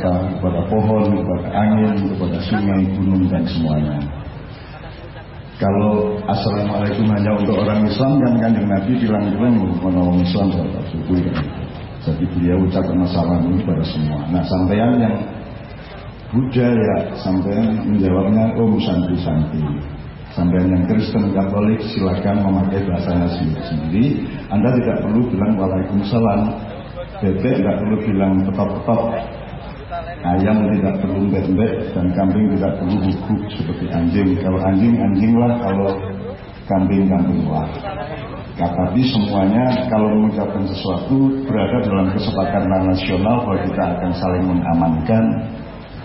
semesta, kepada pohon, kepada angin, kepada sungai, gunung dan semuanya. Kalau Assalamualaikum hanya untuk orang Islam kan kanjeng Nabi bilang-bilang menolong Islam sahabat suku kan. Jadi beliau ucapkan masalah ini pada semua. Nah sampean yang Buddha ya sampean menjawabnya Om Santi-Santi. Sampean yang Kristen Katolik silakan memakai bahasanya sendiri. Anda tidak perlu bilang Waalaikumsalam. Bebek tidak perlu bilang petok-petok ayam tidak perlu mbek-mbek dan kambing tidak perlu guguk seperti anjing. Kalau anjing anjinglah, kalau kambing kambinglah. Tapi semuanya kalau mengucapkan sesuatu berada dalam kesepakatan nasional bahwa kita akan saling mengamankan,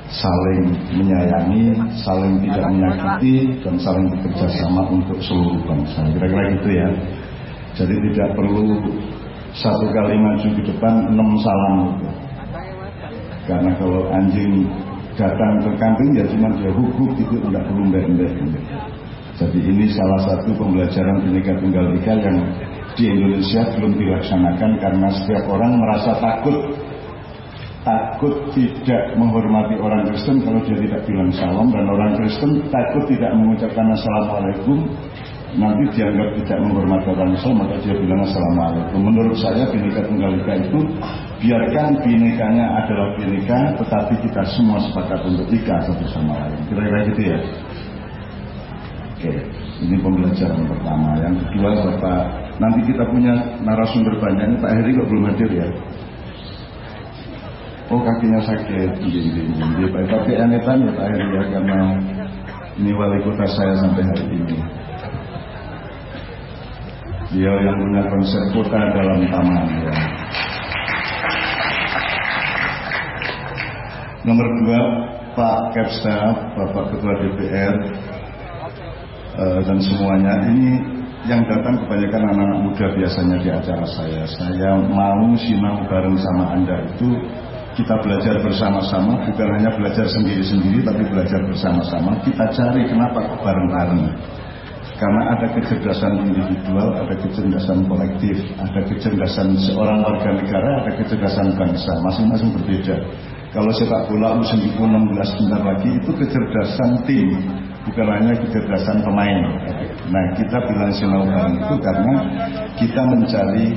saling menyayangi, saling tidak menyakiti, dan saling bekerja sama untuk seluruh bangsa. Kira-kira gitu ya. Jadi tidak perlu satu kali maju di depan enam salam. Karena kalau anjing datang ke kambing ya cuma dia hubuk itu tidak perlu mbek-mbek. Jadi ini salah satu pembelajaran Bhinneka Tunggal Ika yang di Indonesia belum dilaksanakan karena setiap orang merasa takut. Takut tidak menghormati orang Kristen kalau dia tidak bilang salam. Dan orang Kristen takut tidak mengucapkan assalamualaikum nanti dianggap tidak menghormati orang Islam maka dia bilang assalamualaikum. Menurut saya Bhinneka Tunggal Ika itu biarkan binekanya adalah bineka tetapi kita semua sepakat untuk ika satu sama lain. Kira-kira gitu ya? Oke ini pembelajaran pertama. Yang kedua Bapak nanti kita punya narasumber banyak. Pak Heri kok belum hadir ya? Oh kakinya sakit. Tapi anetan ya Pak Heri ya karena ini wali kota saya sampai hari ini dia yang punya konsep kota dalam taman ya Nomor dua, Pak Kepsta, Bapak Ketua DPR, uh, dan semuanya. Ini yang datang kebanyakan anak-anak muda biasanya di acara saya. Saya mau sinau bareng sama Anda itu kita belajar bersama-sama, bukan hanya belajar sendiri-sendiri, tapi belajar bersama-sama. Kita cari kenapa bareng-bareng. Karena ada kecerdasan individual, ada kecerdasan kolektif, ada kecerdasan seorang warga negara, ada kecerdasan bangsa, masing-masing berbeda. Kalau sepak bola musim itu 16 sebentar lagi itu kecerdasan tim, bukan hanya kecerdasan pemain. Nah kita bilang sinaukan itu karena kita mencari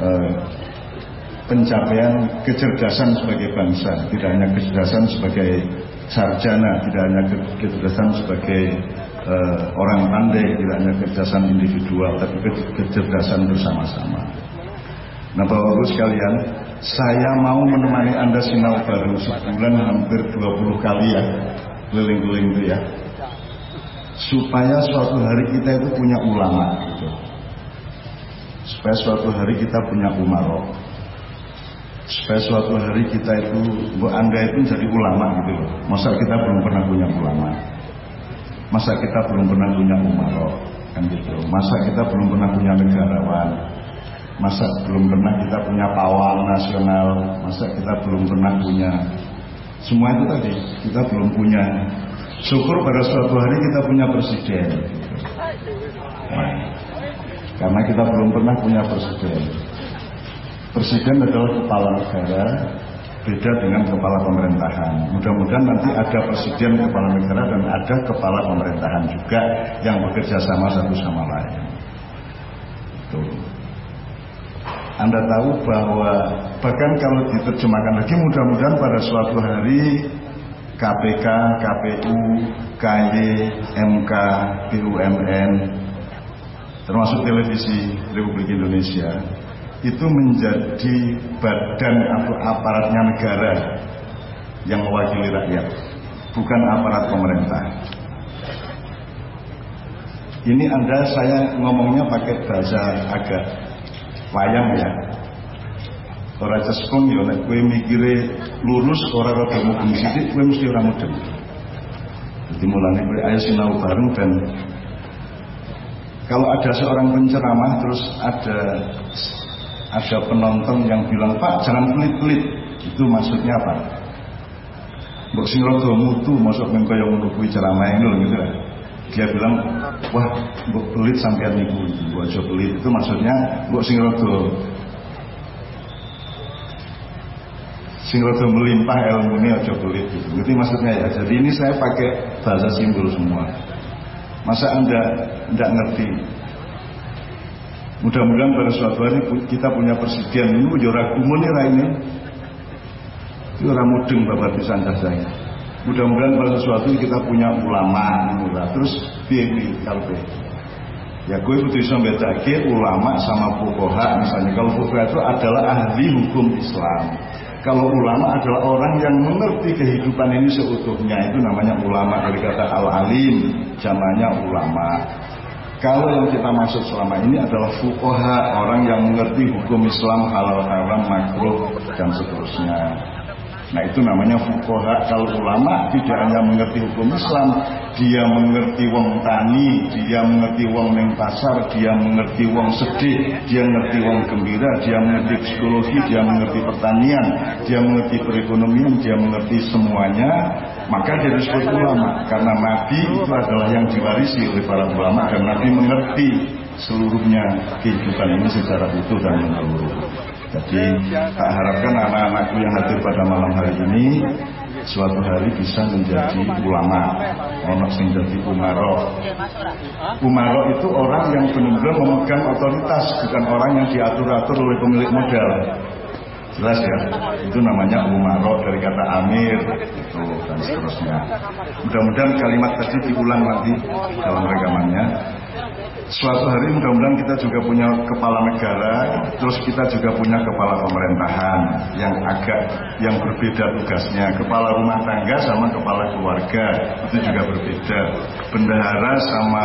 uh, pencapaian kecerdasan sebagai bangsa, tidak hanya kecerdasan sebagai sarjana, tidak hanya kecerdasan sebagai uh, orang pandai, tidak hanya kecerdasan individual, tapi kecerdasan bersama-sama. Nah Bapak Ibu sekalian, saya mau menemani Anda sinau baru sebulan hampir 20 kali ya keliling-keliling itu ya supaya suatu hari kita itu punya ulama gitu. supaya suatu hari kita punya umaro supaya suatu hari kita itu Anda itu jadi ulama gitu loh masa kita belum pernah punya ulama masa kita belum pernah punya umaro kan gitu masa kita belum pernah punya negarawan Masa belum pernah kita punya pawang nasional, masa kita belum pernah punya semua itu tadi kita belum punya. Syukur pada suatu hari kita punya presiden. Nah, karena kita belum pernah punya presiden. Presiden adalah kepala negara, beda dengan kepala pemerintahan. Mudah-mudahan nanti ada presiden kepala negara dan ada kepala pemerintahan juga yang bekerja sama satu sama lain. Tuh. Anda tahu bahwa bahkan kalau diterjemahkan lagi mudah-mudahan pada suatu hari KPK, KPU, KY, MK, BUMN termasuk televisi Republik Indonesia itu menjadi badan atau aparatnya negara yang mewakili rakyat bukan aparat pemerintah. Ini Anda saya ngomongnya pakai bahasa agak wayang ya. Ora ceskong ya nek kowe mikire lurus ora rada mudeng sithik kowe mesti ora mudeng. Jadi mulane kowe ayo sinau bareng dan kalau ada seorang penceramah terus ada ada penonton yang bilang Pak jangan pelit-pelit itu maksudnya apa Mbok sing rada mutu masuk men kaya ngono kuwi ceramah ngono gitu lah dia bilang wah mbok pelit sampean niku mbok aja pelit itu maksudnya mbok sing rada sing rada melimpah ini aja pelit gitu. Ngerti maksudnya ya. Jadi ini saya pakai bahasa simbol semua. Masa anda tidak ngerti? Mudah-mudahan pada suatu hari kita punya presiden ini ujura kumun nih ini. Itu orang mudeng bapak bisa saya. Mudah-mudahan pada suatu hari kita punya ulama, terus biaya kalbe. Ya gue butuh bisa bedake ulama sama fukoha misalnya. Kalau fukoha itu adalah ahli hukum Islam. Kalau ulama adalah orang yang mengerti kehidupan ini seutuhnya itu namanya ulama dari kata al-alim, zamannya ulama. Kalau yang kita maksud selama ini adalah fukoha, orang yang mengerti hukum Islam halal haram makruh dan seterusnya. Nah itu namanya fukoha. Kalau ulama tidak hanya mengerti hukum Islam, dia mengerti wong tani, dia mengerti wong neng pasar, dia mengerti wong sedih, dia mengerti wong gembira, dia mengerti psikologi, dia mengerti pertanian, dia mengerti perekonomian, dia mengerti semuanya. Maka dia disebut ulama karena Nabi itu adalah yang diwarisi oleh para ulama dan Nabi mengerti seluruhnya kehidupan ini secara utuh dan menyeluruh. Jadi tak harapkan anak-anakku yang hadir pada malam hari ini suatu hari bisa menjadi ulama. Ono sing jadi umaro. Umaro itu orang yang benar-benar memegang otoritas bukan orang yang diatur-atur oleh pemilik modal jelas ya itu namanya umaro dari kata amir itu dan seterusnya mudah-mudahan kalimat tadi diulang nanti dalam rekamannya suatu hari mudah-mudahan kita juga punya kepala negara, terus kita juga punya kepala pemerintahan yang agak yang berbeda tugasnya. Kepala rumah tangga sama kepala keluarga itu juga berbeda. Bendahara sama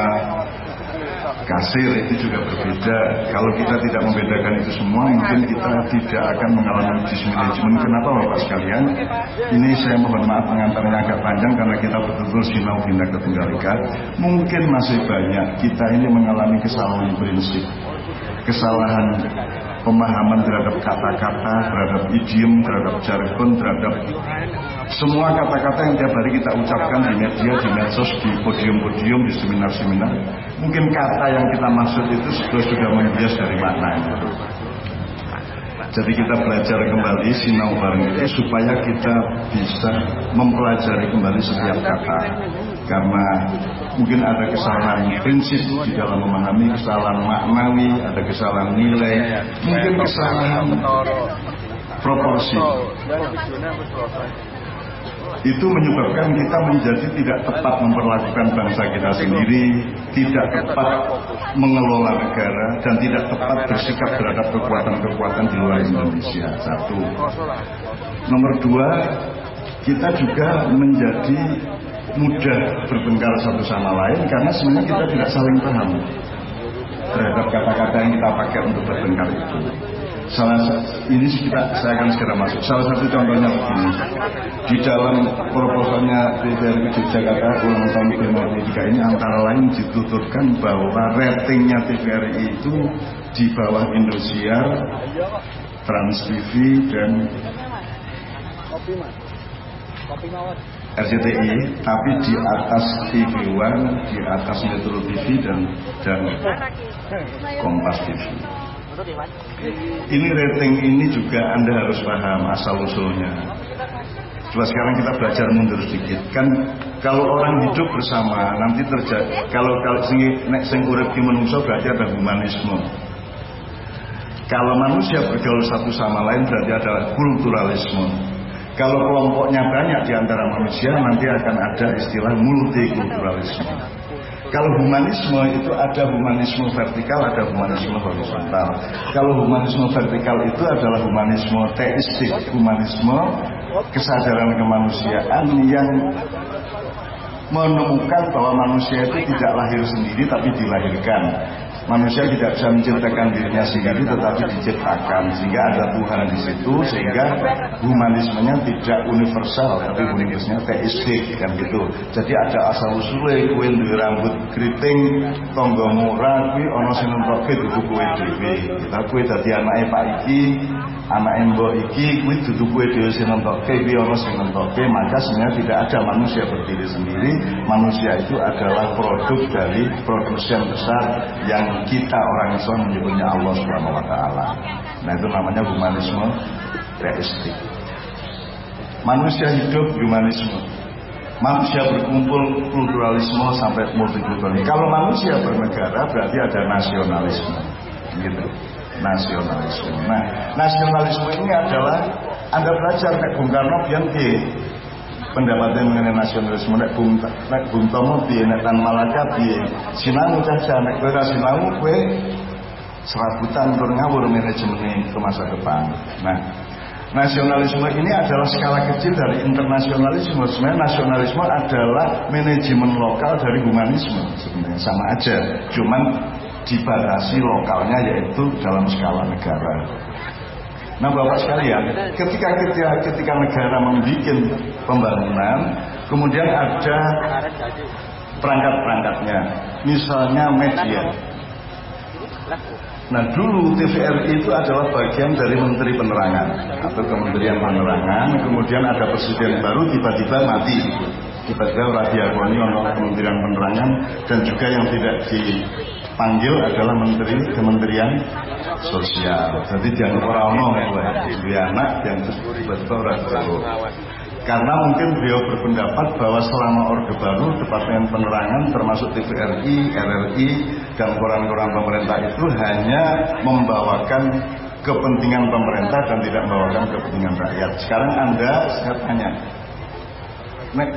kasir itu juga berbeda. Kalau kita tidak membedakan itu semua, mungkin kita tidak akan mengalami dismanajemen. Kenapa Bapak sekalian? Ini saya mohon maaf pengantarnya agak panjang karena kita betul-betul sinau bina ketunggal ika. Mungkin masih banyak kita ini mengalami kesalahan prinsip. Kesalahan pemahaman terhadap kata-kata, terhadap idiom, terhadap jargon, terhadap semua kata-kata yang tiap hari kita ucapkan di media, di medsos, di podium-podium, di seminar-seminar, mungkin kata yang kita maksud itu sudah sudah membias dari makna itu. Jadi kita belajar kembali sinau bareng itu supaya kita bisa mempelajari kembali setiap kata. Karena mungkin ada kesalahan prinsip di dalam memahami, kesalahan maknawi, ada kesalahan nilai, mungkin kesalahan proporsi. Itu menyebabkan kita menjadi tidak tepat memperlakukan bangsa kita sendiri, tidak tepat mengelola negara, dan tidak tepat bersikap terhadap kekuatan-kekuatan di luar Indonesia. Satu. Nomor dua, kita juga menjadi mudah bertengkar satu sama lain karena sebenarnya kita tidak saling paham terhadap kata-kata yang kita pakai untuk bertengkar itu. Salah ini kita saya akan segera masuk. Salah satu contohnya begini. Di dalam proposalnya DPR Yogyakarta ulang tahun ke ini antara lain dituturkan bahwa ratingnya TVRI itu di bawah Indosiar, Trans TV dan RCTI, tapi di atas TV One, di atas Metro TV dan dan Kompas TV. Ini rating ini juga Anda harus paham asal usulnya. Coba sekarang kita belajar mundur sedikit. Kan kalau orang hidup bersama nanti terjadi kalau kalau sing nek sing urip ki menungso berarti ada humanisme. Kalau manusia bergaul satu sama lain berarti ada kulturalisme. Kalau kelompoknya banyak di antara manusia nanti akan ada istilah multikulturalisme. Kalau humanisme itu ada humanisme vertikal, ada humanisme horizontal. Kalau humanisme vertikal itu adalah humanisme teistik, humanisme kesadaran kemanusiaan yang menemukan bahwa manusia itu tidak lahir sendiri tapi dilahirkan manusia tidak bisa menciptakan dirinya sendiri tetapi diciptakan. Sehingga ada Tuhan di situ sehingga humanismenya tidak universal tapi universalnya teistik kan gitu. Jadi ada asal usulnya kue duwe rambut keriting tonggo murah ana sing nentokke dudu kue dhewe. Kita kue dadi anake Pak iki anake mbok iki kuwi dudu kue dhewe sing nentokke sing nentokke maka sebenarnya tidak ada manusia berdiri sendiri. Manusia itu adalah produk dari produsen besar yang kita orang Islam menyebutnya Allah Subhanahu wa taala. Nah, itu namanya humanisme teistik. manusia hidup humanisme. Manusia berkumpul pluralisme sampai multikulturalisme. Kalau manusia bernegara berarti ada nasionalisme. Gitu. Nasionalisme. Nah nasionalisme ini adalah anda belajar kayak Bung Karno yang di pendapatnya mengenai nasionalisme nek Bung nek Bung Tomo piye nek Tan Malaka piye sinau caca nek kowe sinau kowe serabutan tur ngawur manajemen ke masa depan nah Nasionalisme ini adalah skala kecil dari internasionalisme. Sebenarnya nasionalisme adalah manajemen lokal dari humanisme sebenarnya sama aja. Cuman dibatasi lokalnya yaitu dalam skala negara. Nah Bapak sekalian, ketika ketika, ketika negara membuat pembangunan, kemudian ada perangkat-perangkatnya, misalnya media. Nah dulu TVRI itu adalah bagian dari Menteri Penerangan atau Kementerian Penerangan, kemudian ada presiden baru tiba-tiba mati. Tiba-tiba Radiakoni untuk Kementerian Penerangan dan juga yang tidak dipanggil adalah Menteri Kementerian sosial. Jadi jangan orang orang di anak yang tiba-tiba. Karena mungkin beliau berpendapat bahwa selama Orde Baru Departemen Penerangan termasuk TVRI, RRI dan koran-koran pemerintah itu hanya membawakan kepentingan pemerintah dan tidak membawakan kepentingan rakyat. Sekarang Anda saya tanya, nek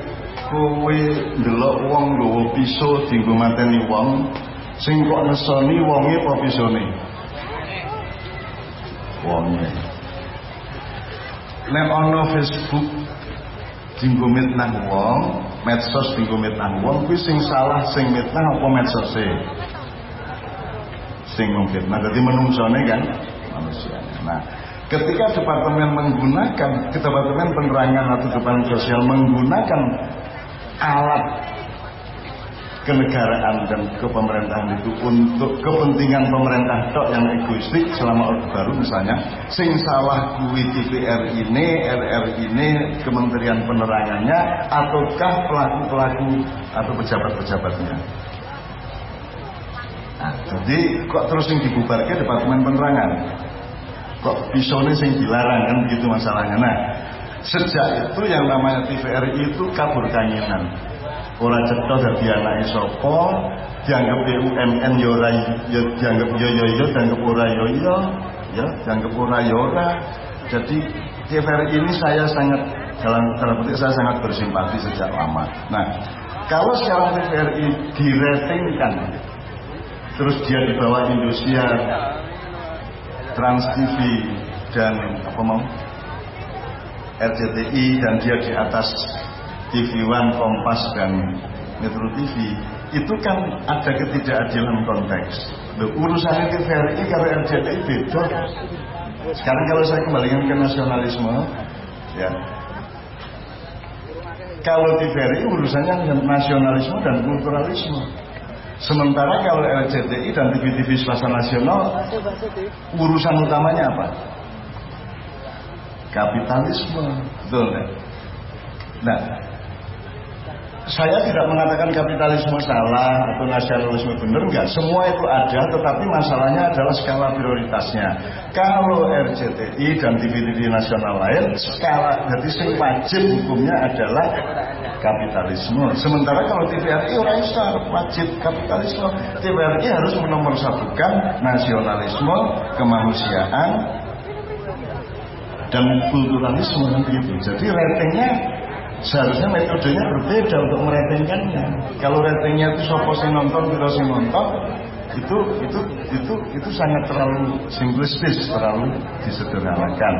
kowe ndelok wong nggawa pisau dienggo mateni wong, sing kok nesoni wonge pisone? wonge. Nek ana Facebook dinggo mitnah wong, medsos dinggo mitnah wong kuwi sing salah sing mitnah apa medsose? Sing mitnah dadi menungsone kan manusia. Nah, ketika departemen menggunakan departemen penerangan atau departemen sosial menggunakan alat kenegaraan dan kepemerintahan itu untuk kepentingan pemerintah tok yang egoistik selama Orde Baru misalnya sing salah kuwi TPR ini, RR ini, Kementerian Penerangannya ataukah pelaku-pelaku atau pejabat-pejabatnya. Nah, jadi kok terus yang dibubarkan Departemen Penerangan? Kok pisaunya sing dilarang kan begitu masalahnya. Nah, sejak itu yang namanya TVRI itu kabur kangenan Orang cetha dadi anake sapa, dianggap BUMN yo ora yo dianggap yo yo yo dianggap ora yo yo, ya dianggap ora yo ora. Jadi TVRI ini saya sangat dalam dalam petik saya sangat bersimpati sejak lama. Nah, kalau sekarang TVRI diratingkan terus dia di bawah Indosiar, Trans TV dan apa mau RCTI dan dia di atas TV One, Kompas dan Metro TV itu kan ada ketidakadilan konteks. Urusan TVRI kalau RCTI beda. Sekarang kalau saya kembalikan ke nasionalisme, ya kalau TVRI urusannya nasionalisme dan kulturalisme. Sementara kalau RCTI dan TV-TV swasta nasional urusan utamanya apa? Kapitalisme, betul kan? Nah, saya tidak mengatakan kapitalisme salah atau nasionalisme benar enggak. Semua itu ada tetapi masalahnya adalah skala prioritasnya. Kalau RCTI dan TV-TV nasional lain skala jadi yang wajib hukumnya adalah kapitalisme. Sementara kalau TVRI orang Islam wajib kapitalisme. TVRI harus menomorsatukan nasionalisme kemanusiaan dan kulturalisme begitu jadi ratingnya seharusnya metodenya berbeda untuk meratingkannya kalau ratingnya itu sopo sing nonton kita sing nonton itu itu itu itu sangat terlalu simplistis terlalu disederhanakan.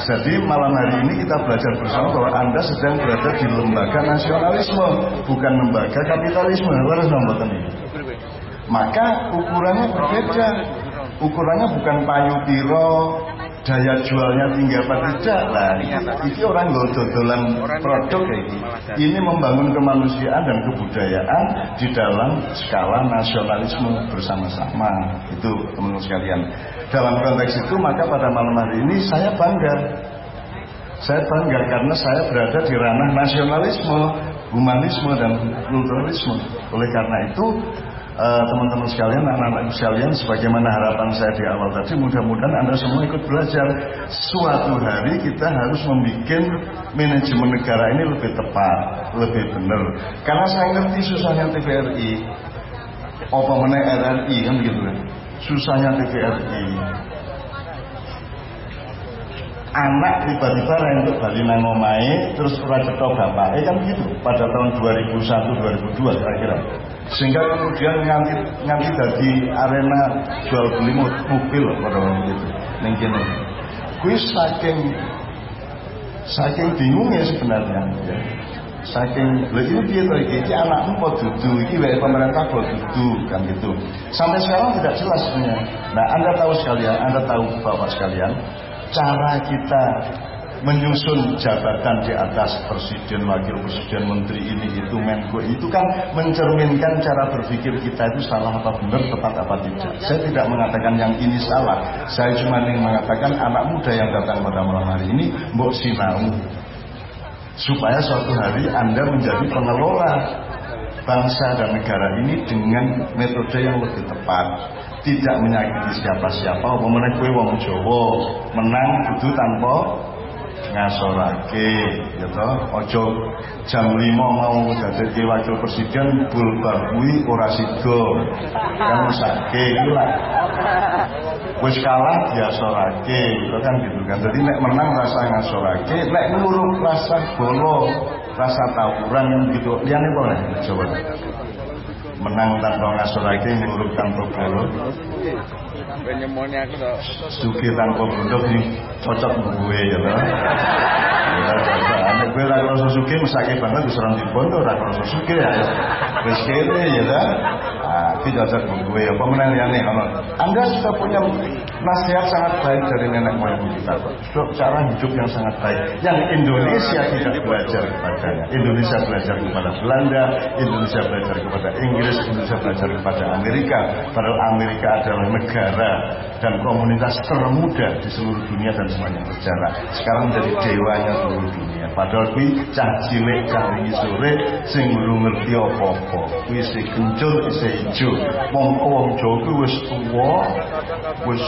Jadi malam hari ini kita belajar bersama bahwa anda sedang berada di lembaga nasionalisme bukan lembaga kapitalisme. Harus ini maka ukurannya berbeda. Ukurannya bukan payu tiro daya jualnya tinggi apa? Tidak lah. ini orang dodolan produk kayak ini. Ini membangun kemanusiaan dan kebudayaan di dalam skala nasionalisme bersama-sama. Itu teman-teman sekalian. Dalam konteks itu maka pada malam hari ini saya bangga. Saya bangga karena saya berada di ranah nasionalisme humanisme dan kulturalisme. Oleh karena itu teman-teman uh, sekalian, anak-anak sekalian, sebagaimana harapan saya di awal tadi, mudah-mudahan Anda semua ikut belajar. Suatu hari kita harus membuat manajemen negara ini lebih tepat, lebih benar. Karena saya ngerti susahnya TVRI, apa mana RRI kan begitu kan. Susahnya TVRI, anak tiba-tiba rentuk bali nang omahe terus ora cetha bapake kan gitu pada tahun 2001 2002 kira-kira sehingga kemudian nganti nganti dari arena jual beli mobil pada waktu itu. Ning kene. Kuwi saking saking bingungnya sebenarnya ya. Saking lha ini piye to iki? Iki anakmu kok dudu? Iki pemerintah kok dudu? Kan gitu. Sampai sekarang tidak jelas sebenarnya. Nah Anda tahu sekalian Anda tahu Bapak sekalian cara kita menyusun jabatan di atas presiden, wakil presiden, menteri ini itu menko itu kan mencerminkan cara berpikir kita itu salah apa benar, tepat apa tidak. Saya tidak mengatakan yang ini salah. Saya cuma ingin mengatakan anak muda yang datang pada malam hari ini mbok sinau supaya suatu hari Anda menjadi pengelola bangsa dan negara ini dengan metode yang lebih tepat tidak menyakiti siapa-siapa apa meneh kowe wong Jawa menang kudu tanpa ngasorake ya toh aja jam 5 mau dadi wakil presiden bulbar kuwi ora sida kan mesake iki lah. Wis kalah diasorake itu kan gitu kan. Jadi nek menang rasa ngasorake nek ngurung rasa bolo rasa tawuran gitu. Liyane boleh coba menang tanpa ngasur lagi nguruk tanpa bolo suki tanpa bunduk ini cocok gue ya loh ya ane gue lagi rasa suki mesake banget diserang di pondok lagi rasa suki ya. Wis kene ya lah tapi cocok gue apa ya nih kalau anda sudah punya nasihat sangat baik dari nenek moyang kita cara hidup yang sangat baik. Yang Indonesia tidak belajar kepadanya. Indonesia belajar kepada Belanda Indonesia belajar kepada Inggris Indonesia belajar kepada Amerika. Padahal Amerika adalah negara dan komunitas termuda di seluruh dunia dan semuanya berjarak sekarang menjadi dewanya seluruh dunia. Padahal kui cah cilik cah wingi sore sing belum ngerti apa-apa. Kui si kencur si ijo. Wong wong Jawa kuwi wis tuwa wis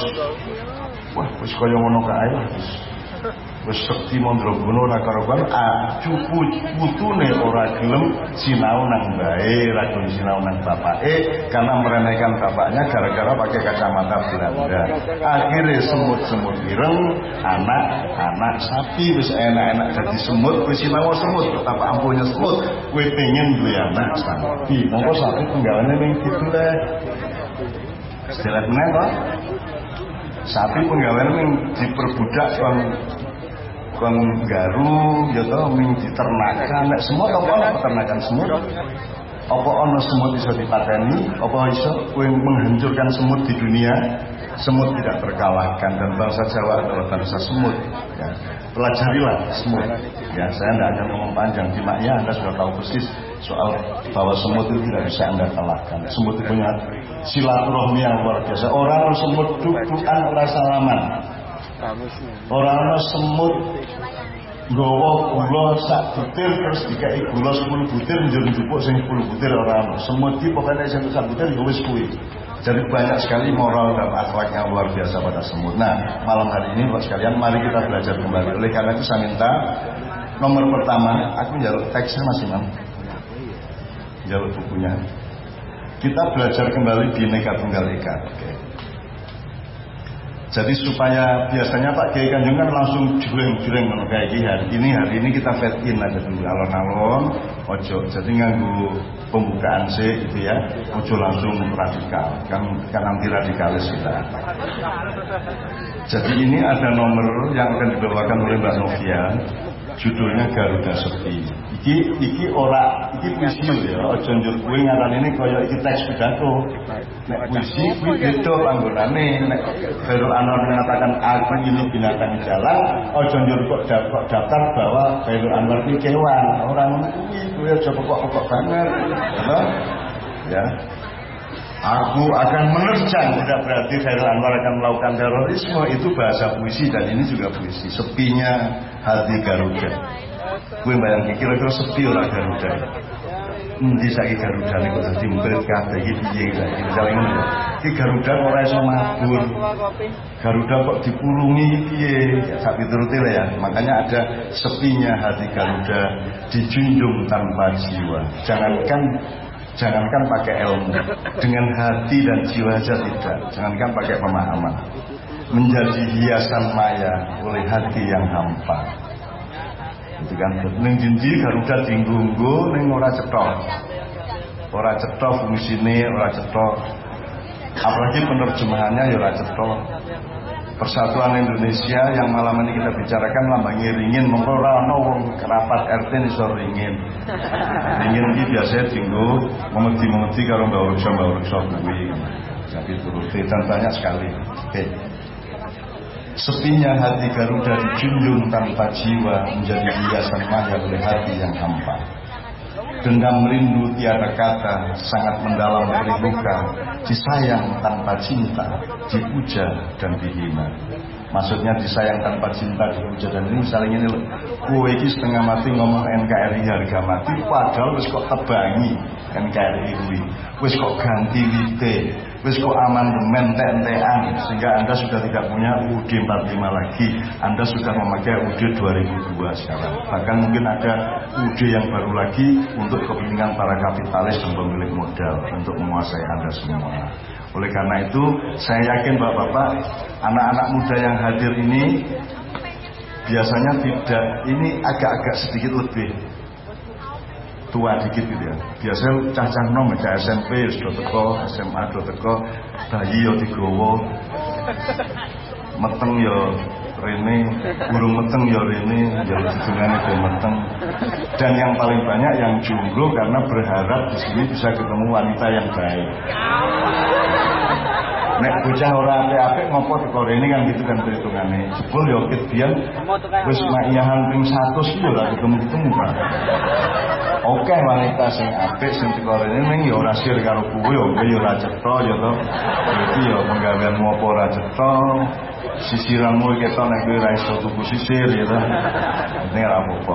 wah wis kaya ngono kae wis sekti mandraguna ora karuan cupu putune ora gelem sinau nang bae ora gelem sinau nang bapake karena meremehkan bapaknya gara-gara pakai kacamata Belanda. Akhirnya semut-semut ireng anak-anak sapi wis enak-enak jadi semut wis sinau semut betapa ampuhnya semut. Kowe pengen duwe anak sapi. Monggo sapi penggaweane ning kitu le. Meneh kok sapi penggawean ning diperbudak kon garu ya to ming diternakan. Nek semut apa ana peternakan semut. Apa ana semut bisa dipateni? Apa iso menghancurkan semut di dunia? Semut tidak terkalahkan. Dan bangsa Jawa adalah bangsa semut ya. pelajarilah semut ya. Saya tidak akan ngomong panjang. Cuma ya anda sudah tahu persis soal bahwa semut itu tidak bisa anda kalahkan. Semut itu punya silaturahmi yang luar biasa. Orang semut duk-dukan rasa salaman orang semut gowo gula sak butir terus dikai gula 10 butir njur njupuk sing 10 butir orang semut iki pokoknya sing sak butir ya wis kuwi jadi banyak sekali moral dan akhlak yang luar biasa pada semut. Nah, malam hari ini Bapak sekalian, mari kita belajar kembali. Oleh karena itu saya minta nomor pertama, aku jalur teksnya masih mam. Jalur bukunya. Kita belajar kembali Bineka Tunggal Ika. Oke. Jadi supaya biasanya Pak Kiai Kanjeng kan langsung jureng-jureng kayak gini hari ini hari ini kita fed in aja dulu alon-alon ojo jadi nganggu pembukaan sih gitu ya. Ojo langsung radikal kan kan anti radikalis kita. Jadi ini ada nomor yang akan dibawakan oleh Mbak Novia judulnya Garuda Sepi. Iki iki ora iki puisi ya, aja njur kuwi ngaran ini kaya iki teks pidato. Nek puisi kuwi beda panggonane. Nek Khairul Anwar mengatakan aku ini binatang jalan, aja njur kok dapat daftar bahwa Khairul Anwar iki kewan. Orang kuwi kuwi aja pokok-pokok banget. Ya. Aku akan menerjang. Tidak berarti Khairul Anwar akan melakukan terorisme. Itu bahasa puisi dan ini juga puisi. Sepinya hati Garuda. Gue bayang kira-kira sepi lah Garuda. Endi saiki Garuda dadi mbret kabeh? Iki piye saiki misale ngono iki Garuda ora iso mabur. Garuda kok dipulungi? Piye? Sak piturute ya. Makanya ada sepinya hati Garuda dijunjung tanpa jiwa. Jangankan jangankan pakai ilmu dengan hati dan jiwa saja tidak. Jangankan pakai pemahaman. Menjadi hiasan maya oleh hati yang hampa. Itu kan? Ning dindi Garuda dinggunggo ning ora cetok ora cetok fungsine ora cetok apalagi penerjemahannya ya ora cetok Persatuan Indonesia yang malam ini kita bicarakan lambang ringin mengko ora ana wong kerapat RT iso ringin. Ringin iki biasanya tinggu memedi-memedi karo mbak Uruksa mbak Uruksa kuwi. Jadi turuti banyak sekali. Oke. Sepinya hati Garuda dijunjung tanpa jiwa menjadi hiasan maya oleh hati yang hampa. Dendam rindu tiada kata, sangat mendalam luka, disayang tanpa cinta, dipuja dan dihina. Maksudnya disayang tanpa cinta, dipuja dan ini misalnya ini kue ini setengah mati ngomong NKRI harga mati, padahal wis kok tebangi NKRI kuwi. Wis kok ganti wite, wis kok amandemen TNTan sehingga Anda sudah tidak punya UUD 45 lagi. Anda sudah memakai UUD 2002 sekarang. Bahkan mungkin ada UUD yang baru lagi untuk kepentingan para kapitalis dan pemilik modal untuk menguasai Anda semua. Oleh karena itu, saya yakin Bapak-bapak, anak-anak muda yang hadir ini biasanya tidak ini agak-agak sedikit lebih tua dikit gitu ya. Biasanya cacah nom cah SMP sudah teko, SMA sudah teko, bayi yo digowo. Meteng yo rene, burung meteng yo rene, yo hidungane do meteng. Dan yang paling banyak yang jomblo karena berharap di sini bisa ketemu wanita yang baik. Nek bocah ora apik-apik ngopo teko rene kan gitu kan perhitungane. Jebul yo ket biyen wis makiyahan ping 100 iki yo ora ketemu-ketemu Pak. Oke wanita sing apik sing teko rene ning ya ora sir karo kuwe yo ya ora cetha ya to. Iki yo penggaweanmu apa ora cetha. Sisiranmu ketok nek kowe ora iso tuku sisir ya to. Ini ora apa-apa.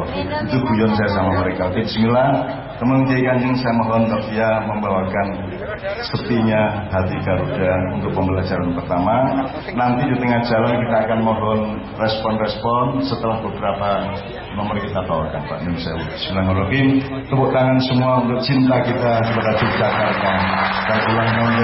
Itu guyon saya sama mereka. Bismillah. Teman Kiai Kanjeng saya mohon dia membawakan sepinya hati Garuda untuk pembelajaran pertama. Nanti di tengah jalan kita akan mohon respon-respon setelah beberapa nomor kita bawakan Pak Nim Sewu. Bismillahirrahmanirrahim. Tepuk tangan semua untuk cinta kita kepada Yogyakarta dan ulang tahun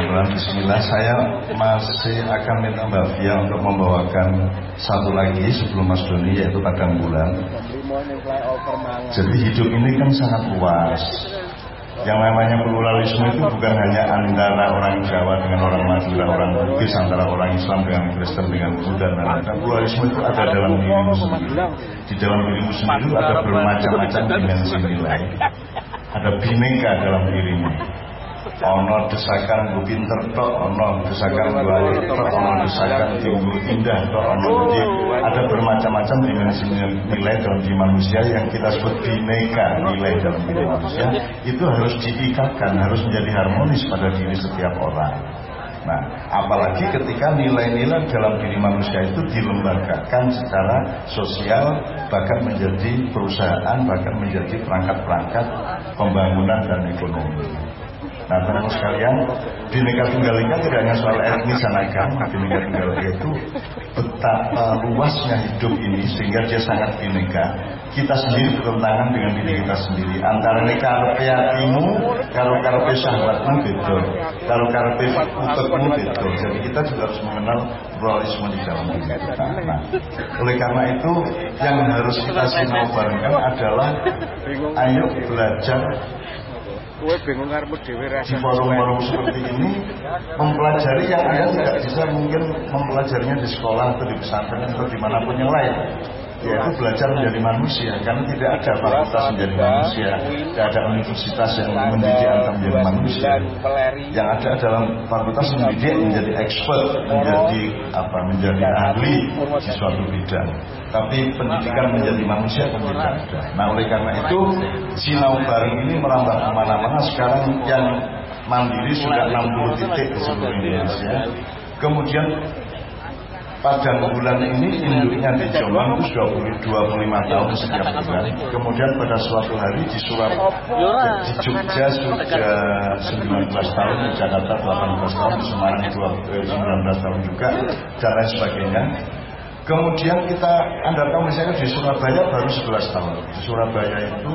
Yogyakarta. satu lagi sebelum Mas Doni yaitu Padang Bulan. Jadi hidup ini kan sangat luas. Yang namanya pluralisme itu bukan hanya antara orang Jawa dengan orang Madura, orang Bugis, antara orang Islam dengan Kristen, dengan Buddha dan lain-lain. Pluralisme itu ada dalam dirimu sendiri. Di dalam dirimu sendiri ada bermacam-macam dimensi nilai. Ada bineka dalam dirimu ono desakan gue pinter tok ono desakan gue tok ono desakan gue indah tok ono jadi ada bermacam-macam dimensi nilai dalam diri manusia yang kita sebut bineka nilai dalam diri manusia. Itu harus diikatkan harus menjadi harmonis pada diri setiap orang. Nah, apalagi ketika nilai-nilai dalam diri manusia itu dilembagakan secara sosial, bahkan menjadi perusahaan, bahkan menjadi perangkat-perangkat pembangunan dan ekonomi. Nah teman sekalian, Bineka Tunggal Ika tidak hanya soal etnis dan agama. Bineka Tunggal Ika itu betapa luasnya hidup ini sehingga dia sangat bineka. Kita sendiri bertentangan dengan diri kita sendiri. Antara ini karpe hatimu, kalau karpe sahabatmu beda. Kalau karpe utekmu beda. Jadi kita juga harus mengenal pluralisme di dalam diri kita. Nah, oleh karena itu yang harus kita sinau barengkan adalah ayo belajar Kue bingung karena dewi rasa. Di forum-forum seperti ini mempelajari yang Anda tidak bisa mungkin mempelajarinya di sekolah atau di pesantren atau di mana pun yang lain yaitu belajar menjadi manusia karena tidak ada fakultas menjadi manusia tidak ada universitas yang mendidik anda menjadi manusia. Yang ada dalam fakultas mendidik menjadi expert menjadi apa menjadi ahli di suatu bidang. Tapi pendidikan menjadi manusia kan tidak ada. Nah oleh karena itu sinau bareng ini merambah ke mana-mana. Sekarang yang mandiri sudah 60 titik di seluruh Indonesia. Kemudian pada bulan ini induknya di Jombang itu 25 tahun setiap bulan. Kemudian pada suatu hari di Surabaya, di Jogja sudah 19 tahun, di Jakarta 18 tahun, di Semarang 19 tahun juga, dan lain sebagainya. Kemudian kita, Anda tahu misalnya di Surabaya baru 11 tahun. Di Surabaya itu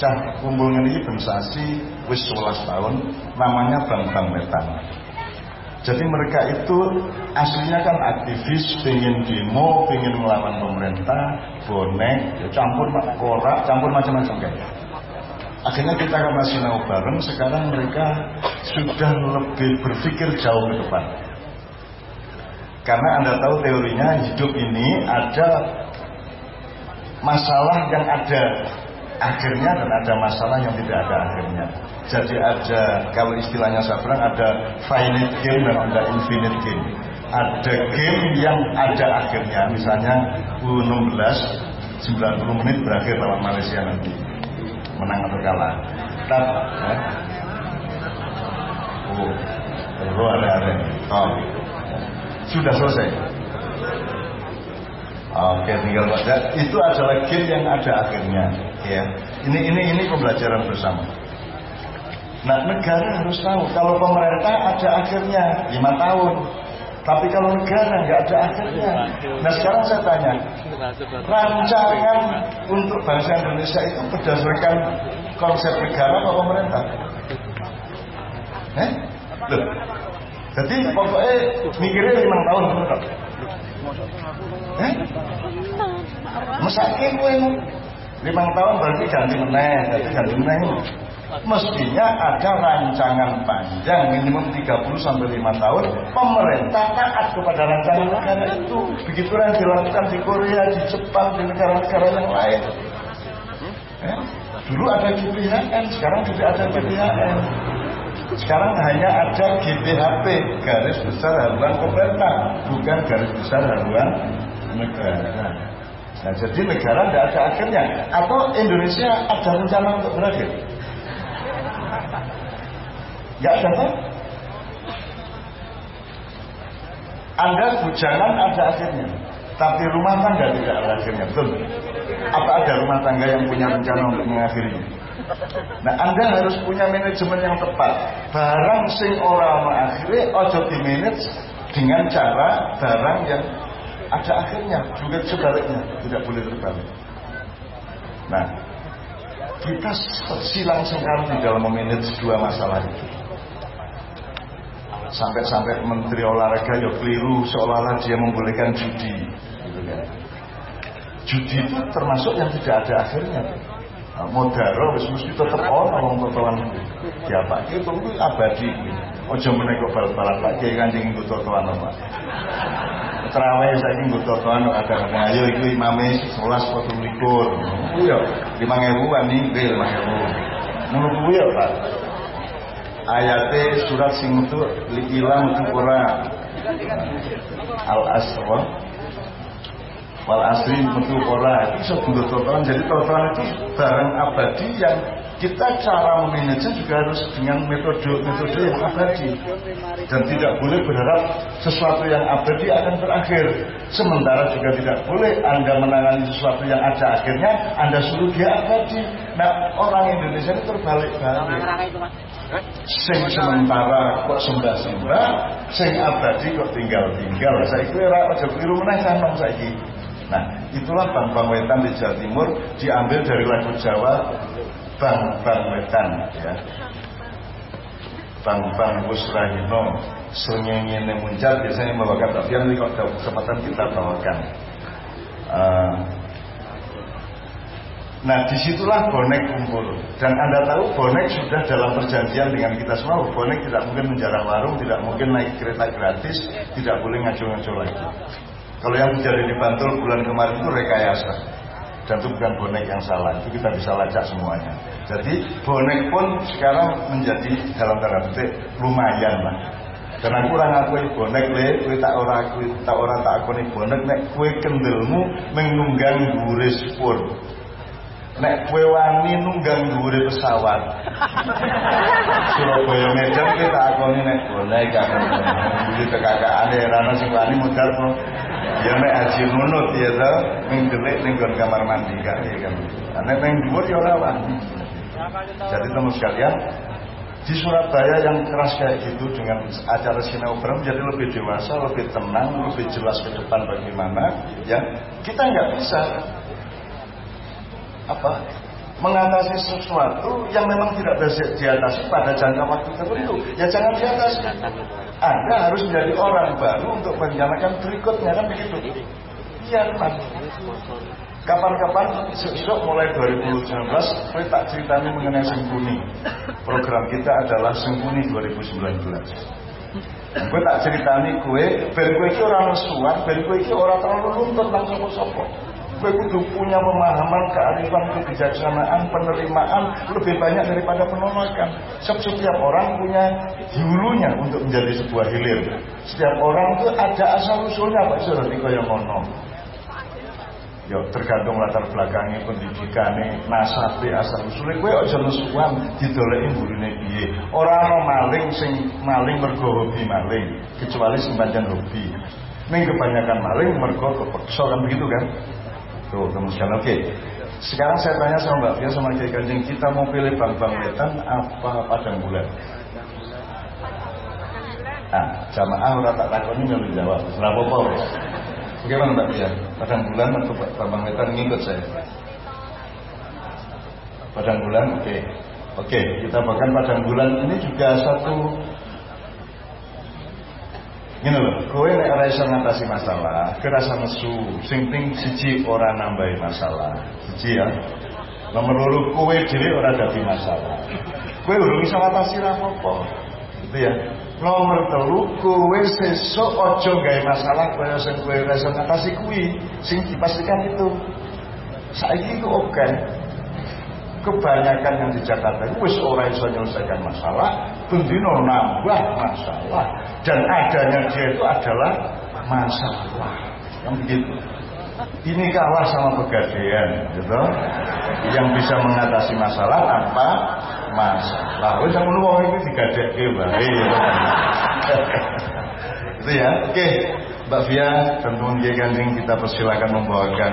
cah kumpul ini bensasi wis 11 tahun, namanya Bang Bang Wetan. Jadi mereka itu aslinya kan aktivis, pengen demo, pengen melawan pemerintah, bonek, ya campur korak, campur macam-macam kayak. Akhirnya kita akan masih mau bareng, sekarang mereka sudah lebih berpikir jauh ke depan. Karena Anda tahu teorinya hidup ini ada masalah yang ada akhirnya dan ada masalah yang tidak ada akhirnya. Jadi ada kalau istilahnya saya bilang ada finite game dan ada infinite game. Ada game yang ada akhirnya, misalnya U16 90 menit berakhir lawan Malaysia nanti menang atau kalah. Tapi, ya. oh, oh ada ada. Oh, sudah selesai. Oke, tinggal baca. Itu adalah game yang ada akhirnya. Ya, ini ini ini pembelajaran bersama. Nah, negara harus tahu kalau pemerintah ada akhirnya lima tahun. Tapi kalau negara nggak ada akhirnya. Nah sekarang saya tanya, rancangan untuk bangsa Indonesia itu berdasarkan konsep negara apa pemerintah? Eh? Loh. Jadi pokoknya mikirnya lima tahun Eh? Masa kowe lima tahun berarti ganti meneh, ganti meneh. Mestinya ada rancangan panjang minimum 30 sampai 5 tahun pemerintah taat kepada rancangan negara itu. Begitu yang dilakukan di Korea, di Jepang, di negara-negara yang lain. Eh? Dulu ada GBHN, sekarang tidak ada GBHN. Sekarang hanya ada GBHP, garis besar haluan pemerintah, bukan garis besar haluan negara. Nah, jadi negara tidak ada akhirnya. Atau Indonesia ada rencana untuk berakhir? Ya ada kan? Anda bujangan ada akhirnya. Tapi rumah tangga tidak ada akhirnya, betul? Apa ada rumah tangga yang punya rencana untuk mengakhirinya? Nah, Anda harus punya manajemen yang tepat. Barang sing ora mengakhiri ojo di manage dengan cara barang yang ada akhirnya, juga sebaliknya, tidak boleh terbalik. Nah, kita silang sengkang di dalam memanage dua masalah itu. Sampai-sampai Menteri Olahraga ya keliru seolah-olah dia membolehkan judi. Gitu kan. Judi itu termasuk yang tidak ada akhirnya. Nah, modaro wis mesti tetep ana wong totoan ya Pak itu abadi Ojo menek bal-balan Pak Kiai Kanjeng nggo totoan Pak. Terawih saiki nggo totoan kadang-kadang ayo iku imame 11 apa 12. Ku yo 5000 an ninggal 5000. Ngono kuwi ya Pak. Ayate surat sing metu ilang ora al asra wal asri metu ora itu sebuah totoan jadi totoan itu barang abadi yang kita cara memanage juga harus dengan metode-metode yang abadi. Dan tidak boleh berharap sesuatu yang abadi akan berakhir. Sementara juga tidak boleh anda menangani sesuatu yang ada akhirnya anda suruh dia abadi. Nah orang Indonesia ini terbalik-balik. Sing sementara kok sembah-sembah sing abadi kok tinggal-tinggal. Saya kira aja keliru meneh sanom saiki nah itulah bang-bang wetan di Jawa Timur diambil dari lagu Jawa bang-bang wetan ya. Bang-bang Busrahino sengengene muncul biasanya membawakan tapi yang kalau kesempatan kita bawakan. Uh, Nah di situlah bonek kumpul. Dan anda tahu bonek sudah dalam perjanjian dengan kita semua. Bonek tidak mungkin menjarah warung Tidak mungkin naik kereta gratis Tidak boleh ngaco-ngaco lagi. Kalau yang terjadi di Bantul bulan kemarin itu rekayasa Dan itu bukan bonek yang salah Itu kita bisa lacak semuanya Jadi bonek pun sekarang menjadi Dalam tanda petik lumayan lah karena kurang aku bonek le, kue tak ora kue tak ora tak aku bonek nek kue kendelmu menunggang guris pun Nek kue wani nunggang dhuwure pesawat. Surabaya Medan kita akoni nek boleh kakak. Iki kekakaane rana sing wani modal. Ya nek haji nunut ya to, ning delik ning kamar mandi ya kan. Nek ning dhuwur ya ora wani. Jadi teman sekalian, di Surabaya yang keras kayak gitu dengan acara sinau menjadi lebih dewasa, lebih tenang, lebih jelas ke depan bagaimana ya kita nggak bisa apa mengatasi sesuatu yang memang tidak bisa diatasi pada jangka waktu tertentu ya jangan diatasi anda harus menjadi orang baru untuk merencanakan berikutnya kan begitu? Iya kan kapan-kapan besok mulai 2019 saya tak ceritanya mengenai Sengkuni program kita adalah Sengkuni 2019 gue tak ceritani gue ben gue itu orang suan ben orang terlalu luntut langsung Gue kudu punya pemahaman, kearifan, kebijaksanaan, penerimaan lebih banyak daripada penolakan. Setiap orang punya hulunya untuk menjadi sebuah hilir. Setiap orang itu ada asal usulnya Pak Surat yang ngono. Ya tergantung latar belakangnya pendidikannya, nasabe asal usulnya. Gue aja nesuan didoleki burine piye. Orang mau maling sing maling mergo hobi maling, kecuali sing hobi. Ini kebanyakan maling mergo kepeksa kan begitu kan? Tuh, sekalian. Oke. Sekarang saya tanya sama Mbak Fia sama Kiai Kanjeng, kita mau pilih Bang-Bang Wetan apa Padang Bulan? Nah, jamaah udah tak takoni nggak jawab. Berapa pol? Bagaimana Mbak Fia? Padang Bulan atau Bang Wetan ngikut saya? Padang bulan, oke. Okay. Oke, okay, kita bahkan padang bulan ini juga satu Gini loh, kowe nek ora ngatasi masalah, kerasa nesu, sing penting siji ora nambahi masalah. Siji ya. Nomor loro kowe dhewe ora dadi masalah. Kowe urung iso ngatasi ra apa Gitu ya. Nomor telu kowe sesuk aja gawe masalah kaya sing kowe ora iso ngatasi kuwi, sing dipastikan itu. Saiki itu oke. Kebanyakan yang di Jakarta itu wis ora iso menyelesaikan masalah, bendino nambah masalah dan adanya dia itu adalah masalah. Yang begitu. Ini kalah sama pegadaian, gitu. Yang bisa mengatasi masalah tanpa masalah. Wis ngono wong iki digadekke bae. Itu ya. Oke, Mbak Fia, tentu Ganding kita persilakan membawakan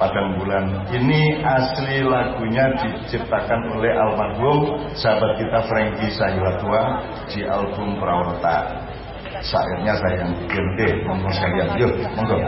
Padang Bulan. Ini asli lagunya diciptakan oleh almarhum sahabat kita Frankie Sahilatua di album Prawarta. Sairnya saya yang bikin, oke, monggo sekalian, yuk, monggo.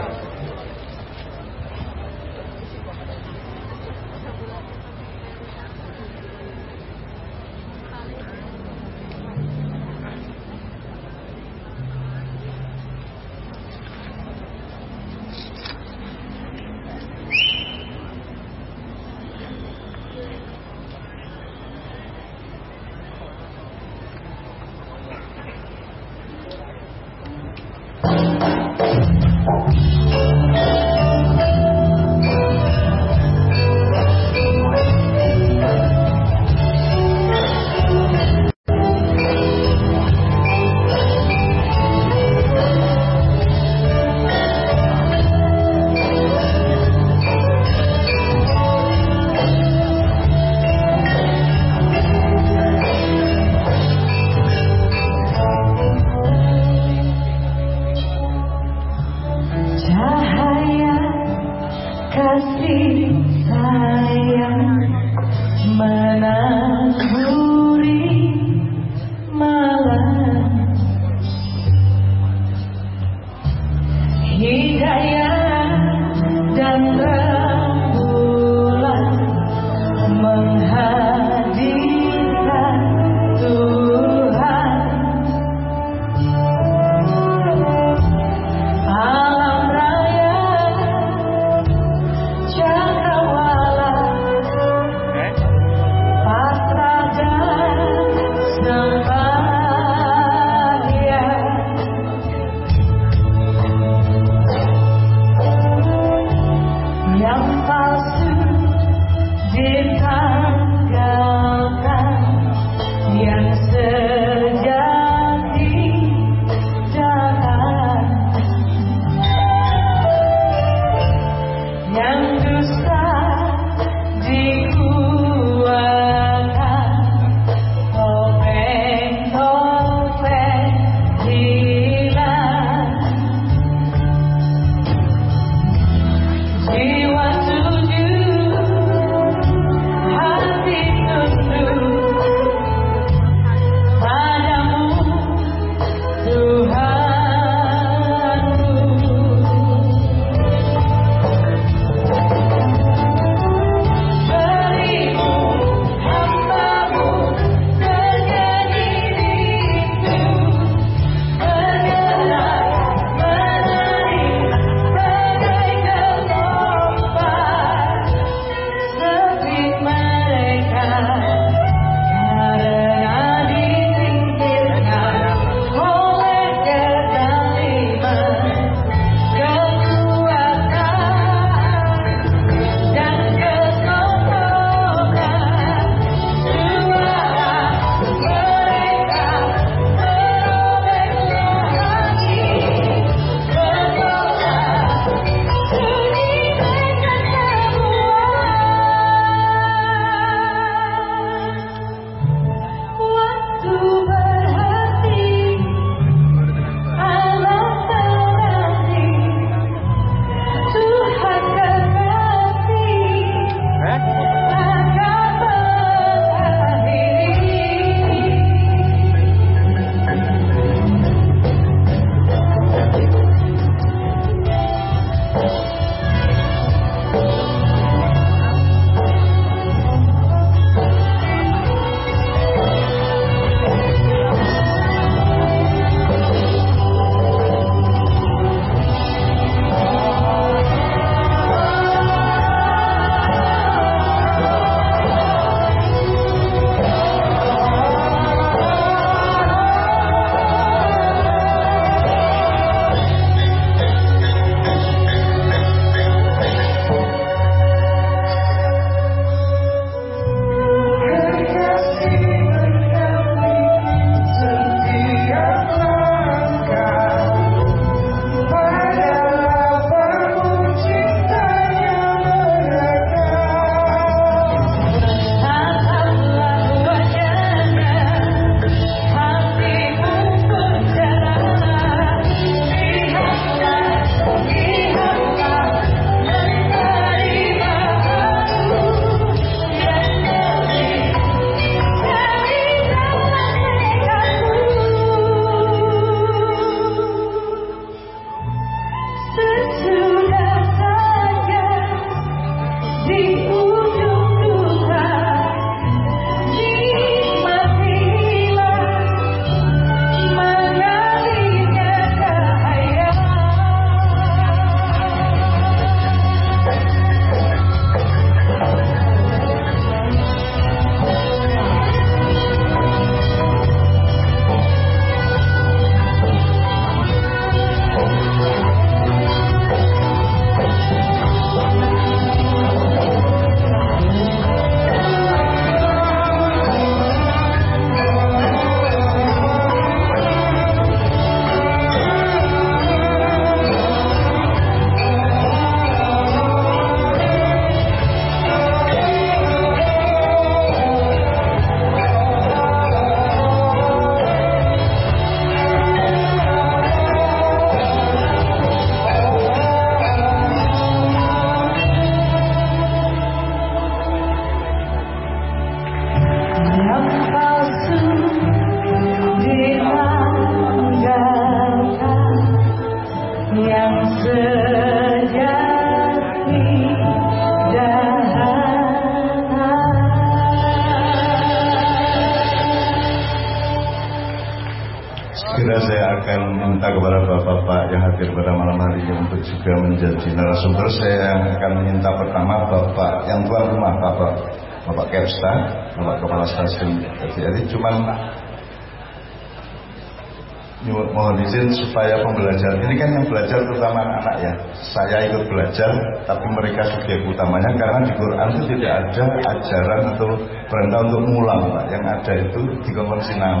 Belajar tapi mereka subjek utamanya karena di Quran itu tidak ada ajaran atau perintah untuk mulang Pak. Yang ada itu di sinam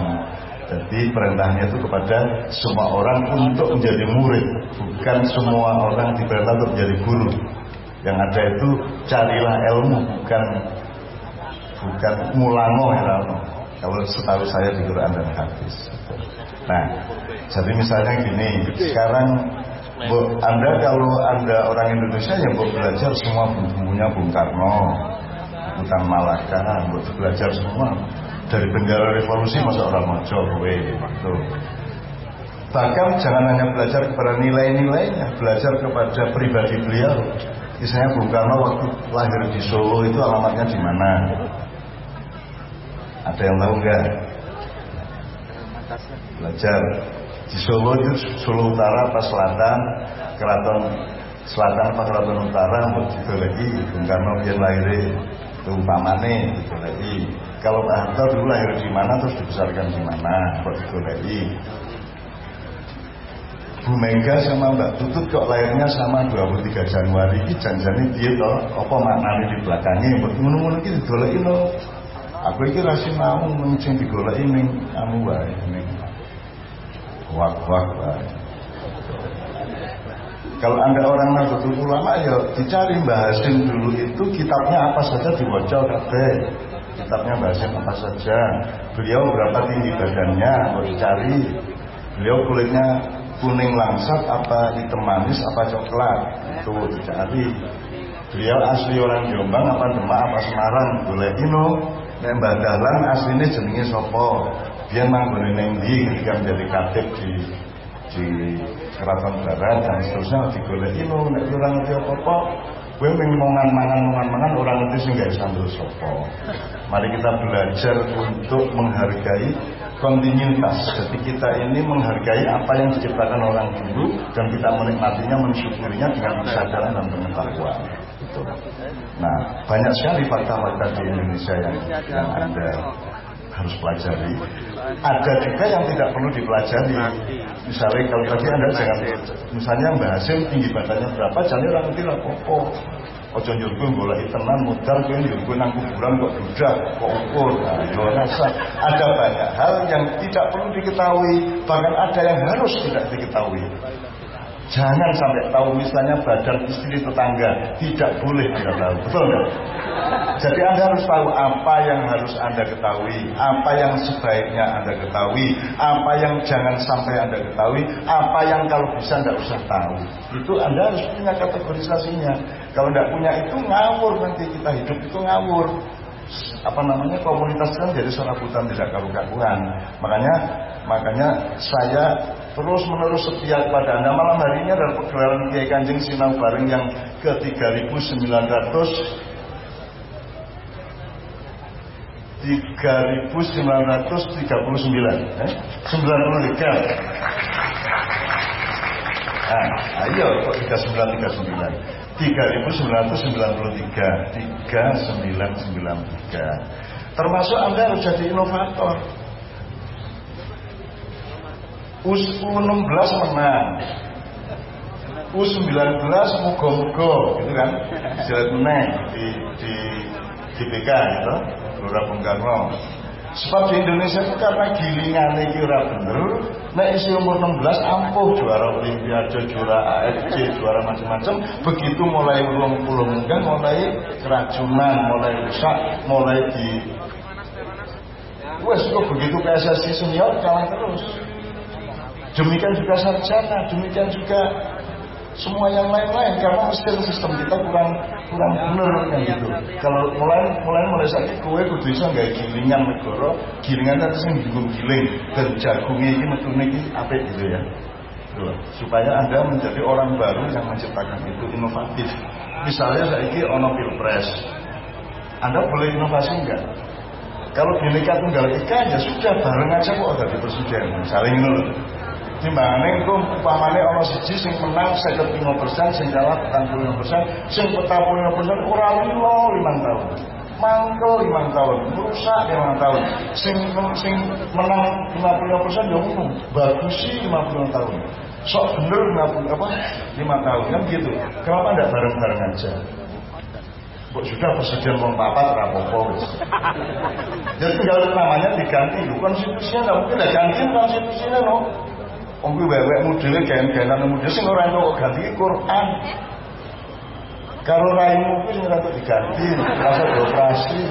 jadi perintahnya itu kepada semua orang untuk menjadi murid bukan semua orang diperintah untuk menjadi guru. Yang ada itu carilah ilmu bukan bukan mulango ya kalau setahu saya di Quran dan hadis. Nah, jadi misalnya gini, sekarang Bu, Anda kalau Anda orang Indonesia yang mau belajar semua bumbunya Bung Karno, bukan Malaka, buat belajar semua dari bendera revolusi masa orang mojo itu. Bahkan jangan hanya belajar kepada nilai-nilainya, belajar kepada pribadi beliau. Misalnya Bung Karno waktu lahir di Solo itu alamatnya di mana? Ada yang tahu nggak? belajar di Solo Solo Utara apa Selatan Keraton Selatan apa Keraton Utara untuk lagi Bung Karno yang lahir itu umpamane lagi. Kalau Pak Harto dulu lahir di mana terus dibesarkan di mana itu lagi. Bu Mega sama Mbak Tutut kok lahirnya sama 23 Januari. Ini jangan dia toh apa maknanya di belakangnya? Ngono-ngono digoleki no aku ini rasih mau mencing digoleki ning kamu wae ning wak-wak kalau anda orang Nahdlatul Ulama ya dicari Mbah Hasim dulu itu kitabnya apa saja dibaca kabeh. Kitabnya Mbah Hasim apa saja. Beliau berapa tinggi badannya mau dicari. Beliau kulitnya kuning langsat apa hitam manis apa coklat itu dicari. Beliau asli orang Jombang apa Demak apa Semarang boleh ino. Nek Mbah Dahlan aslinya jenenge sopo dia manggone ning ndi ketika menjadi katib di di keraton barat dan seterusnya digoleki lo nek ora ngerti apa-apa kowe mung mangan-mangan mangan-mangan orang ngerti sing gak sambel sapa. Mari kita belajar untuk menghargai kontinuitas. Jadi kita ini menghargai apa yang diciptakan orang dulu dan kita menikmatinya mensyukurinya dengan kesadaran dan pengetahuan. Nah banyak sekali fakta-fakta di Indonesia yang yang ada harus pelajari. Ada juga yang tidak perlu dipelajari. Misalnya kalau tadi Anda jangan misalnya Mbak Hasim tinggi badannya berapa, jadi orang ngerti lah popo. Ojo nyurku golek tenan modal kowe nyurku nang kuburan kok budak, kok ukur. Nah, rasa ada banyak hal yang tidak perlu diketahui, bahkan ada yang harus tidak diketahui. Jangan sampai tahu misalnya badan istri tetangga Tidak boleh Anda tahu. Betul enggak? Jadi Anda harus tahu apa yang harus Anda ketahui Apa yang sebaiknya Anda ketahui Apa yang jangan sampai Anda ketahui Apa yang kalau bisa Anda usah tahu. Itu Anda harus punya kategorisasinya. Kalau tidak punya itu ngawur nanti kita hidup itu ngawur. Apa namanya? Komunitas kan jadi serabutan tidak karu-karuan makanya makanya saya terus menerus setia kepada anda. Malam hari ini adalah pergelaran Kiai Kanjeng Sinau Bareng yang ke 3900 3939 eh? 93 nah, ayo kok 3939 3993 3993 termasuk anda harus jadi inovator U16 menang. U19 mugo-mugo gitu kan? Silat menang di, di, di BK gitu. Gelora Bung Karno Sebab di Indonesia itu karena gilingan ini ora bener, nek isi umur 16 ampuh juara olimpiade, juara AFC, juara macam-macam, begitu mulai ulung puluh mungkin mulai keracunan, mulai rusak, mulai di Wes kok begitu PSSI senior kalah terus. Demikian juga sarjana, demikian juga semua yang lain-lain karena mesin sistem kita kurang kurang bener kan gitu. Kalau mulai mulai mulai saat kue kudu iso nggak gilingan negara, gilingan tadi sing digung giling dan jagungnya ini metune ini apa gitu ya. Supaya anda menjadi orang baru yang menciptakan itu inovatif. Misalnya saya ini ono pilpres, anda boleh inovasi enggak? Kalau bineka tunggal ika ya sudah bareng aja kok ada di presiden. Saling nul. Di mana itu umpamanya orang siji sing menang saya lima persen, sing kalah petang puluh persen, sing petang puluh persen kurang lima lima tahun. Mangkel lima tahun, merusak lima tahun. Sing sing menang lima puluh persen ya ngono, bagus sih lima puluh tahun. Sok bener lima puluh apa lima tahun kan gitu. Kenapa tidak bareng-bareng aja? Kok sudah presiden mau papat rapopo Jadi tinggal namanya diganti Konstitusinya nggak mungkin lah ganti konstitusinya no. Om kuwi wewek modele gen-genan model sing ora entuk ganti Quran. Kalau raimu kuwi sing ora diganti, rasa operasi.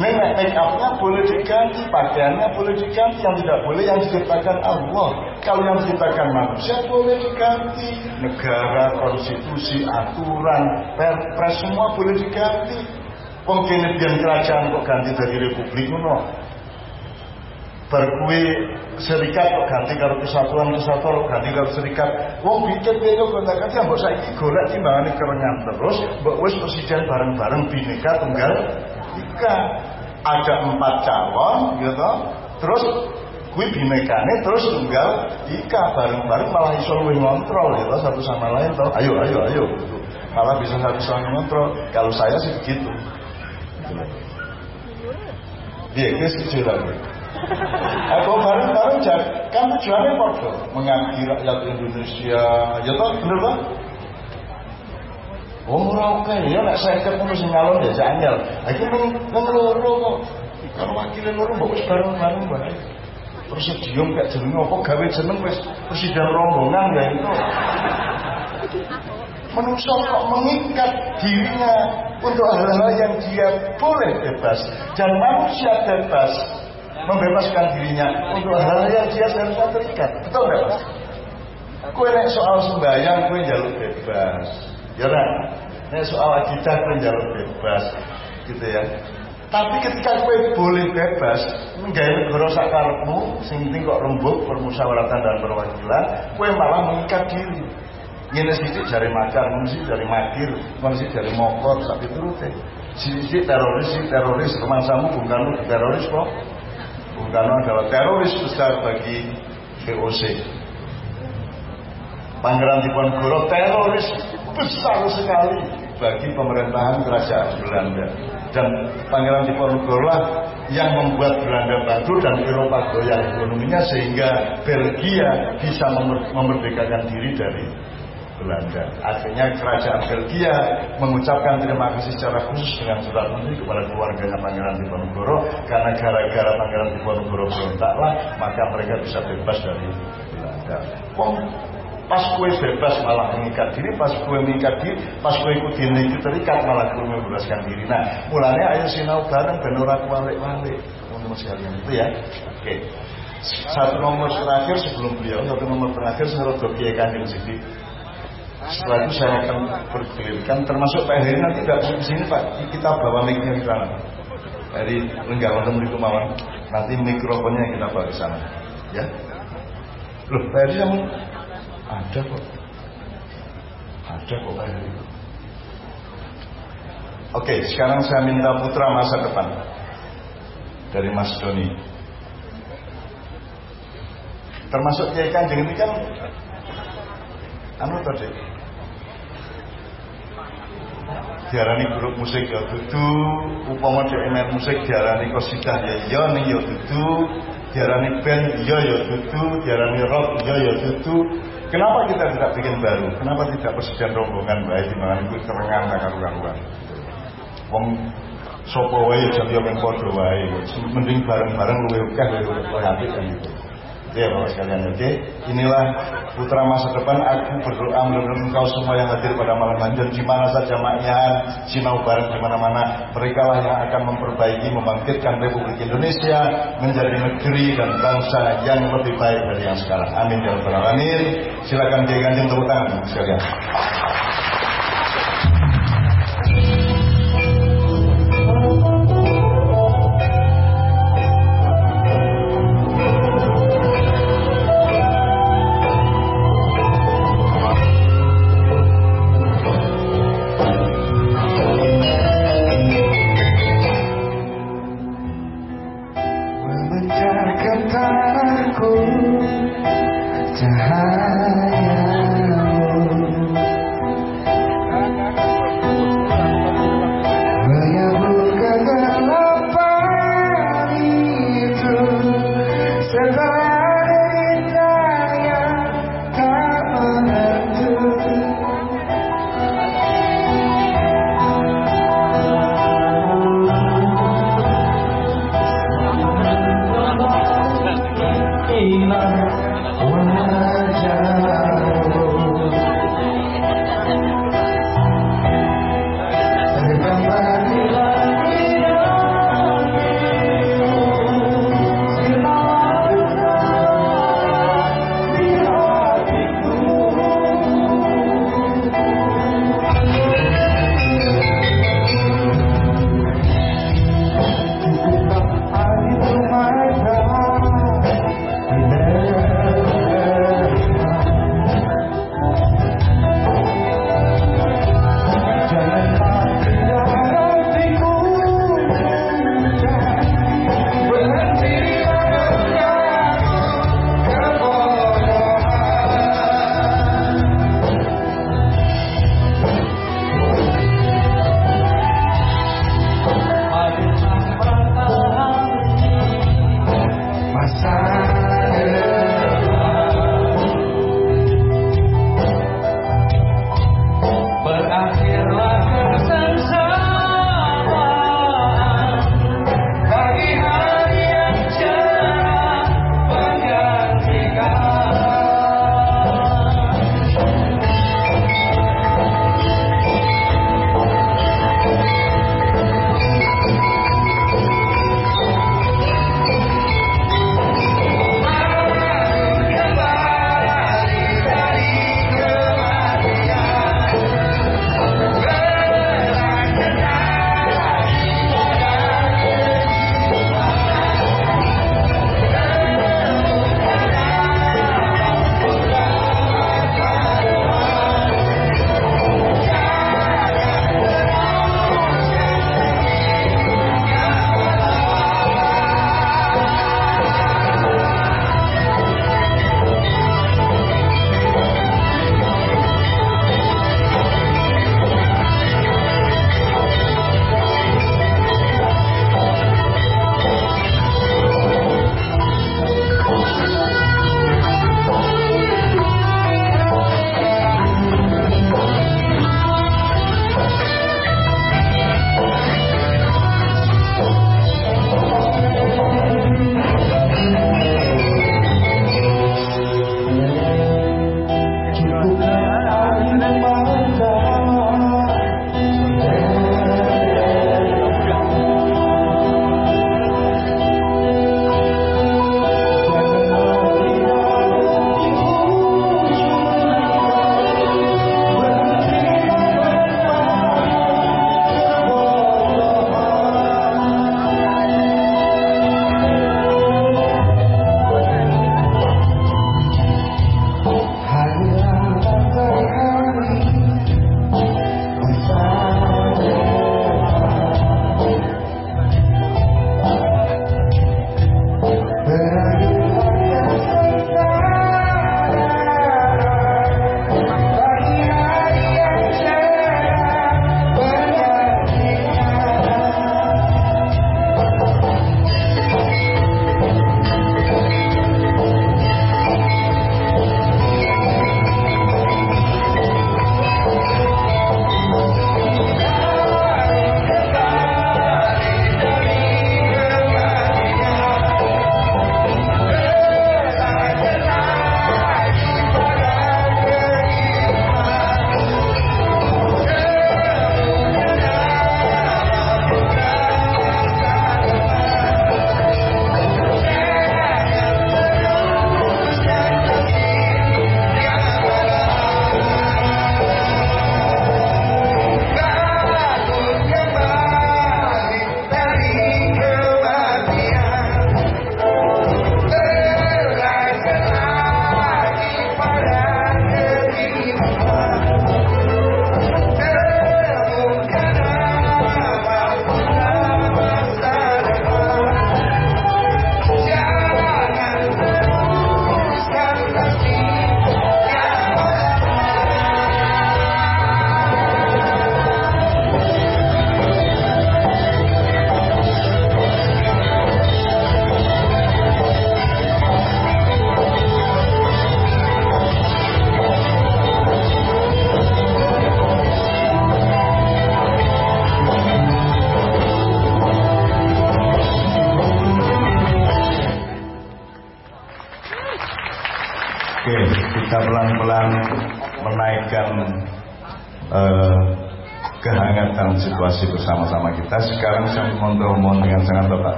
Nek make upnya boleh diganti, pakaiannya boleh diganti, yang tidak boleh yang diciptakan Allah. Kalau yang diciptakan manusia boleh diganti. Negara, konstitusi, aturan, perpres semua boleh diganti. Mungkin biar kerajaan kok ganti dari republik ngono berkue serikat kok ganti karo kesatuan kesatuan kok ganti karo serikat. Wong bikin beda gonta ganti mbok saiki golek timbangane kerenyan terus mbok wis presiden bareng-bareng bineka tunggal ika. Ada empat calon gitu terus kuwi binekane terus tunggal ika bareng-bareng malah iso luwih ngontrol ya satu sama lain toh. Ayo ayo ayo malah bisa satu sama ngontrol. Kalau saya sih begitu dia guys kecil lagi Aku bareng-bareng kan tujuannya apa? Mengabdi rakyat Indonesia. Ya toh, bener kan? Oh murah oke, ya nek saya ketemu sing nyalon ya. Iki nang nang loro kok. Kalau wakilin loro mbok wis bareng-bareng bae. Presidium gak jeneng apa gawe jeneng wis presiden rombongan ya itu. Manusia kok mengikat dirinya untuk hal-hal yang dia boleh bebas dan manusia bebas membebaskan dirinya untuk hal yang dia seharusnya terikat. Betul nggak? Kue nek soal sembahyang kue jalur bebas, ya kan? Nek soal akidah kue jalur bebas, gitu ya. Tapi ketika kue boleh bebas, menggaya negara sakarmu, penting kok rembuk permusyawaratan dan perwakilan, kue malah mengikat diri. Ini sedikit dari makar, mesti dari makir, mesti dari mokor, tapi turute. Sedikit teroris, teroris, rumah bukan teroris kok. Bung Karno adalah teroris besar bagi VOC. Pangeran Diponegoro teroris besar sekali bagi pemerintahan kerajaan Belanda. Dan Pangeran Diponegoro lah yang membuat Belanda bangkrut dan Eropa goyang ekonominya sehingga Belgia bisa memerdekakan diri dari Belanda. Akhirnya kerajaan Belgia mengucapkan terima kasih secara khusus dengan surat menteri kepada keluarganya Pangeran Diponegoro karena gara-gara Pangeran Diponegoro berontaklah maka mereka bisa bebas dari Belanda. Wong pas kue bebas malah mengikat diri, pas kue mengikat diri, pas kue ikut diri terikat malah kue membebaskan diri. Nah, mulanya ayo sinau bareng ben ora walik-walik. Teman-teman sekalian itu ya. Oke. Satu nomor terakhir sebelum beliau, satu nomor terakhir saya rada kiai sedikit setelah itu saya akan berkelirkan termasuk Pak Heri nanti tidak di sini Pak. Kita bawa mic-nya ke sana. Dari lenggah untuk di kemauan nanti mikrofonnya kita bawa ke sana. Ya? Loh Pak Heri yang ada kok. Ada kok Pak Heri Oke sekarang saya minta putra masa depan. Dari Mas Doni termasuk Kiai Kanjeng ini kan anu tadi diarani grup musik ya dudu. Upama dhek main musik diarani kosidah ya iya ning ya dudu. Diarani band iya ya dudu. Diarani rock iya ya dudu. Kenapa kita tidak bikin baru? Kenapa tidak presiden rombongan baik? Di mana itu kerengan karuan-karuan. Wong sapa wae jam yo padha wae. Mending bareng-bareng luwih akeh luwih apik kan gitu Ya Bapak sekalian, oke. Inilah putra masa depan. Aku berdoa mudah-mudahan engkau semua yang hadir pada malam hari dan di mana saja maknyahan, sinau bareng di mana-mana. Mereka lah yang akan memperbaiki, membangkitkan Republik Indonesia menjadi negeri dan bangsa yang lebih baik dari yang sekarang. Amin ya rabbal alamin. Silakan Kiai Ganjeng tepuk tangan sekalian.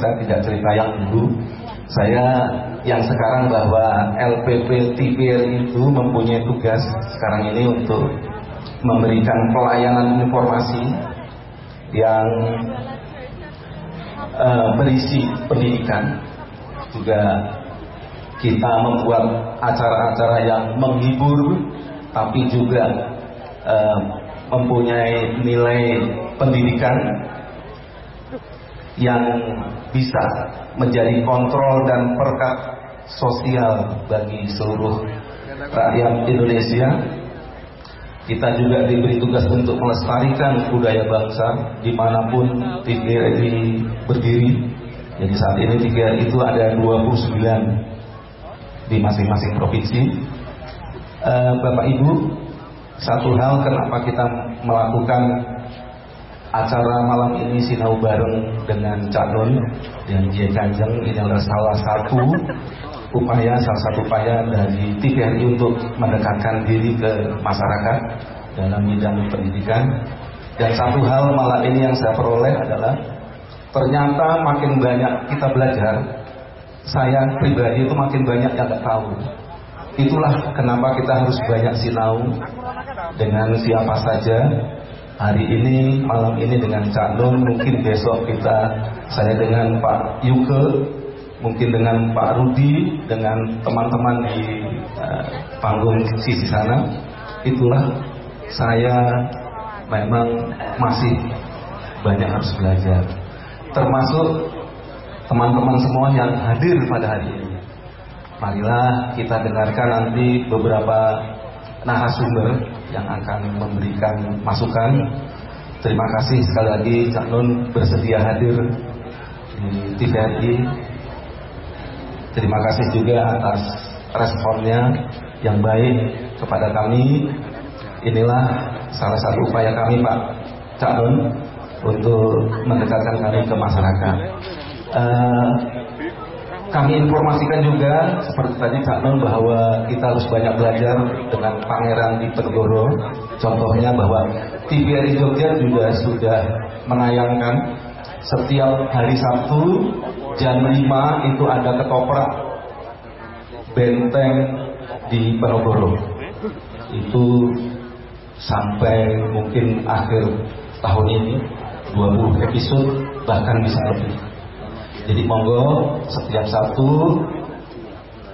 Saya tidak cerita yang dulu. Saya yang sekarang bahwa LPP TVRI itu mempunyai tugas sekarang ini untuk memberikan pelayanan informasi yang uh, berisi pendidikan. Juga kita membuat acara-acara yang menghibur tapi juga uh, mempunyai nilai pendidikan yang bisa menjadi kontrol dan perkat sosial bagi seluruh rakyat Indonesia. Kita juga diberi tugas untuk melestarikan budaya bangsa di mana pun TGRI berdiri. Jadi saat ini TGRI itu ada 29 di masing-masing provinsi. Uh, Bapak Ibu, satu hal kenapa kita melakukan acara malam ini sinau bareng dengan Cak Don dan J. Kanjeng ini adalah salah satu upaya salah satu upaya dari TVRI untuk mendekatkan diri ke masyarakat dalam bidang pendidikan. Dan satu hal malam ini yang saya peroleh adalah ternyata makin banyak kita belajar saya pribadi itu makin banyak yang tak tahu. Itulah kenapa kita harus banyak sinau dengan siapa saja hari ini malam ini dengan Cak Don mungkin besok kita saya dengan Pak Yuke mungkin dengan Pak Rudi dengan teman-teman di uh, panggung sisi sana. Itulah saya memang masih banyak harus belajar. Termasuk teman-teman semua yang hadir pada hari ini. Marilah kita dengarkan nanti beberapa narasumber yang akan memberikan masukan. Terima kasih sekali lagi Cak Nun bersedia hadir di TVRI. Terima kasih juga atas responnya yang baik kepada kami. Inilah salah satu upaya kami Pak Cak Nun untuk mendekatkan kami ke masyarakat. Uh, kami informasikan juga seperti tadi Cak Nun bahwa kita harus banyak belajar dengan Pangeran di Penegoro. Contohnya bahwa TVRI Jogja juga sudah menayangkan setiap hari Sabtu jam 5 itu ada ketoprak benteng di Penogoro. Itu sampai mungkin akhir tahun ini 20 episode bahkan bisa lebih. Jadi monggo setiap Sabtu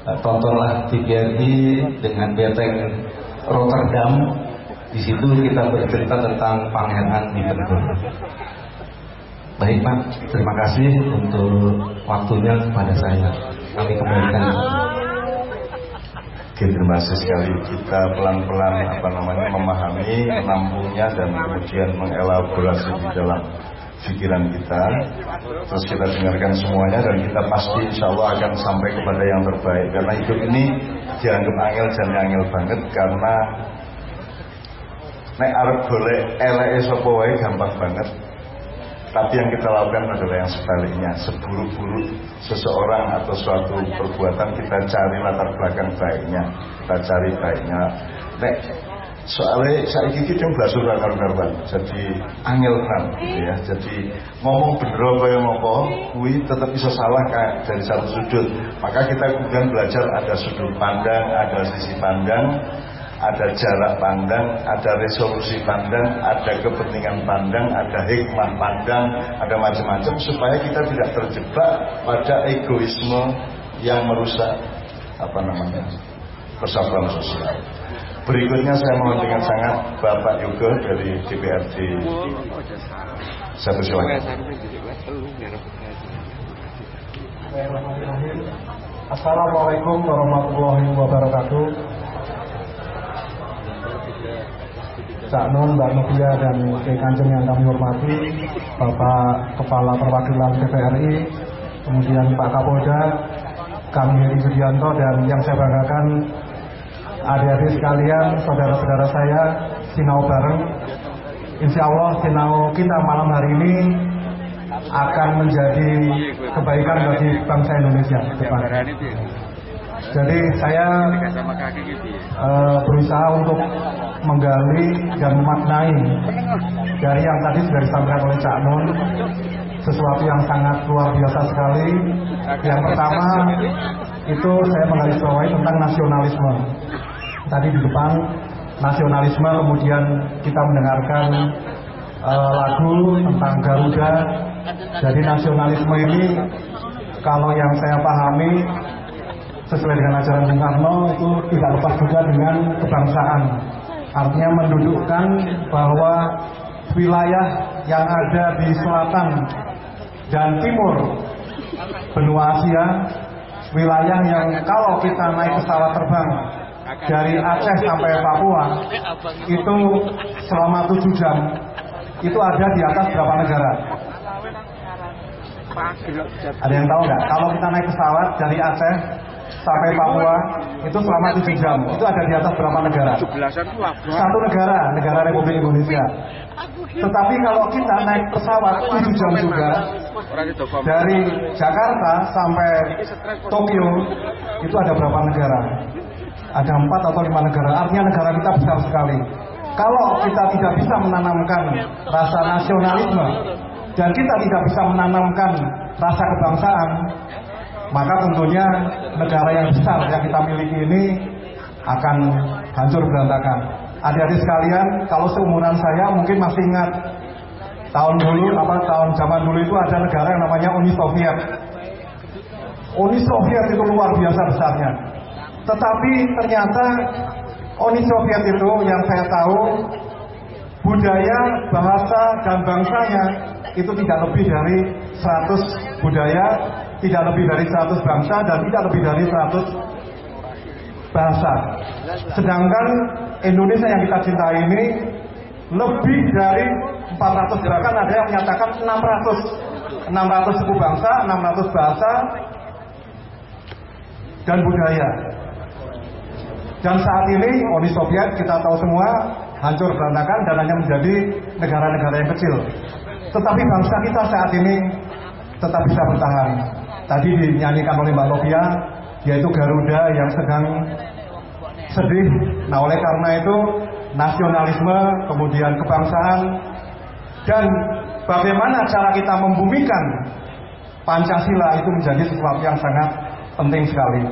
uh, tontonlah TVRI dengan beteng Rotterdam. Di situ kita bercerita tentang pangeran di Bentur. Baik Pak, terima kasih untuk waktunya kepada saya. Kami kembalikan. Oke, terima kasih sekali. Kita pelan-pelan apa namanya memahami, menampungnya dan kemudian mengelaborasi di dalam pikiran kita. Terus kita dengarkan semuanya dan kita pasti insya Allah akan sampai kepada yang terbaik. Karena hidup ini dianggap angel dan angel banget karena nek arep golek eleke sapa gampang banget. Tapi yang kita lakukan adalah yang sebaliknya. Seburuk-buruk seseorang atau suatu perbuatan kita cari latar belakang baiknya. Kita cari baiknya. Nek soalnya saya iki yang belajar ora karuan jadi angel kan gitu ya. Jadi ngomong bener apa yang apa kuwi tetap bisa salah kayak dari satu sudut. Maka kita kemudian belajar ada sudut pandang ada sisi pandang ada jarak pandang ada resolusi pandang ada kepentingan pandang ada hikmah pandang ada macam-macam supaya kita tidak terjebak pada egoisme yang merusak apa namanya persatuan sosial Berikutnya saya mohon dengan sangat Bapak Yugo dari DPRD. Saya persilakan. Assalamualaikum warahmatullahi wabarakatuh. Cak Nun, Mbak Novia dan Kiai Kanjeng yang kami hormati, Bapak Kepala Perwakilan TVRI, kemudian Pak Kapolda, kami Heri Sudianto dan yang saya banggakan adik-adik sekalian, saudara-saudara saya, Sinau bareng. Insya Allah Sinau kita malam hari ini akan menjadi kebaikan bagi bangsa Indonesia depan. Jadi saya eh, berusaha untuk menggali dan memaknai dari yang tadi sudah disampaikan oleh Cak Nun sesuatu yang sangat luar biasa sekali. Yang pertama itu saya menggarisbawahi tentang nasionalisme. Tadi di depan nasionalisme kemudian kita mendengarkan eh, lagu tentang Garuda. Jadi nasionalisme ini kalau yang saya pahami sesuai dengan ajaran Bung Karno itu tidak lepas juga dengan kebangsaan. Artinya mendudukkan bahwa wilayah yang ada di selatan dan timur benua Asia, wilayah yang kalau kita naik pesawat terbang dari Aceh sampai Papua itu selama 7 jam itu ada di atas berapa negara? Ada yang tahu nggak? Kalau kita naik pesawat dari Aceh sampai Papua itu selama 7 jam itu ada di atas berapa negara? Satu negara, negara Republik Indonesia. Tetapi kalau kita naik pesawat 7 jam juga dari Jakarta sampai Tokyo itu ada berapa negara? Ada empat atau lima negara. Artinya negara kita besar sekali. Kalau kita tidak bisa menanamkan rasa nasionalisme dan kita tidak bisa menanamkan rasa kebangsaan, maka tentunya negara yang besar yang kita miliki ini akan hancur berantakan. Adik-adik sekalian, kalau seumuran saya mungkin masih ingat tahun dulu apa tahun zaman dulu itu ada negara yang namanya Uni Soviet. Uni Soviet itu luar biasa besarnya. Tetapi ternyata Uni Soviet itu yang saya tahu budaya, bahasa dan bangsanya itu tidak lebih dari 100 budaya, tidak lebih dari 100 bangsa dan tidak lebih dari 100 bahasa. Sedangkan Indonesia yang kita cintai ini lebih dari 400 bahkan ada yang menyatakan 600 600 suku bangsa, 600 bahasa dan budaya. Dan saat ini Uni Soviet kita tahu semua hancur berantakan dan hanya menjadi negara-negara yang kecil. Tetapi bangsa kita saat ini tetap bisa bertahan. Tadi dinyanyikan oleh Mbak Novia, yaitu Garuda yang sedang sedih. Nah oleh karena itu nasionalisme, kemudian kebangsaan, dan bagaimana cara kita membumikan Pancasila itu menjadi sesuatu yang sangat penting sekali.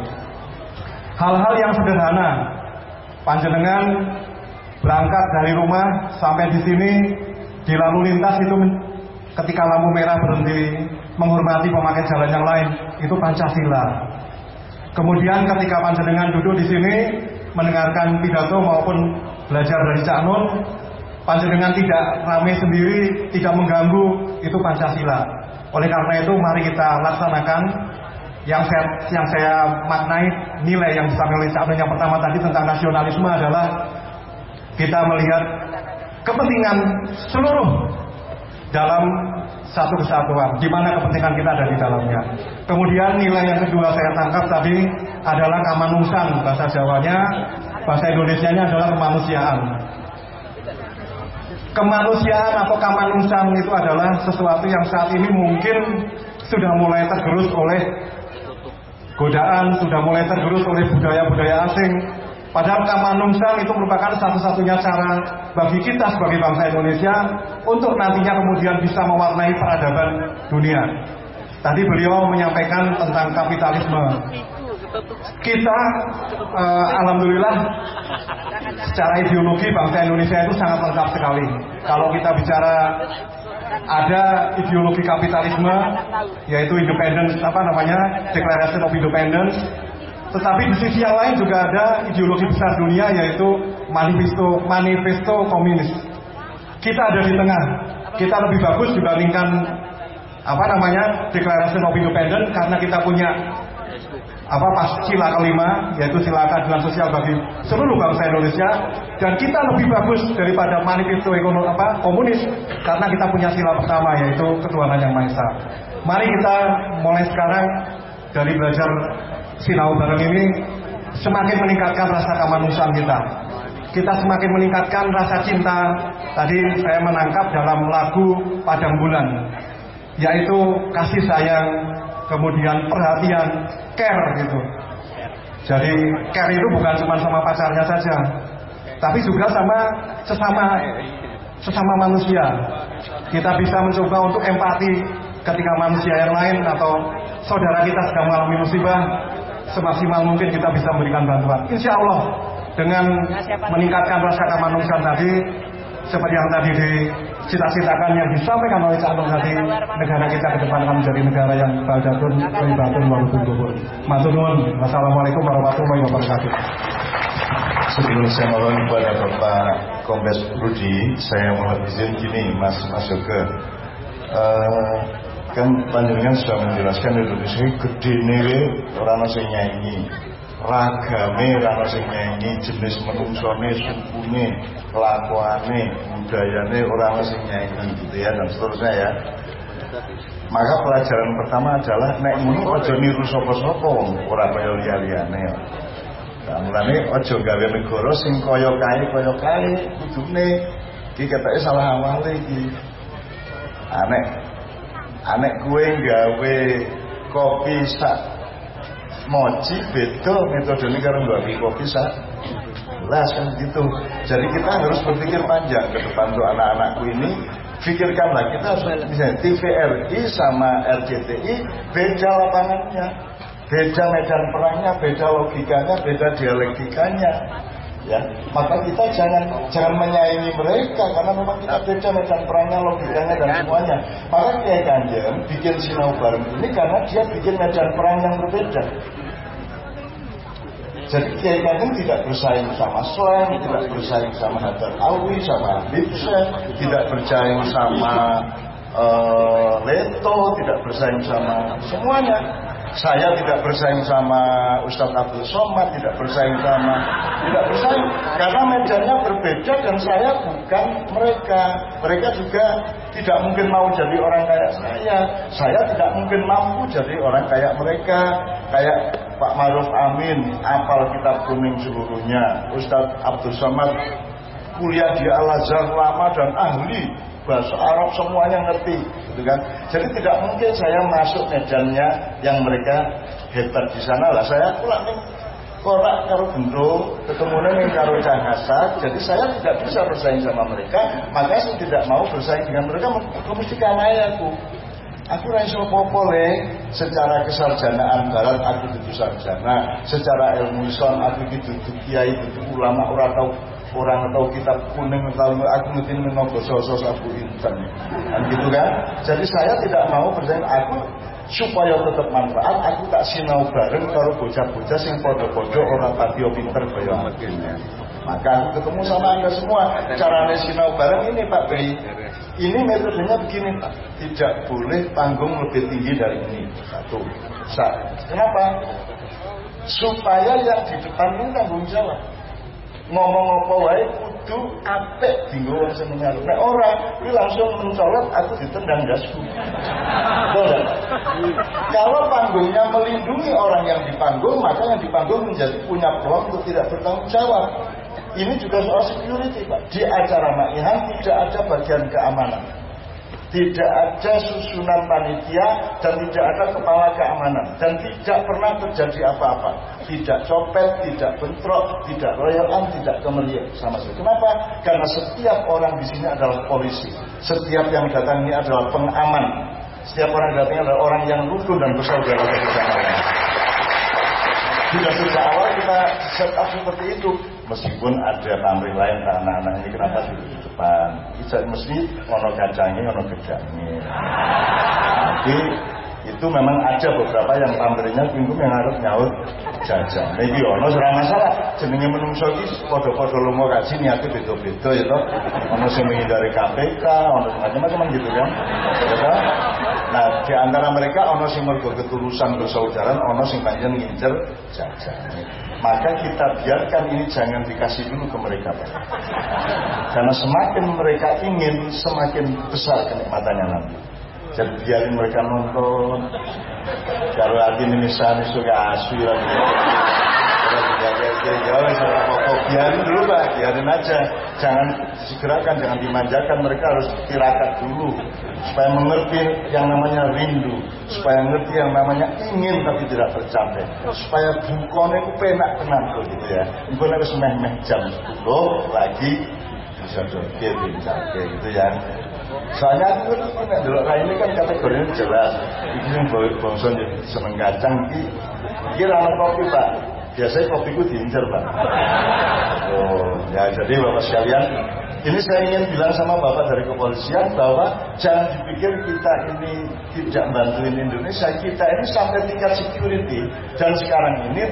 Hal-hal yang sederhana, panjenengan berangkat dari rumah sampai di sini di lalu lintas itu ketika lampu merah berhenti menghormati pemakai jalan yang lain itu Pancasila. Kemudian ketika panjenengan duduk di sini mendengarkan pidato maupun belajar dari Cak Nun, panjenengan tidak ramai sendiri, tidak mengganggu, itu Pancasila. Oleh karena itu mari kita laksanakan yang saya, yang saya maknai nilai yang disampaikan oleh Cak yang pertama tadi tentang nasionalisme adalah kita melihat kepentingan seluruh dalam satu kesatuan, di mana kepentingan kita ada di dalamnya. Kemudian nilai yang kedua saya tangkap tadi adalah kemanusiaan bahasa Jawanya, bahasa Indonesianya adalah kemanusiaan. Kemanusiaan atau kemanusiaan itu adalah sesuatu yang saat ini mungkin sudah mulai tergerus oleh godaan, sudah mulai tergerus oleh budaya-budaya asing. Padahal kemanusiaan itu merupakan satu-satunya cara bagi kita sebagai bangsa Indonesia untuk nantinya kemudian bisa mewarnai peradaban dunia. Tadi beliau menyampaikan tentang kapitalisme. Kita eh, alhamdulillah secara ideologi bangsa Indonesia itu sangat lengkap sekali. Kalau kita bicara ada ideologi kapitalisme yaitu independence apa namanya Declaration of Independence. Tetapi di sisi yang lain juga ada ideologi besar dunia yaitu manifesto manifesto komunis. Kita ada di tengah. Kita lebih bagus dibandingkan apa namanya Declaration of Independence karena kita punya apa pas sila kelima yaitu sila keadilan sosial bagi seluruh bangsa Indonesia dan kita lebih bagus daripada manifesto ekonomi apa komunis karena kita punya sila pertama yaitu ketuhanan yang maha esa. Mari kita mulai sekarang dari belajar sinau bareng ini semakin meningkatkan rasa kemanusiaan kita. Kita semakin meningkatkan rasa cinta. Tadi saya menangkap dalam lagu Padang Bulan, yaitu kasih sayang, kemudian perhatian, care gitu. Jadi care itu bukan cuma sama pacarnya saja, tapi juga sama sesama sesama manusia. Kita bisa mencoba untuk empati ketika manusia yang lain atau saudara kita sedang mengalami musibah, semaksimal mungkin kita bisa memberikan bantuan. Insya Allah dengan meningkatkan rasa kemanusiaan tadi, seperti yang tadi dicita-citakan yang disampaikan oleh Cak Anton tadi, negara kita ke depan akan menjadi negara yang baldatun, kaibatun, walaupun kubur. Matur nuwun. Wassalamualaikum warahmatullahi wabarakatuh. Sebelum saya mohon kepada Bapak Kombes Rudi, saya mohon izin gini, Mas Mas Yoga. Eh, kan panjenengan sudah menjelaskan Indonesia gede nih, orang sing nyanyi, ragame orang sing nyanyi, jenis menungsone, sukune, kelakuane, budayane orang sing nyanyi gitu ya dan seterusnya ya. Maka pelajaran pertama adalah nek ngono aja niru sapa-sapa ora kaya. Nah, mulane aja gawe negara sing kaya kae kaya kae kudune iki ketake salah awale iki. Anek anek kue gawe kopi sak mochi beda metodenya karo gawe kopi sak gelas kan gitu. Jadi kita harus berpikir panjang ke depan untuk anak-anakku ini. Pikirkanlah kita harus misalnya TVRI sama RCTI beda lapangannya. Beda medan perangnya beda logikanya beda dialektikanya ya. Maka kita jangan jangan menyaingi mereka karena memang kita beda medan perangnya logikanya dan semuanya. Maka Kiai Kanjeng bikin sinau bareng ini karena dia bikin medan perang yang berbeda. Jadi Kiai Kanjeng tidak bersaing sama Slang, tidak bersaing sama Haddad Alwi, sama Syekh, tidak bersaing sama eh, Leto, tidak bersaing sama semuanya. Saya tidak bersaing sama Ustadz Abdul Somad, tidak bersaing sama, tidak bersaing karena medannya berbeda dan saya bukan mereka. Mereka juga tidak mungkin mau jadi orang kayak saya. Saya tidak mungkin mampu jadi orang kayak mereka. Kayak Pak Maruf Amin, apal kitab kuning seluruhnya. Ustadz Abdul Somad kuliah di Al Azhar lama dan ahli bahasa Arab semuanya ngerti gitu kan? Jadi tidak mungkin saya masuk medannya yang mereka hebat di sana. Lah saya pulang nih korak karo bendo ketemu nih karo cahasa jadi saya tidak bisa bersaing sama mereka. Makanya saya tidak mau bersaing dengan mereka. Mesti kanai aku. Aku raiso popole secara kesarjanaan barat aku itu sarjana, secara ilmu Islam aku itu kiai itu ulama orang tahu orang tahu kitab kuning tahu aku ngerti menopo sosok aku inten kan gitu kan? Jadi saya tidak mau bersaing. Aku supaya tetap manfaat aku tak sinau bareng karo bocah-bocah sing podo-podo orang patio pinter kaya maka aku ketemu sama anda semua. Caranya sinau bareng ini Pak Bey ini metodenya begini Pak. Tidak boleh panggung lebih tinggi dari ini. Satu. Sa kenapa? Supaya yang di depan ini tanggung jawab ngomong apa wae kudu apik dinggo wong sing ngarep. Nek ora, kuwi langsung mencolot aku ditendang gasku. Betul? Kalau panggungnya melindungi orang yang di panggung, maka yang di panggung menjadi punya peluang untuk tidak bertanggung jawab. Ini juga soal security, Pak. Di acara Ma'ihan tidak ada bagian keamanan. Tidak ada susunan panitia dan tidak ada kepala keamanan dan tidak pernah terjadi apa-apa. Tidak copet, tidak bentrok, tidak royokan, tidak kemeriah sama sekali. Kenapa? Karena setiap orang di sini adalah polisi. Setiap yang datang ini adalah pengaman. Setiap orang yang datang adalah orang yang rukun dan bersaudara satu sama lain. Sudah sejak awal kita set up seperti itu. Meskipun ada pamrih lain ke anak-anak ini kenapa di depan. Bisa mesti ono kacangnya, ono gedangnya. Tapi itu memang ada beberapa yang pamrihnya pinggum yang harus nyaut jajan. Maybe ono serah masalah. Jenenge menungso iki padha-padha lomo kaji niate beda-beda ya toh. Ono sing menghindari KPK, ono macam-macam gitu kan. Ya? Nah, di antara mereka ono sing mergo ketulusan bersaudaraan, ono sing panjang ngincer jajan. Maka kita biarkan ini jangan dikasih dulu ke mereka Pak. Karena semakin mereka ingin, semakin besar kenikmatannya nanti. Jadi biarin mereka nonton. Kalau lagi misalnya suka asu lagi. Ya wes pokok biarin dulu pak biarin aja. Jangan disegerakan jangan dimanjakan. Mereka harus tirakat dulu supaya mengerti yang namanya rindu supaya mengerti yang namanya ingin tapi tidak tercapai supaya bukone itu penak tenan tuh gitu ya. Itu harus meh-meh jam 10 lagi bisa joget bincang gitu ya soalnya aku kan dulu ini kan kategorinya jelas. Ini yang bawa bangsa seneng kacang ini kira anak kopi pak. Biasanya kopiku diincar pak. Oh ya jadi bapak sekalian ini saya ingin bilang sama bapak dari kepolisian bahwa jangan dipikir kita ini tidak bantuin Indonesia. Kita ini sampai tingkat security. Dan sekarang ini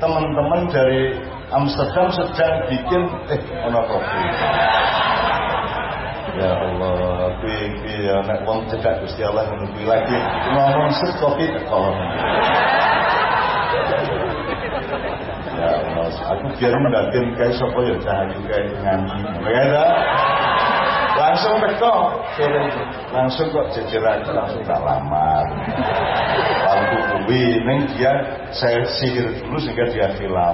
teman-teman dari Amsterdam sedang bikin eh ono kopi. Ya Allah, pipi ya nek wong cekak Gusti Allah lagi ngomong set kopi teko. Ya Allah, aku biar mendatin kayak sapa ya kayak nganyi. Ya Langsung teko, langsung kok jejeran langsung tak lamar. Lampu kuwi ning dia saya sihir dulu sehingga dia. Rumah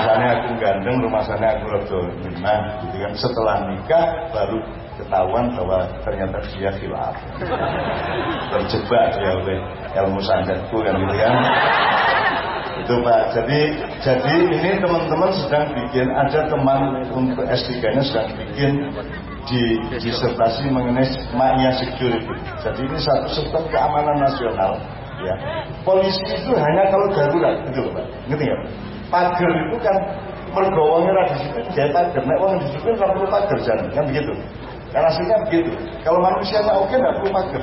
sana aku gandeng, rumah sana aku rada minah gitu kan. Setelah nikah baru ketahuan bahwa ternyata dia khilaf. Terjebak dia oleh ilmu sandatku kan gitu kan. Itu Pak. Jadi jadi ini teman-teman sedang bikin ada teman untuk S3-nya sedang bikin di disertasi mengenai maknya security. Jadi ini satu sistem keamanan nasional. Ya, polisi itu hanya kalau darurat, gitu loh Pak. Ngerti nggak? Pagar itu kan mergowongnya ra disiplin, dia pagar. Nek wong disiplin nggak perlu pagar jangan, kan begitu. Aslinya begitu. Kalau manusianya oke nggak perlu pagar.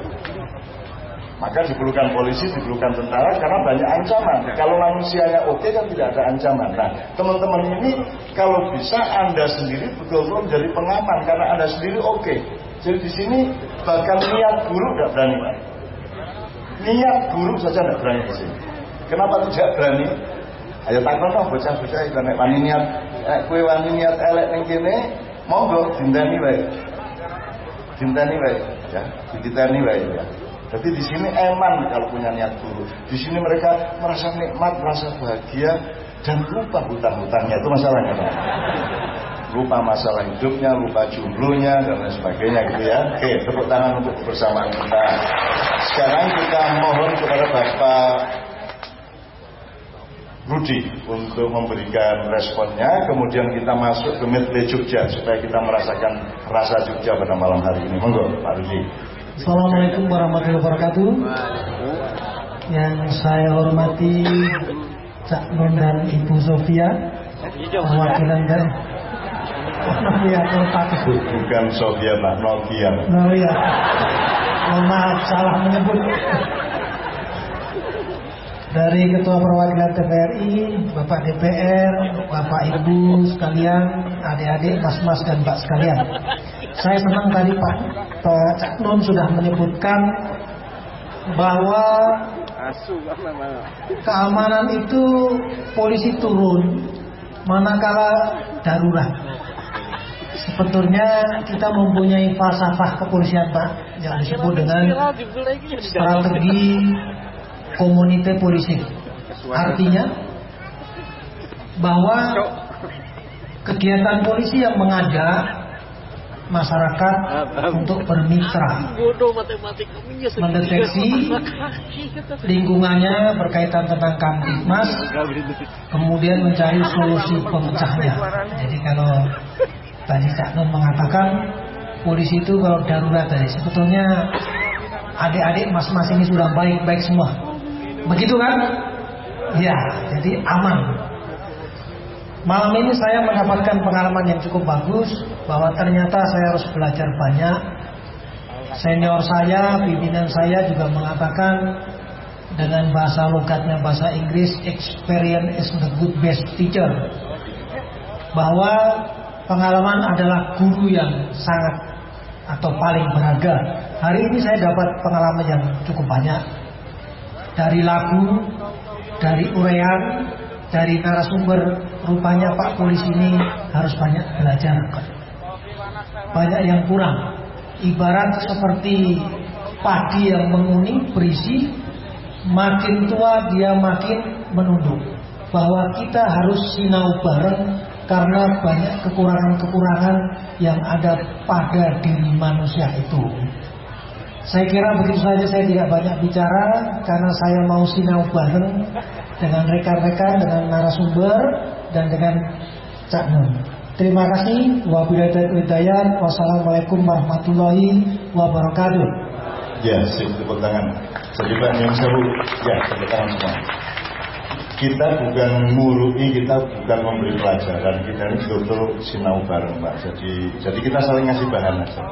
Maka diperlukan polisi, diperlukan tentara karena banyak ancaman. Kalau manusianya oke kan tidak ada ancaman. Nah, teman-teman ini kalau bisa Anda sendiri betul-betul menjadi pengaman karena Anda sendiri oke. Jadi di sini bahkan niat buruk tidak berani, Pak. Niat buruk saja tidak berani di sini. Kenapa tidak berani? Ayo takon dong bocah-bocah itu nek wani niat eh, kue wani niat elek ning kene monggo dinteni wae. Dinteni wae ya, dinteni wae ya. Jadi di sini eman kalau punya niat buruk. Di sini mereka merasa nikmat, merasa bahagia dan lupa hutang-hutangnya itu masalahnya Pak. Lupa masalah hidupnya, lupa jumlahnya dan lain sebagainya gitu ya. Oke, tepuk tangan untuk kebersamaan kita. Sekarang kita mohon kepada Bapak Rudi untuk memberikan responnya. Kemudian kita masuk ke Medley Jogja supaya kita merasakan rasa Jogja pada malam hari ini. Monggo Pak Rudi. Assalamualaikum warahmatullahi wabarakatuh. Yang saya hormati Cak Nun dan Ibu Sofia Perwakilan dari Nokia Telpak. Bukan Sofia Pak, Nokia. Iya Mohon maaf salah menyebut. Dari Ketua Perwakilan TPRI Bapak DPR Bapak Ibu sekalian Adik-adik, mas-mas dan mbak sekalian Saya senang tadi Pak Pak Cak Nun sudah menyebutkan bahwa keamanan itu polisi turun manakala darurat. Sebetulnya kita mempunyai falsafah kepolisian Pak yang disebut dengan strategi komunite polisi. Artinya bahwa kegiatan polisi yang mengajak masyarakat untuk bermitra. Mendeteksi lingkungannya berkaitan tentang kamtipmas kemudian mencari solusi pemecahnya. Jadi kalau tadi Cak Nun mengatakan polisi itu kalau darurat tadi sebetulnya adik-adik mas-mas ini sudah baik-baik semua. Begitu kan? Ya jadi aman Malam ini saya mendapatkan pengalaman yang cukup bagus bahwa ternyata saya harus belajar banyak. Senior saya, pimpinan saya juga mengatakan dengan bahasa logatnya bahasa Inggris, experience is the good best teacher. Bahwa pengalaman adalah guru yang sangat atau paling berharga. Hari ini saya dapat pengalaman yang cukup banyak dari lagu, dari urean, dari narasumber rupanya Pak polisi ini harus banyak belajar banyak yang kurang ibarat seperti padi yang menguning berisi, makin tua dia makin menunduk. Bahwa kita harus sinau bareng karena banyak kekurangan-kekurangan yang ada pada diri manusia itu. Saya kira begitu saja saya tidak banyak bicara karena saya mau sinau bareng dengan rekan-rekan, dengan narasumber dan dengan Cak Nun. Terima kasih. Wabillahi. Wassalamualaikum warahmatullahi wabarakatuh. Ya, sip tepuk tangan. Pak Nyun Sewu, ya tepuk tangan semua. Kita bukan ngurui, kita bukan memberi pelajaran, kita ini betul-betul sinau bareng Pak. Jadi, jadi kita saling ngasih bahan aja.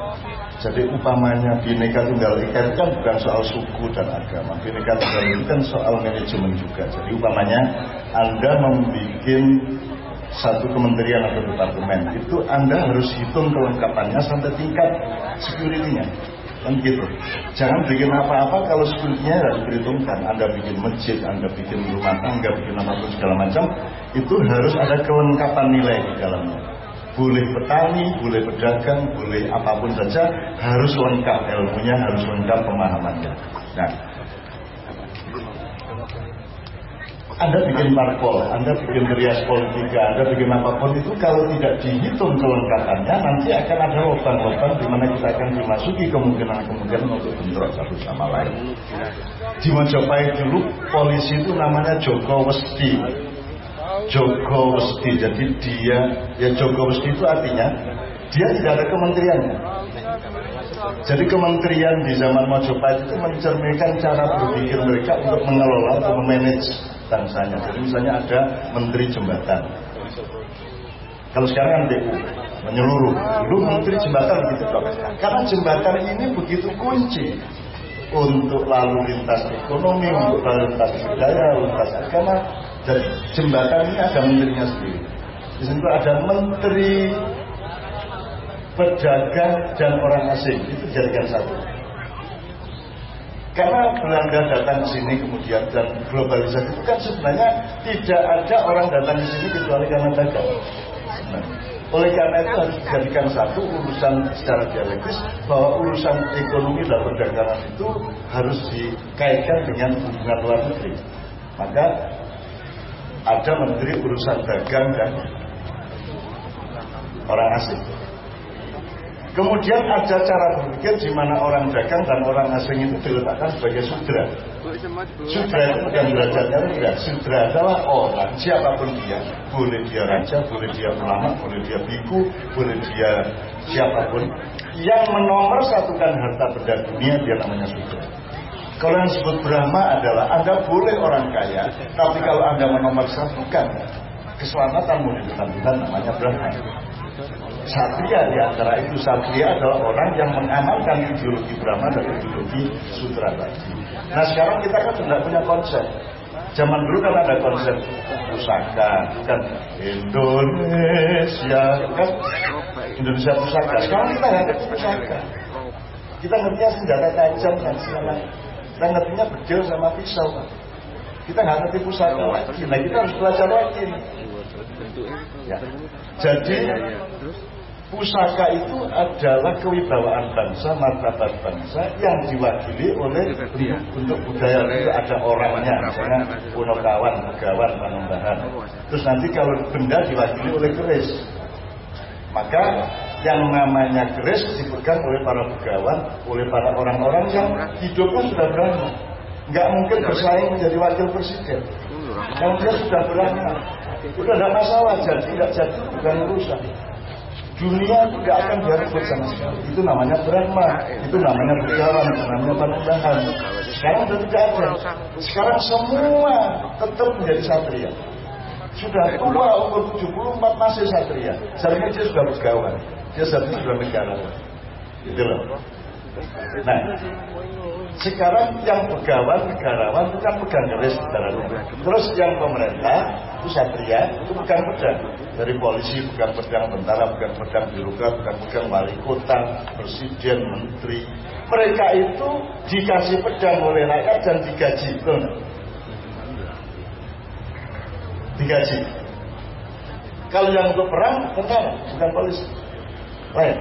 Jadi umpamanya Bhinneka Tunggal Ika itu kan bukan soal suku dan agama. Bhinneka Tunggal itu kan soal manajemen juga. Jadi umpamanya Anda membuat satu kementerian atau departemen itu Anda harus hitung kelengkapannya sampai tingkat security-nya kan gitu jangan bikin apa-apa kalau security-nya harus diperhitungkan Anda bikin masjid, Anda bikin rumah tangga bikin apa pun segala macam itu harus ada kelengkapan nilai di dalamnya boleh petani, boleh pedagang, boleh apa pun saja harus lengkap ilmunya, harus lengkap pemahamannya nah anda bikin parpol, Anda bikin rias politika, Anda bikin apa pun itu kalau tidak dihitung kelengkapannya nanti akan ada lubang-lubang di mana kita akan dimasuki kemungkinan-kemungkinan untuk bentrok satu sama lain. Di Majapahit dulu polisi itu namanya Joko Westi. Joko Westi, jadi dia ya Joko Westi itu artinya dia tidak ada kementeriannya. Jadi kementerian di zaman Majapahit itu mencerminkan cara berpikir mereka untuk mengelola, untuk memanage bangsanya. Jadi misalnya ada menteri jembatan. Kalau sekarang kan DU menyeluruh. Dulu menteri jembatan begitu kok. Karena jembatan ini begitu kunci untuk lalu lintas ekonomi, untuk lalu lintas budaya, lintas agama. Jadi jembatan ini ada menterinya sendiri. Di situ ada menteri pedagang dan orang asing itu jadikan satu. Karena Belanda datang ke sini kemudian dan globalisasi itu kan sebenarnya tidak ada orang datang ke sini kecuali karena dagang. Nah, oleh karena itu harus dijadikan satu urusan secara dialektis bahwa urusan ekonomi dan perdagangan itu harus dikaitkan dengan hubungan luar negeri. Maka ada menteri urusan dagang dan orang asing. Kemudian ada cara berpikir di mana orang dagang dan orang asing itu diletakkan sebagai sudra. Sudra itu bukan derajatnya rendah. Sudra adalah orang, siapa pun dia. Boleh dia raja, boleh dia ulama, boleh dia biku, boleh dia siapa pun. Yang menomor satukan harta benda dunia dia namanya sudra. Kalau yang disebut Brahma adalah Anda boleh orang kaya, tapi kalau Anda menomor satukan keselamatan di depan Tuhan namanya Brahma. Satria di antara itu Satria adalah orang yang mengamalkan ideologi Brahma dan ideologi Sutra tadi. Nah sekarang kita kan sudah punya konsep. Zaman dulu kan ada konsep pusaka, kan Indonesia, kan Indonesia pusaka. Sekarang kita nggak pusaka. Kita ngertinya senjata tajam dan segala. Kita ngertinya bedil sama pisau. Kita nggak ngerti pusaka lagi. Nah kita harus belajar lagi. Ya. Jadi pusaka itu adalah kewibawaan bangsa, martabat bangsa yang diwakili oleh untuk budaya itu ada orangnya, misalnya Punokawan, Begawan, Panembahan. Terus nanti kalau benda diwakili oleh keris, maka yang namanya keris dipegang oleh para begawan, oleh para orang-orang yang hidupnya sudah berani. Nggak mungkin bersaing menjadi wakil presiden. Yang dia sudah berani. Itu ada masalah, jadi tidak jadi bukan urusan dunia itu tidak akan direbut sama sekali. Itu namanya Brahma, itu namanya Begawan, itu namanya Panembahan. Sekarang sudah tidak ada. Sekarang semua tetap menjadi satria. Sudah tua umur 74 masih satria. Dia sudah begawan. Dia seharusnya sudah negarawan. Gitu loh. Nah, sekarang yang pegawan, negarawan itu kan pegang keris. Terus yang pemerintah itu satria itu pegang pedang. Dari polisi pegang pedang, tentara pegang pedang, birokrat pegang pedang, wali kota, presiden, menteri. Mereka itu dikasih pedang oleh rakyat dan digaji. Nggak? Digaji. Kalau yang untuk perang, tentara, bukan polisi. Lain.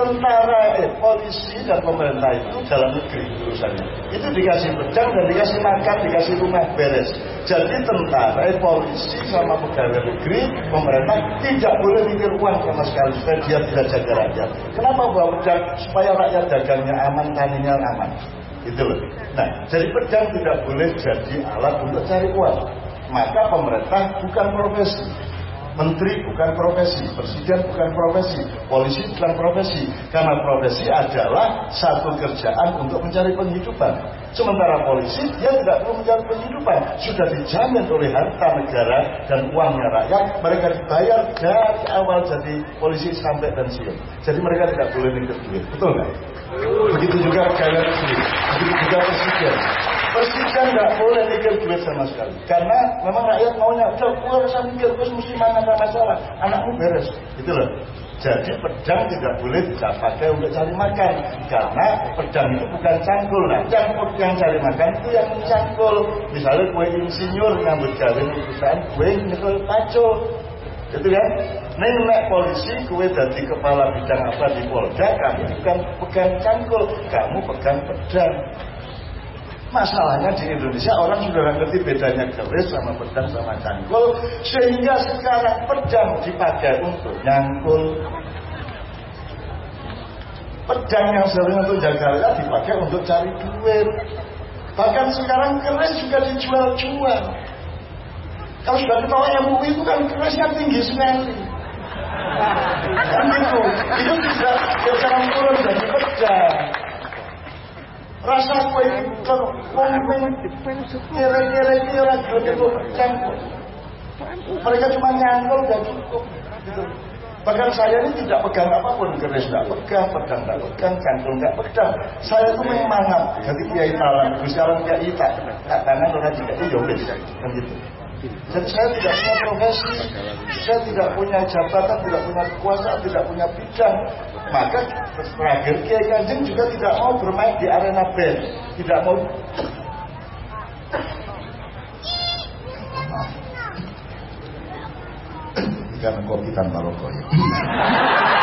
tentara, eh, polisi dan pemerintah itu dalam negeri urusannya. Itu dikasih pedang dan dikasih makan, dikasih rumah beres. Jadi tentara, eh, polisi sama pegawai negeri, pemerintah tidak boleh mikir uang sama sekali supaya dia tidak jaga rakyat. Kenapa bawa pedang? Supaya rakyat dagangnya aman, taninya aman. Itu loh. Nah, jadi pedang tidak boleh jadi alat untuk cari uang. Maka pemerintah bukan profesi. Menteri bukan profesi, presiden bukan profesi, polisi bukan profesi. Karena profesi adalah satu kerjaan untuk mencari penghidupan. Sementara polisi dia tidak perlu mencari penghidupan, sudah dijamin oleh harta negara dan uangnya rakyat. Mereka dibayar dari awal jadi polisi sampai pensiun. Jadi mereka tidak boleh mikir duit, betul nggak? Begitu juga negeri, begitu juga presiden. Presiden nggak boleh mikir duit sama sekali. Karena memang rakyat maunya, udah gue harus mikir, gue mesti mana masalah. Anakmu beres. Gitu loh. Jadi pedang tidak boleh kita pakai untuk cari makan. Karena pedang itu bukan cangkul. Nah, yang, yang cari makan itu yang mencangkul. Misalnya kue insinyur ngambut kawin di perusahaan, kue nyekul pacul. Gitu kan? Neng nek polisi kue dari kepala bidang apa di Polda, kamu bukan pegang cangkul, kamu pegang pedang. Masalahnya di Indonesia orang sudah ngerti bedanya keris sama pedang sama cangkul sehingga sekarang pedang dipakai untuk nyangkul. Pedang yang sering untuk jaga dipakai untuk cari duit. Bahkan sekarang keris juga dijual-jual. Kalau sudah ketawa MUI itu kan kerisnya tinggi sekali. Kan gitu. Itu tidak sekarang turun jadi pedang rasa kue itu ngomong kira-kira kira gitu campur mereka cuma nyangkul dan cukup gitu. bahkan saya ini tidak pegang apa pun keris tidak pegang pedang tidak pegang cangkul tidak pegang saya itu memang jadi kiai talan sekarang kiai tak tak tangan orang tidak itu yowes kan gitu jadi saya tidak punya profesi, saya tidak punya jabatan, tidak punya kekuasaan, tidak punya bidang. Maka terakhir Kiai Kanjeng juga tidak mau bermain di arena band, tidak mau karena kopi tanpa rokok ya.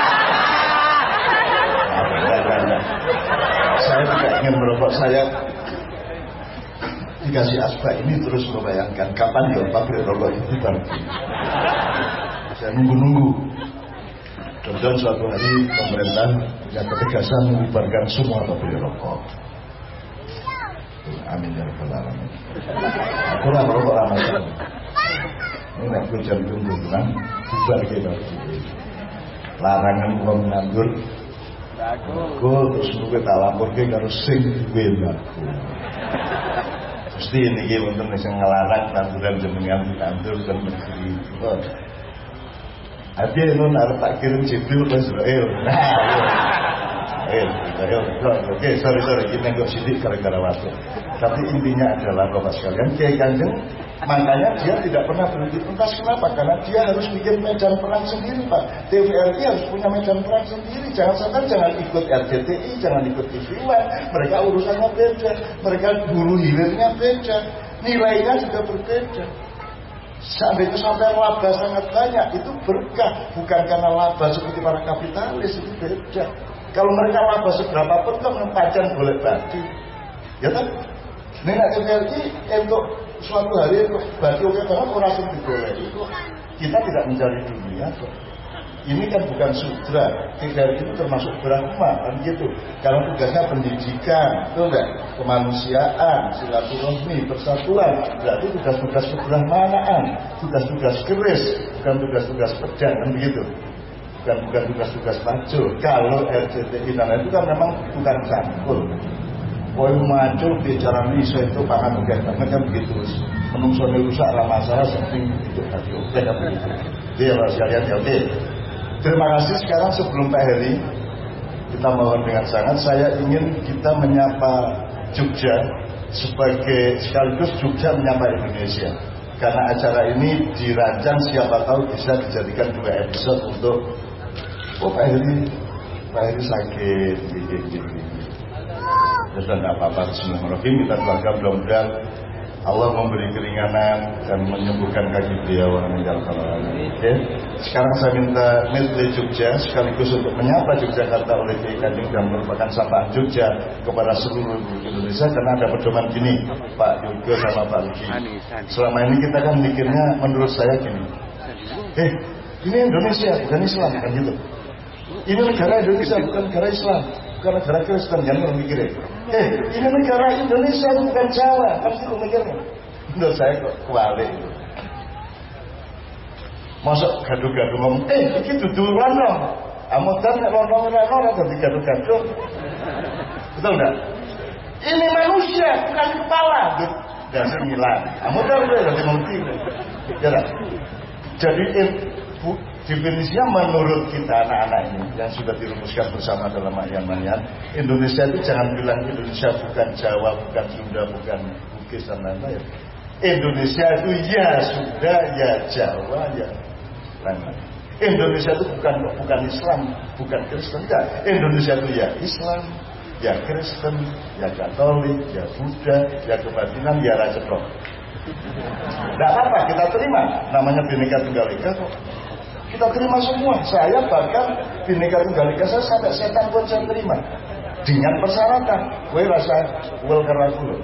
Saya tidak ingin merokok, saya dikasih asbak ini terus membayangkan kapan ya pabrik rokok itu bangkit. Saya nunggu-nunggu. Dan suatu hari pemerintah punya ketegasan mengubarkan semua pabrik rokok. Amin ya rabbal alamin. Aku lah rokok ramadan. Ini gue jam tunggu kan, bubar kita. Larangan uang nganggur. Aku terus gue tak lapor ke karo sing. Mesti ini gitu untuk bisa ngelarang tanduran jenengan ditandur dan negeri. Hati itu harus tak kirim Jibril ke Israel. Nah, Israel, Israel. Oke, sorry sorry, kita nggak sidik gara-gara waktu. Tapi intinya adalah bapak sekalian, Kiai Kanjeng makanya dia tidak pernah berhenti tuntas kenapa? Karena dia harus bikin medan perang sendiri Pak. TVRI harus punya medan perang sendiri. Jangan sampai jangan ikut RCTI, jangan ikut TV One. Mereka urusannya beda. Mereka dulu hilirnya beda. Nilainya juga berbeda. Sampai itu sampai laba sangat banyak itu berkah bukan karena laba seperti para kapitalis itu beda. Kalau mereka laba seberapa pun kan pajan boleh bagi. Ya kan? Nak TVRI untuk suatu hari banget orang yang diboleh itu kita tidak mencari dunia kok. Ini kan bukan sudra, TVRI itu termasuk Brahma kan gitu. Karena tugasnya pendidikan, itu enggak? Kemanusiaan, silaturahmi, persatuan. Berarti tugas-tugas kebrahmanaan, tugas-tugas keris, bukan tugas-tugas pedang kan begitu bukan tugas-tugas maco. Kalau RCTI dan itu kan memang bukan cangkul. Kau macul bicara bisa itu paham enggak banget kan begitu. Menungso rusak lah masalah penting itu tadi. Oke kan begitu. Dia lah sekalian ya oke. Terima kasih sekarang sebelum Pak Heri kita mohon dengan sangat saya ingin kita menyapa Jogja sebagai sekaligus Jogja menyapa Indonesia karena acara ini dirancang siapa tahu bisa dijadikan dua episode untuk Oh Pak Heri, Pak Heri sakit. Terus tidak apa-apa, Bismillahirrahmanirrahim, kita keluarga mudah-mudahan Allah memberi keringanan dan menyembuhkan kaki beliau ya rabbal alamin. Oke. Sekarang saya minta Medley Jogja sekaligus untuk menyapa Yogyakarta oleh Kiai Kanjeng dan merupakan sapaan Jogja kepada seluruh Indonesia karena ada pedoman gini Pak Yoga sama Pak Luki. Selama ini kita kan mikirnya menurut saya gini. Eh, ini Indonesia bukan Islam kan gitu. Ini negara Indonesia bukan negara Islam, bukan negara Kristen jangan orang mikirnya. Eh, ini negara Indonesia bukan Jawa, kan gitu mikirnya. Menurut saya kok kebalik. Masuk gaduh-gaduh ngomong, eh, ini duduk lontong. Amutan nek ora dadi gaduh-gaduh. Betul enggak? Ini manusia, bukan kepala. Dasar ngilang. Amutan gue dadi mati. Ya? Jadi eh, bu- definisinya menurut kita anak-anak ini yang sudah dirumuskan bersama dalam ayat-ayat Indonesia itu jangan bilang Indonesia bukan Jawa, bukan Sunda, bukan Bugis dan lain-lain. Indonesia itu ya Sunda, ya Jawa, ya lain-lain. Indonesia itu bukan bukan Islam, bukan Kristen, enggak. Indonesia itu ya Islam, ya Kristen, ya Katolik, ya Buddha, ya kebatinan, ya Raja. Tidak apa, kita terima. Namanya Bhinneka Tunggal Ika kok. Kita terima semua. Saya bahkan Bhinneka Tunggal Ika saya sampai setan pun saya terima. Dengan persyaratan. Gue rasa wel karena aku loh.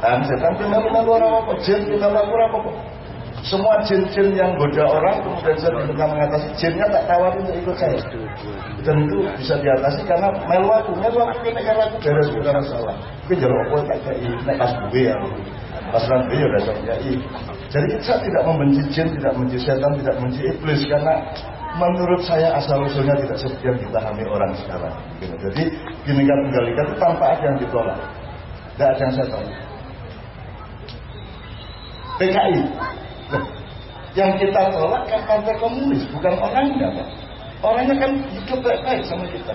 Dan setan tinggal melu orang apa, jin tinggal aku apa. Semua jin-jin yang goda orang kemudian saya berusaha mengatasi jinnya tak tawarin untuk ikut saya. Dan itu bisa diatasi karena melu aku, melu aku kena karena aku beres bukan masalah. Tapi jalur apa tak kayak naik pas gue ya. Pas nanti udah saya Jadi saya tidak membenci jin, tidak membenci setan, tidak membenci iblis karena menurut saya asal usulnya tidak seperti yang dipahami orang sekarang. Jadi gini kan tunggal ika itu tanpa ada yang ditolak, tidak ada yang saya tolak. PKI, yang kita tolak kan partai komunis, bukan orangnya. Orangnya kan hidup baik-baik sama kita.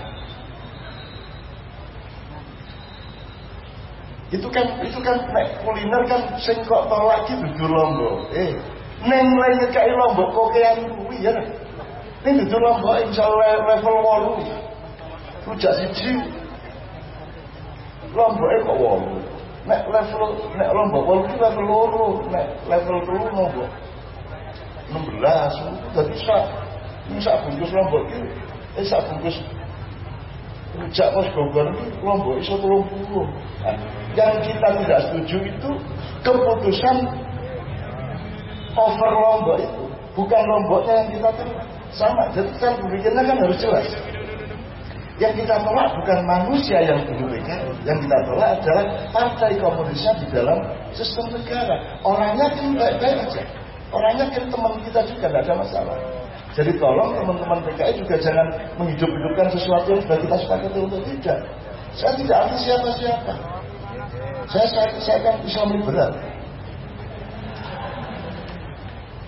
Itu kan itu kan nek kuliner kan sing kok tolak iki dudu lombok. Eh, neng lain ngekei lombok kokean kuwi ya. Ini dudu lombok insyaallah level 8. Rujak siji. Lomboke kok 8. Nek level nek lombok 8 iki level loro, nek level 3 lombok 16. Dadi sak sak bungkus lombok iki eh sak bungkus rujak mas gogor itu lombok iso 30. Yang kita tidak setuju itu keputusan over lombok itu. Bukan lomboknya yang kita terima. Sama jadi kan berpikirnya kan harus jelas. Yang kita tolak bukan manusia yang PKI yang kita tolak adalah partai komunisnya di dalam sistem negara. Orangnya kan baik-baik aja. Orangnya kan teman kita juga tidak ada masalah. Jadi tolong teman-teman PKI juga jangan menghidup-hidupkan sesuatu yang sudah kita sepakati untuk tidak. Saya tidak anti siapa-siapa saya, saya, saya kan Islam liberal.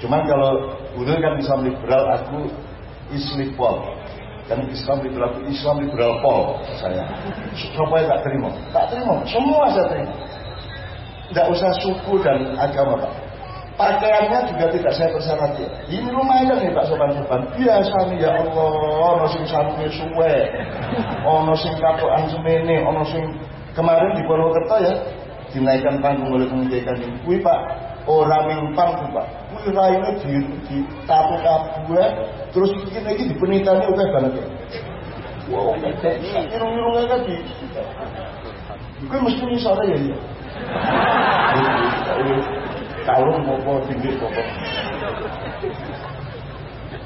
Cuman kalau Udul kan Islam liberal, aku Islipol. Kan Islam liberal, Islam liberal pol saya. Supaya tak terima. Tak terima, semua saya terima. Tidak usah suku dan agama Pak. Pakaiannya juga tidak saya persyarati. Ini lumayan nih Pak Sopan-Sopan. Biasa nih ya Allah, ono sing sarungnya suwe, ono sing katokan semene, ono sing kemarin di Purwokerto ya dinaikkan panggung oleh pendidikan ini. Kui Pak, orang mimpang tuh Pak. Kui raine di di tapu terus iki lagi di penitane oke banget ya. Wow, irung-irungnya kan di. Kui mesti misalnya ya ya. Kalung apa tinggi apa.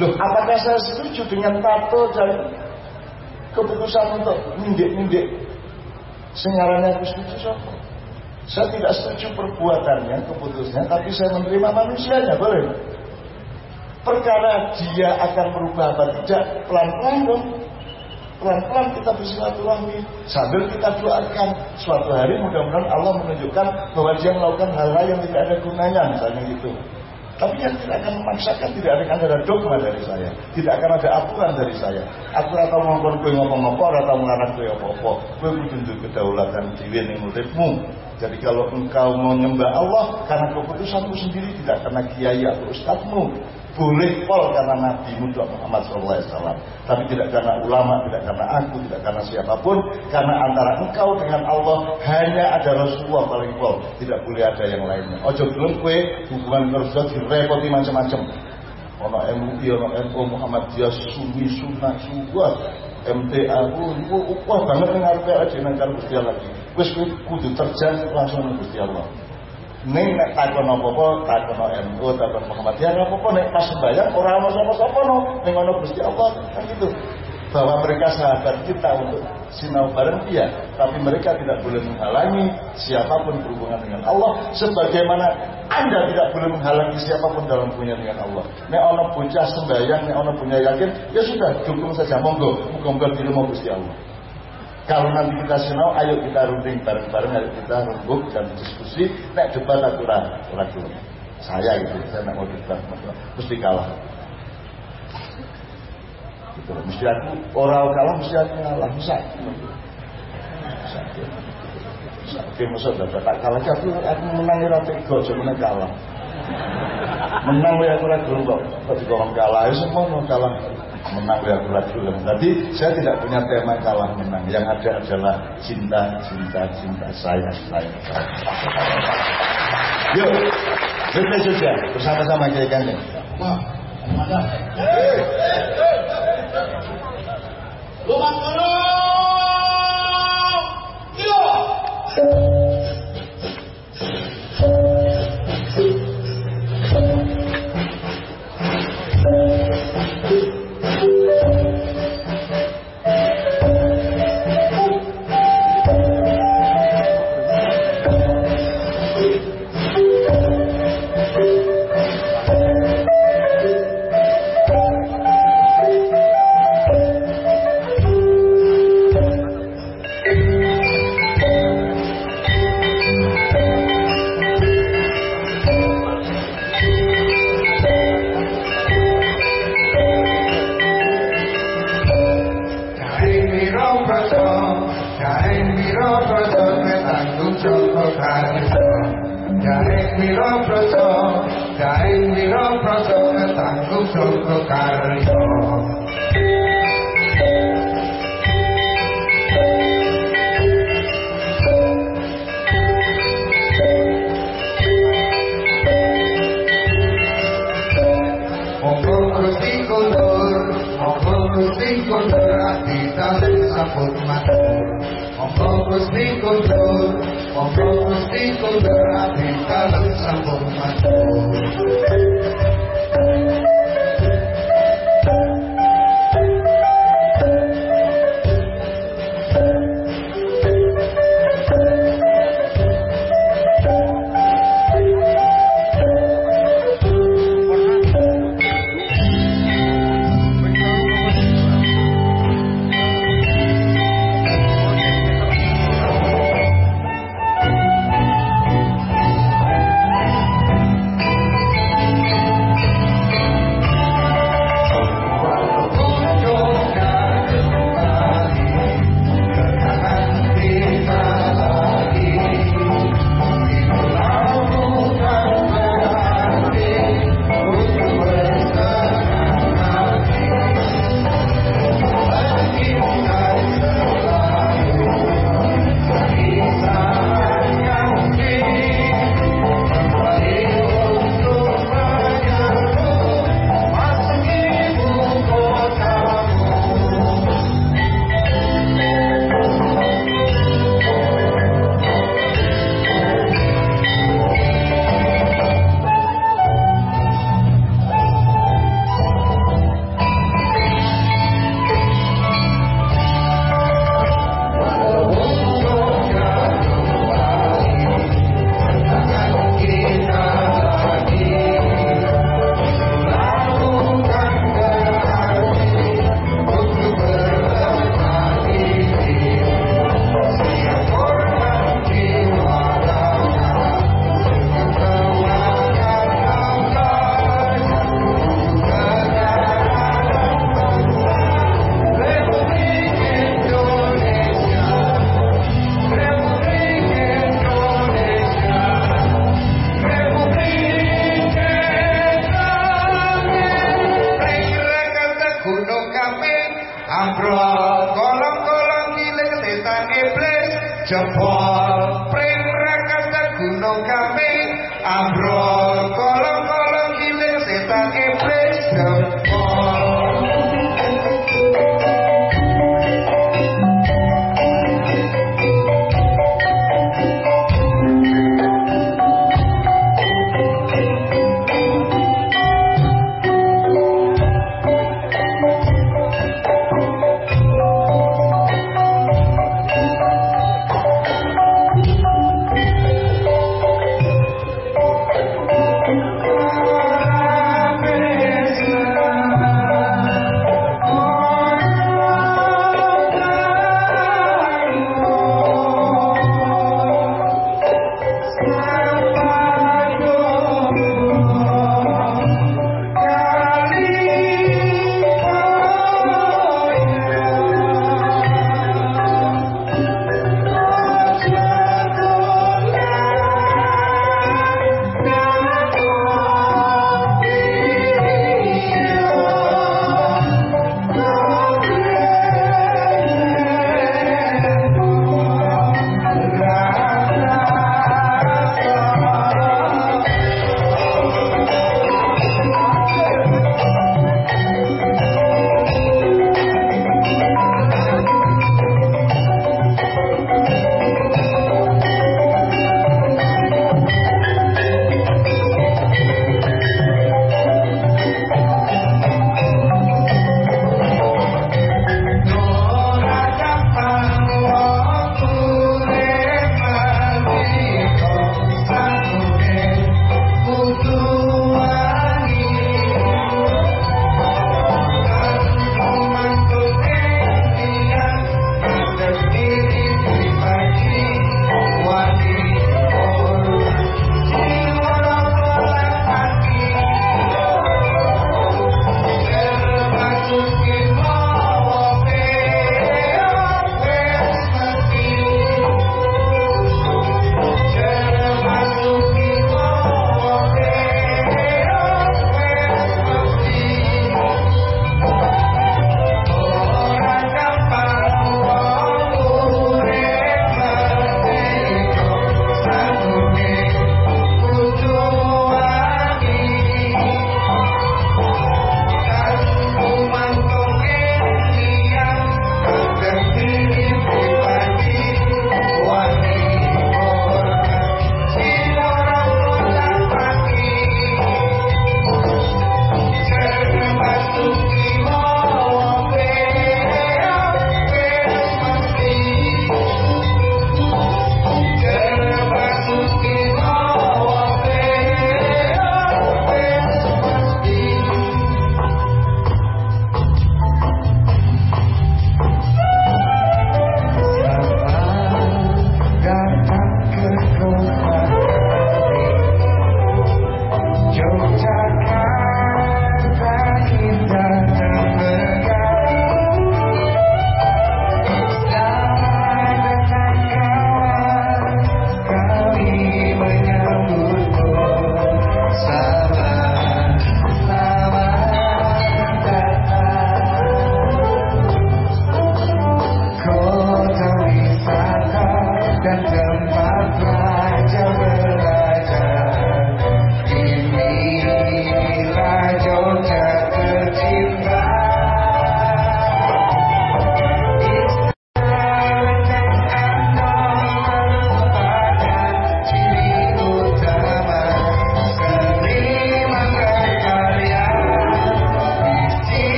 Loh, apakah saya setuju dengan tato dan keputusan untuk mindik-mindik sengarannya aku setuju siapa? Saya tidak setuju perbuatannya, keputusannya, tapi saya menerima manusianya, boleh? Perkara dia akan berubah apa tidak, pelan-pelan dong. Pelan-pelan kita bersilaturahmi sambil kita doakan suatu hari mudah-mudahan Allah menunjukkan bahwa dia melakukan hal-hal yang tidak ada gunanya misalnya gitu. Tapi yang tidak akan memaksakan tidak akan ada dogma dari saya, tidak akan ada aturan dari saya. Aku atau ngomong kue ngomong-ngomong, atau mengarang kue apa-apa, kue kudu kedaulatan diri yang uripmu. Jadi kalau engkau mau nyembah Allah karena keputusanmu sendiri tidak karena kiai atau ustadzmu, boleh pol karena Nabi Muhammad Muhammad SAW. Tapi tidak karena ulama, tidak karena aku, tidak karena siapa pun. Karena antara engkau dengan Allah hanya ada Rasulullah paling pol. Tidak boleh ada yang lainnya. Ojo belum kue hubungan kerja direpoti macam-macam. Ono MUI, ono NU Muhammadiyah, Sunni, Sunnah, Sunnah MTA, itu wah banget harus aja nanti Gusti Allah lagi. Wis kudu terjang langsung Gusti Allah Ning nek takon apa-apa, takon NU, takon Muhammadiyah, nggak apa-apa nek pas sembahyang ora ono sapa-sapa no, ning ono Gusti Allah kan gitu. Bahwa mereka sahabat kita untuk sinau bareng iya, tapi mereka tidak boleh menghalangi siapa pun berhubungan dengan Allah sebagaimana Anda tidak boleh menghalangi siapa pun dalam hubungan dengan Allah. Nek ono bocah sembahyang, nek ono punya yakin, ya sudah dukung saja monggo, muga-muga dirimo Gusti Allah. Kalau nanti kita sinau, ayo kita runding bareng-bareng, ayo kita rembuk dan diskusi. Nek debat aku ragu. Saya gitu, saya nak mau debat, mesti kalah. Gitu. Mesti aku orang kalah, mesti aku kalah, bisa. Oke, masa udah tak kalah, aku aku menang ya tega, cuma kalah. Menang ya aku ragu kok, digorong kalah, ya semua mau kalah menang aku film. Tadi saya tidak punya tema kalah menang. Yang ada adalah cinta, cinta, cinta saya, saya. saya. Yuk, kita saja bersama-sama kita gandeng. Wah, ada. Lumak Jaring Gusti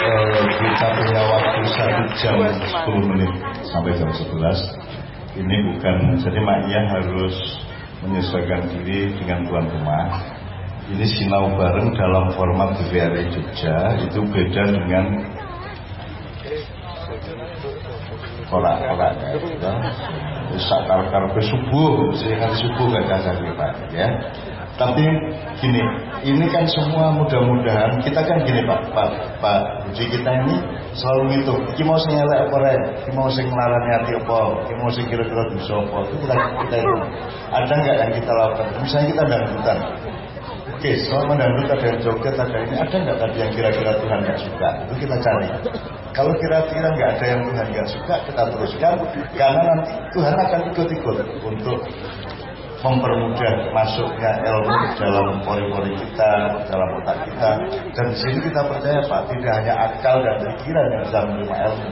eh, kita punya waktu satu jam 10 menit sampai jam 11 ini bukan jadi Mak Iya harus menyesuaikan diri dengan tuan rumah ini sinau bareng dalam format BVRI Jogja itu beda dengan kolak-kolak ya. Sakar karpe subuh, sehingga subuh gak ada Pak ya. Tapi gini, ini kan semua mudah-mudahan kita kan gini Pak, Pak, Pak Budi kita ini selalu gitu. Kita mau sing elek apa rek, mau sing larani hati apa, kita mau sing kira-kira bisa apa. Itu kita kita itu. Ada nggak yang kita lakukan? Misalnya kita dangdutan, Oke, selama dangdut ada yang joget, ada ini, ada nggak tadi yang kira-kira Tuhan nggak suka? Itu kita cari. Kalau kira-kira nggak ada yang Tuhan nggak suka, kita teruskan, karena nanti Tuhan akan ikut-ikut untuk mempermudah masuknya ilmu dalam pori-pori kita, dalam otak kita. Dan di sini kita percaya Pak, tidak hanya akal dan pikiran yang bisa menerima ilmu,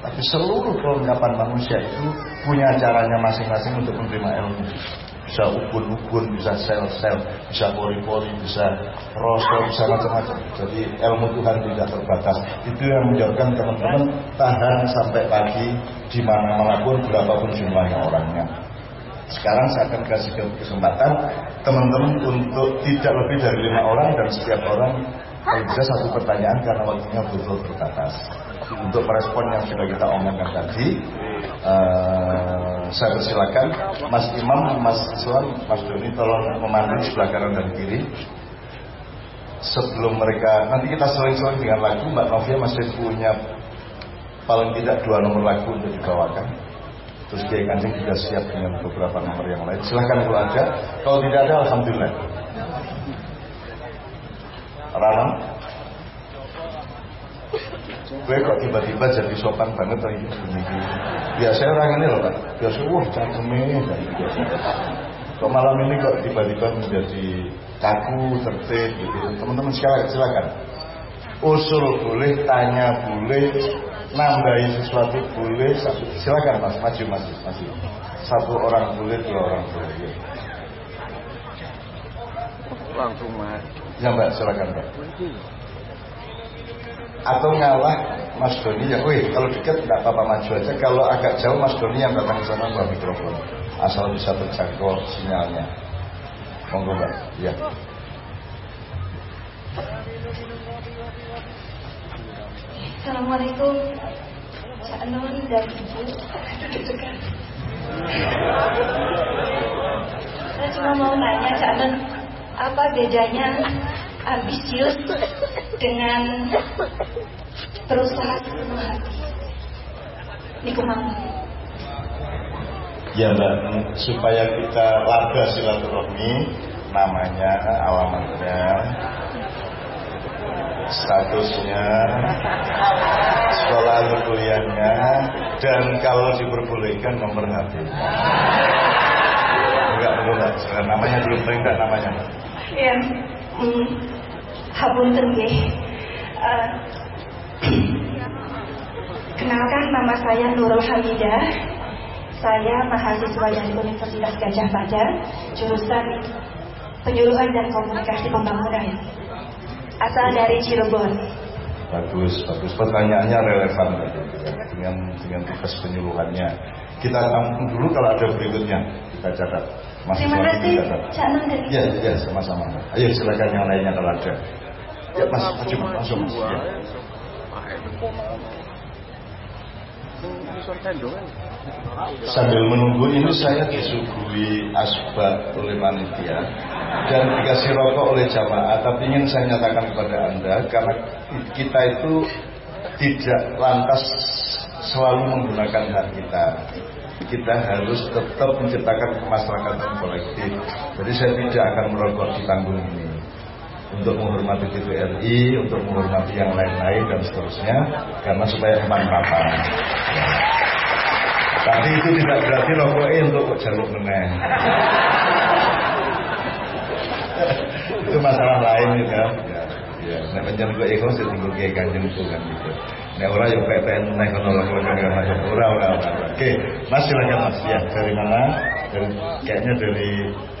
tapi seluruh kelengkapan manusia itu punya caranya masing-masing untuk menerima ilmu bisa ukun-ukun, bisa sel-sel, bisa pori-pori, bisa rasa, bisa macam-macam. Jadi ilmu Tuhan tidak terbatas. Itu yang menjadikan teman-teman tahan sampai pagi di mana-mana pun berapapun jumlahnya orangnya. Sekarang saya akan kasih kesempatan teman-teman untuk tidak lebih dari lima orang dan setiap orang kalau bisa satu pertanyaan karena waktunya betul terbatas. Untuk merespon yang sudah kita omongkan tadi, uh, saya persilakan Mas Imam, Mas Islam, Mas Doni tolong memandu sebelah kanan dan kiri. Sebelum mereka nanti kita seling-seling dengan lagu, Mbak Novia masih punya paling tidak dua nomor lagu untuk dibawakan. Terus Kiai Kanjeng juga siap dengan beberapa nomor yang lain. Silahkan kalau ada. Kalau tidak ada, Alhamdulillah. Rana gue kok tiba-tiba jadi sopan banget lagi biasanya orang ini loh pak. Biasa wah cakemnya kok malam ini kok tiba-tiba menjadi kaku tertib gitu. Teman-teman sekalian silakan. Usul boleh tanya boleh nambahi sesuatu boleh silakan mas. Maju mas. Maju. Satu orang boleh dua orang boleh. Ya. langsung mas. Ya mbak silakan mbak. Atau ngalah Mas Doni ya, wih kalau dekat tidak apa-apa maju aja, kalau agak jauh Mas Doni yang datang ke sana bawa mikrofon, asal bisa terjangkau sinyalnya. Monggo mbak, ya. Assalamualaikum. Cak Nuri dan Ibu. Saya cuma mau nanya Cak Nun Apa bedanya ambisius dengan berusaha sepenuh hati? Ini kumang Ya mbak, supaya kita laba silaturahmi Namanya, alamatnya statusnya, sekolah kuliahnya, dan kalau diperbolehkan nomor HP. Enggak perlu enggak, namanya belum enggak namanya. Ya, hmm, hapunten. Uh, kenalkan nama saya Nurul Hamidah. Saya mahasiswa dari Universitas Gajah Mada, jurusan Penyuluhan dan Komunikasi Pembangunan asal dari Cirebon. Bagus, bagus. Pertanyaannya relevan dengan dengan tugas penyuluhannya. Kita tampung dulu kalau ada berikutnya kita catat. Masih Terima kasih, Cak. Ya, ya, sama-sama. Ayo silakan yang lainnya kalau ada. Ya, Mas, maju langsung Mas. Ya. Sambil menunggu ini saya disuguhi asbak oleh panitia dan dikasih rokok oleh jamaah. Tapi ingin saya nyatakan kepada anda karena kita itu tidak lantas selalu menggunakan hak kita. Kita harus tetap menciptakan kemasyarakatan kolektif. Jadi saya tidak akan merokok di tanggung ini untuk menghormati TVRI, untuk menghormati yang lain-lain dan seterusnya, karena supaya kemanfaatan. Tapi itu tidak berarti rokoknya untuk jalur meneng. itu masalah lain gitu ya. Ya, nek pancen kok ikhlas ya tinggal kanjeng itu kan gitu. Nek ora yo kayak pengen naik kono lho kan macam ora ora ora. Oke, Mas silakan Mas ya. Dari mana? Dari kayaknya dari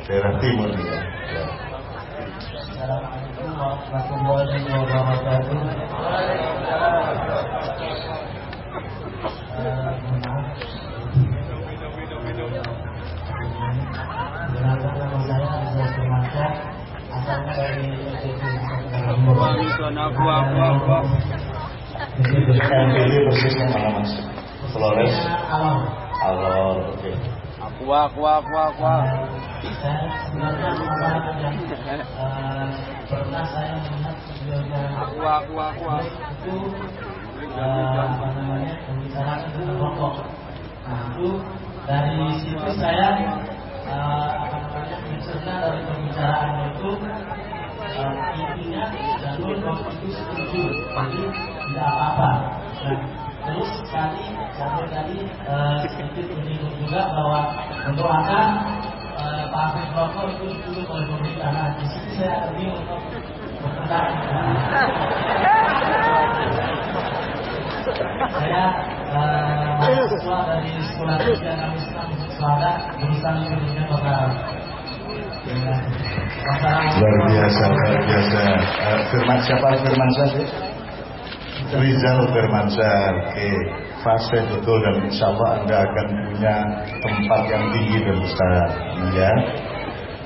daerah timur ya. ya. Warahmatullahi wabarakatuh. Asalnya dari MPD persisnya mas? Flores? Alam Alor, oke. Aku aku aku aku. Pernah saya melihat videonya Aku aku aku. Nah itu dari situ saya eh, mencerna dari pembicaraan itu eh, intinya jalur itu setuju, jadi tidak apa-apa. Terus tadi sampai tadi eh, sedikit menyinggung juga bahwa mendoakan eh, pabrik rokok itu ditutup oleh pemerintah. Nah di situ saya lebih untuk berpendapat. Saya eh, mahasiswa dari sekolah kerja kami Islam Selada jurusan Indonesia Bakar. Luar biasa, luar biasa. Firman siapa Firman sih? Rizal Firmansyah, oke. Fase betul dan insya Allah Anda akan punya tempat yang tinggi dan besar, ya.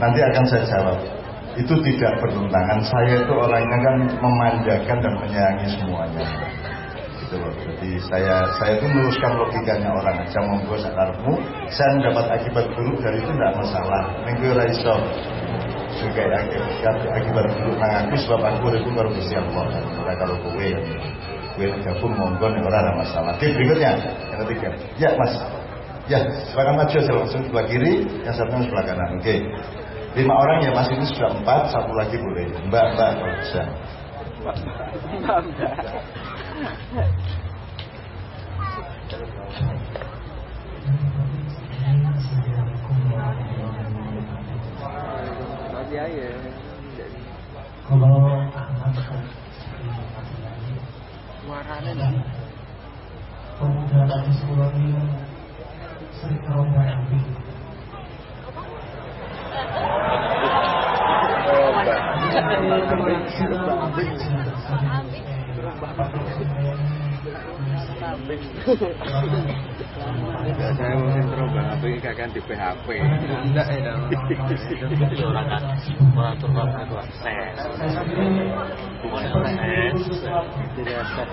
Nanti akan saya jawab. Itu tidak bertentangan. Saya itu orangnya kan memanjakan dan menyayangi semuanya. Gitu loh. Jadi saya saya itu meluruskan logikanya orang aja monggo sakarmu. Saya mendapat akibat buruk dari itu tidak masalah. Minggu raiso juga akibat akibat buruk nang aku sebab aku udah baru Allah. Ora kalau kowe kowe gabung monggo nek ora ada masalah. Oke, berikutnya yang ketiga. Ya, Mas. Ya, silakan maju saya langsung sebelah kiri, yang satunya sebelah kanan. Oke. Lima orang ya Mas ini sudah empat, satu lagi boleh. Mbak, Mbak kalau bisa. Lagi aja. Kalau Ahmad Suaranya dah. pemuda lagi sekolah ini sering kaum api. Saya mau intro bang, apa ini kakak di PHP? Enggak ya dong. Orang kan orang turun itu akses. Bukan akses. Tidak akses.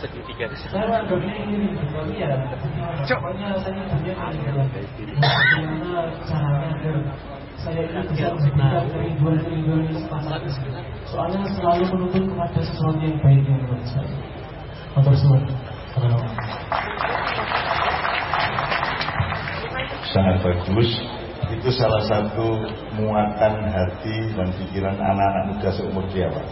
Segitiga di sini. Cok. Saya ini bisa berpikir dari dua dua ini sepakat. Soalnya selalu menuntut kepada sesuatu yang baik yang menurut saya. Matur suwun. sangat bagus itu salah satu muatan hati dan pikiran anak-anak muda seumur dia Pak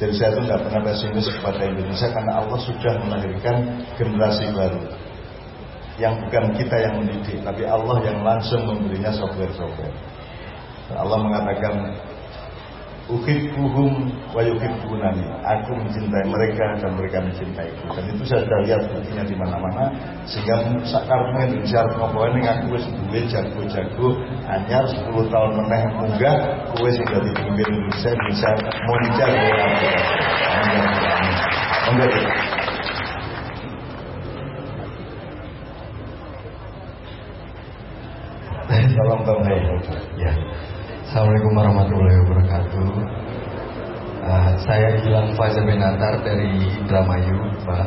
jadi saya itu tidak pernah pesimis kepada Indonesia karena Allah sudah melahirkan generasi baru yang bukan kita yang mendidik tapi Allah yang langsung memberinya software-software Allah mengatakan Uhibbuhum wa yuhibbunani. Aku mencintai mereka dan mereka mencintaiku. Dan itu saya sudah lihat buktinya di mana-mana. Sehingga sakarmu Indonesia ngobrol ini aku wis duwe jago-jago anyar 10 tahun meneh munggah kowe sing dadi pemimpin Indonesia bisa. Enggak. Tolong dong, ya. Assalamualaikum warahmatullahi wabarakatuh. Uh, saya Gilang Fajar Benatar dari Indramayu, Pak.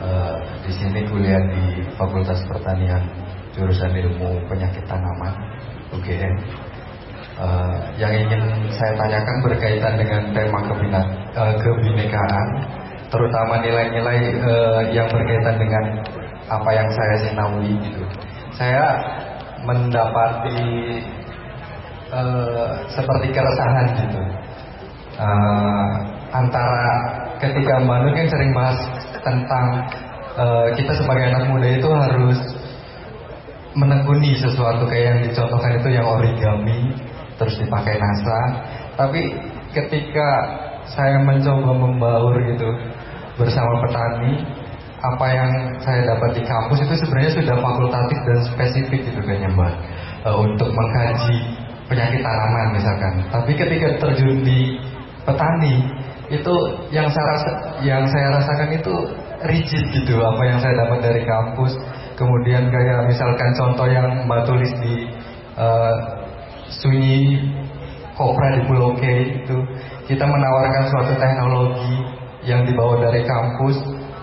Uh, di sini kuliah di Fakultas Pertanian jurusan Ilmu Penyakit Tanaman UGM. Uh, yang ingin saya tanyakan berkaitan dengan tema kebina, uh, kebinekaan, terutama nilai-nilai uh, yang berkaitan dengan apa yang saya sinawi gitu. Saya mendapati uh, seperti keresahan gitu. Uh, antara ketika Mbak Nur kan sering bahas tentang uh, kita sebagai anak muda itu harus menekuni sesuatu kayak yang dicontohkan itu yang origami terus dipakai NASA. Tapi ketika saya mencoba membaur gitu bersama petani apa yang saya dapat di kampus itu sebenarnya sudah fakultatif dan spesifik gitu kayaknya mbak. Untuk mengkaji penyakit tanaman misalkan. Tapi ketika terjun di petani itu yang saya rasa, yang saya rasakan itu rigid gitu apa yang saya dapat dari kampus. Kemudian kayak misalkan contoh yang Mbak tulis di uh, Sunyi Kopra di Pulau K itu kita menawarkan suatu teknologi yang dibawa dari kampus.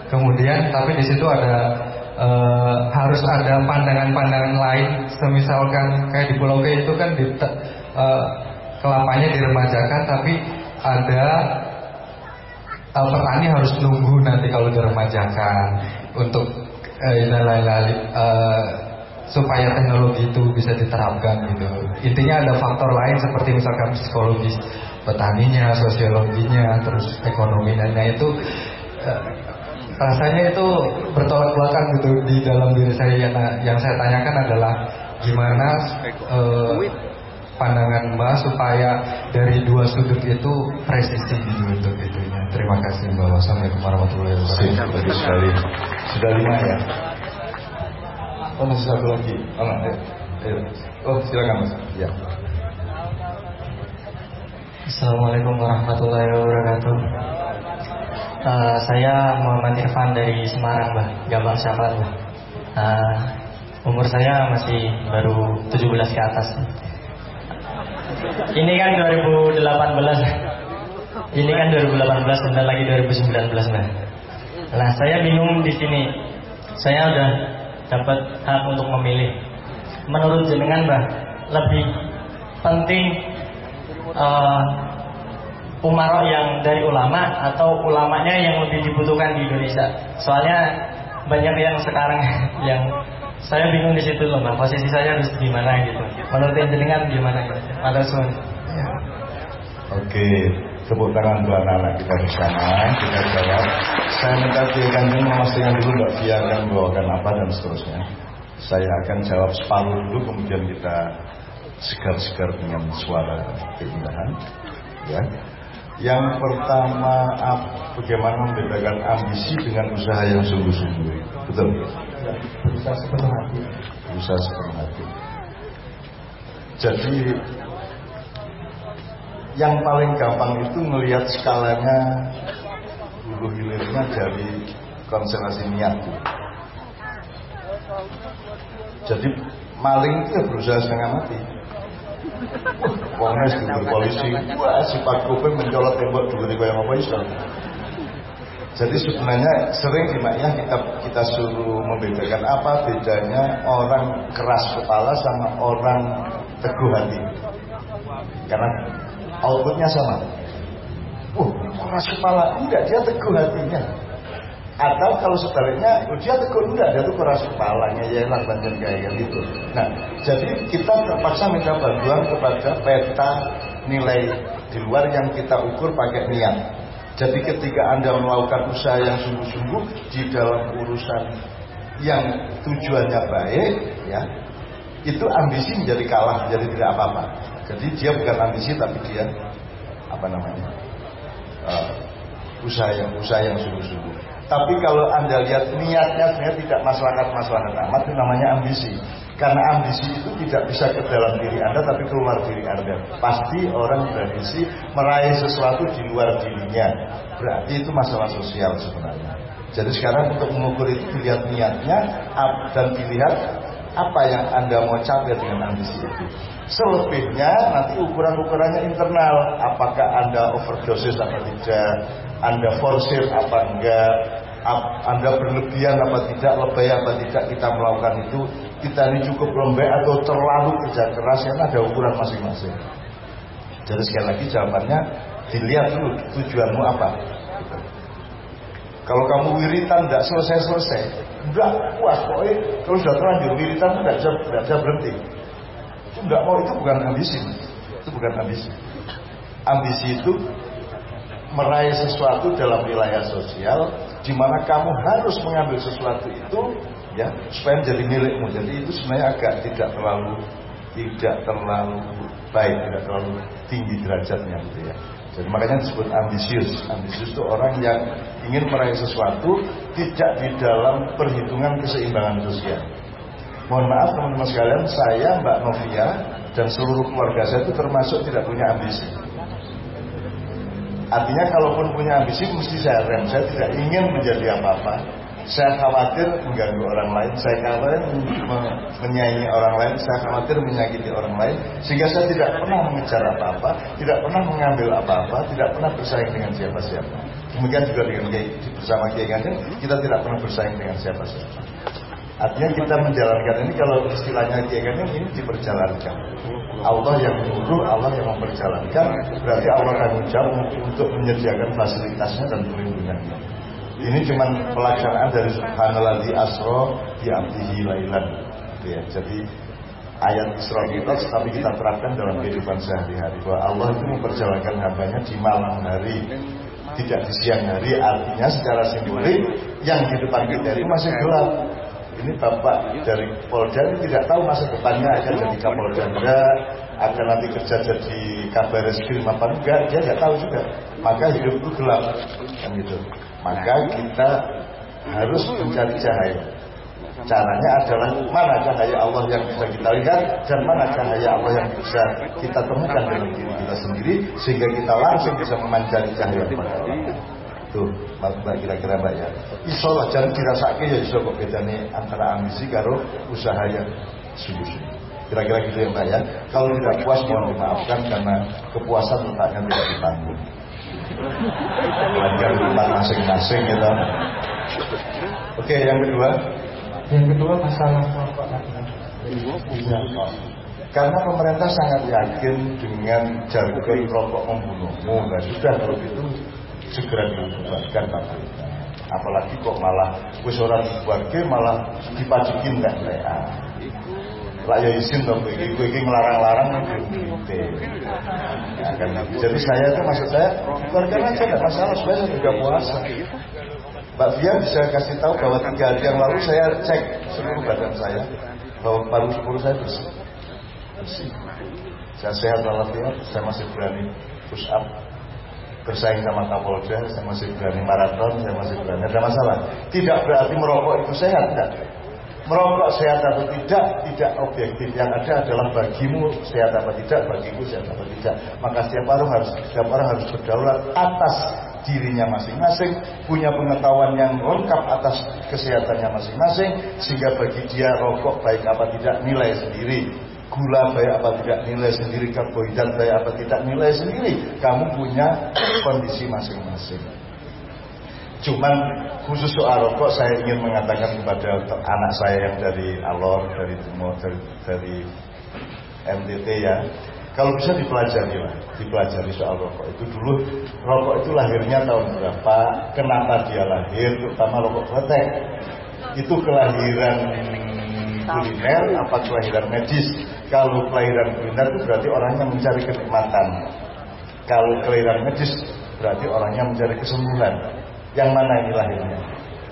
Kemudian tapi di situ ada uh, harus ada pandangan-pandangan lain. Semisalkan kayak di Pulau K itu kan di, uh, kelapanya diremajakan, tapi ada uh, petani harus nunggu nanti kalau diremajakan untuk uh, uh, supaya teknologi itu bisa diterapkan gitu. Intinya ada faktor lain seperti misalkan psikologis petaninya, sosiologinya, terus ekonominya itu uh, rasanya itu bertolak belakang gitu di dalam diri saya yang, yang saya tanyakan adalah gimana uh, pandangan Mbak supaya dari dua sudut itu presisi gitu untuk itunya. Terima kasih Mbak. Wassalamualaikum warahmatullahi wabarakatuh. Sekali. Sudah lima ya. Oh masih satu lagi. Oh, ayo. ayo. Oh silakan Mas. Ya. Assalamualaikum warahmatullahi wabarakatuh. Uh, saya Muhammad Irfan dari Semarang, Mbak. Gampang siapa, Mbak. Uh, umur saya masih baru 17 ke atas. Ini kan 2018. Ini kan 2018 bentar lagi 2019, Mbak. Nah, saya bingung di sini. Saya udah dapat hak untuk memilih. Menurut jenengan, Mbak, lebih penting uh, umaro yang dari ulama atau ulamanya yang lebih dibutuhkan di Indonesia. Soalnya banyak yang sekarang yang saya bingung di situ loh, mbak. Posisi saya harus gimana gitu. Menurut jenengan gimana? Ada sun. Ya. Oke, tepuk tangan buat anak kita bersama. Kita jawab. Saya minta kanjeng memastikan dulu Mbak Fia akan membawakan apa dan seterusnya. Saya akan jawab separuh dulu, kemudian kita segar-segar dengan suara keindahan. Ya. Yang pertama, bagaimana membedakan ambisi dengan usaha yang sungguh-sungguh. Betul? Berusaha sepenuh hati. Berusaha sepenuh hati. Jadi, yang paling gampang itu melihat skalanya hulu hilirnya dari konstelasi niat. Jadi maling itu berusaha setengah mati. Wongnya di polisi, wah si Pak Kope mencolot tembok dulu di yang apa iso. Jadi sebenarnya sering di maknya kita kita suruh membedakan apa bedanya orang keras kepala sama orang teguh hati. Karena outputnya sama. Uh, keras kepala enggak dia teguh hatinya. Atau kalau sebaliknya, oh, dia tegur enggak, dia tuh keras kepalanya, ya enak dan gaya gitu. Nah, jadi kita terpaksa minta bantuan kepada peta nilai di luar yang kita ukur pakai niat. Jadi ketika Anda melakukan usaha yang sungguh-sungguh di dalam urusan yang tujuannya baik, ya, itu ambisi menjadi kalah, jadi tidak apa-apa. Jadi dia bukan ambisi tapi dia apa namanya uh, usaha yang usaha yang sungguh-sungguh. Tapi kalau Anda lihat niatnya sebenarnya tidak masyarakat-masyarakat amat itu namanya ambisi. Karena ambisi itu tidak bisa ke dalam diri Anda tapi keluar diri Anda. Pasti orang berambisi meraih sesuatu di luar dirinya. Berarti itu masalah sosial sebenarnya. Jadi sekarang untuk mengukur itu dilihat niatnya dan dilihat apa yang Anda mau capai dengan ambisi itu. Selebihnya nanti ukuran-ukurannya internal. Apakah Anda overdosis atau tidak? Anda forsir apa enggak? Anda berlebihan apa tidak? Lebay apa tidak kita melakukan itu? Kita ini cukup lembek atau terlalu kerja keras? Yang ada ukuran masing-masing. Jadi sekali lagi jawabannya dilihat dulu tujuanmu apa. Kalau kamu wiritan tidak selesai-selesai, enggak puas pokoknya kalau sudah terlanjur wiritan tidak bisa, tidak bisa berhenti. Itu enggak mau itu bukan ambisi, itu bukan ambisi. Ambisi itu meraih sesuatu dalam wilayah sosial, di mana kamu harus mengambil sesuatu itu, ya supaya menjadi milikmu. Jadi itu sebenarnya agak tidak terlalu tidak terlalu baik, tidak terlalu tinggi derajatnya gitu ya. Jadi makanya disebut ambisius. Ambisius itu orang yang ingin meraih sesuatu tidak di dalam perhitungan keseimbangan sosial. Mohon maaf teman-teman sekalian, saya Mbak Novia dan seluruh keluarga saya itu termasuk tidak punya ambisi. Artinya kalaupun punya ambisi mesti saya rem. Saya tidak ingin menjadi apa-apa. Saya khawatir mengganggu orang lain. Saya khawatir men- menyayangi orang lain. Saya khawatir menyakiti orang lain. Sehingga saya tidak pernah mengejar apa-apa. Tidak pernah mengambil apa-apa. Tidak pernah bersaing dengan siapa-siapa. Demikian juga dengan bersama Kiai Kanjeng, kita tidak pernah bersaing dengan siapa-siapa. Artinya kita menjalankan ini kalau istilahnya Kiai Kanjeng ini diperjalankan. Allah yang menyuruh, Allah yang memperjalankan, berarti Allah tanggung jawab untuk menyediakan fasilitasnya dan perlindungannya. Ini cuma pelaksanaan dari Subhanallah di Asro di Abdihi Lailan. Ya, jadi ayat Isra kita tapi kita terapkan dalam kehidupan sehari-hari bahwa Allah itu memperjalankan hambanya di malam hari tidak di siang hari artinya secara simbolik yang di depan kita ini masih gelap ini bapak dari Polda ini tidak tahu masa depannya akan jadi Kapolda enggak akan nanti kerja jadi kabar eskrim apa enggak dia tidak tahu juga. Maka hidup itu gelap kan gitu. Maka kita harus mencari cahaya. Caranya adalah mana cahaya Allah yang bisa kita lihat dan mana cahaya Allah yang bisa kita temukan dalam diri kita sendiri sehingga kita langsung bisa memanjari cahaya kepada Allah tuh mbak kira-kira mbak ya iso lah jangan dirasake ya iso kok bedanya antara ambisi karo usaha yang sungguh-sungguh kira-kira gitu ya mbak ya kalau tidak puas mohon dimaafkan karena kepuasan letaknya tidak ditanggung Belajar tempat masing-masing gitu oke yang kedua Yang kedua masalah tadi. Iya. Karena pemerintah sangat yakin dengan jargon rokok membunuhmu. Nah sudah kalau gitu segera dibubarkan pabriknya. Apalagi kok malah wis ora dibubarke malah dipajukin nek lea. Lah ya izin dong iki kowe iki ngelarang-larang. Ya kan jadi saya itu maksud saya keluarga aja enggak masalah saya juga puasa. Mbak Fia bisa kasih tahu bahwa tiga hari yang lalu saya cek seluruh badan saya bahwa paru-paru saya bersih. bersih. Saya sehat walafiat, saya masih berani push up, bersaing sama Kapolda, saya masih berani maraton, saya masih berani ada masalah. Tidak berarti merokok itu sehat, tidak. Merokok sehat atau tidak, tidak objektif. Yang ada adalah bagimu sehat apa tidak, bagiku sehat apa tidak. Maka setiap orang harus setiap orang harus berdaulat atas dirinya masing-masing, punya pengetahuan yang lengkap atas kesehatannya masing-masing, sehingga bagi dia rokok baik apa tidak nilai sendiri, gula baik apa tidak nilai sendiri, karbohidrat baik apa tidak nilai sendiri. Kamu punya kondisi masing-masing. Cuman khusus soal rokok saya ingin mengatakan kepada anak saya yang dari Alor, dari Timur, dari, dari NTT ya, kalau bisa dipelajari lah, dipelajari soal rokok itu dulu rokok itu lahirnya tahun berapa, kenapa dia lahir, terutama rokok kretek. Itu kelahiran kuliner apa kelahiran medis? Kalau kelahiran kuliner itu berarti orangnya mencari kenikmatan. Kalau kelahiran medis berarti orangnya mencari kesembuhan. Yang mana ini lahirnya?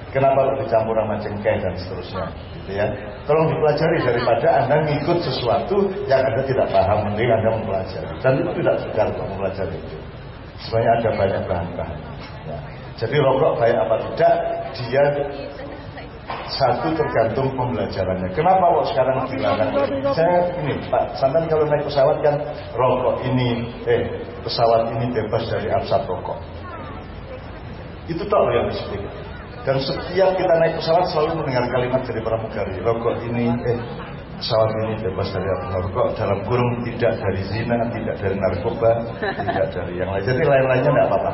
Kenapa kok dicampur sama cengkeh dan seterusnya? Gitu ya. Tolong dipelajari daripada Anda ngikut sesuatu yang Anda tidak paham, mending Anda mempelajari. Dan itu tidak sukar untuk mempelajari itu. Sebenarnya ada banyak bahan-bahan. Ya. Jadi rokok baik apa tidak, dia satu tergantung pembelajarannya. Kenapa kok sekarang dilarang? Saya ini Pak, sampai kalau naik pesawat kan rokok ini, eh pesawat ini bebas dari asap rokok. Itu tak yang disebut. Dan setiap kita naik pesawat selalu mendengar kalimat dari pramugari. Rokok ini, eh pesawat ini bebas dari rokok dalam kurung tidak dari zina, tidak dari narkoba, tidak dari yang lain. Jadi lain-lainnya tidak apa-apa.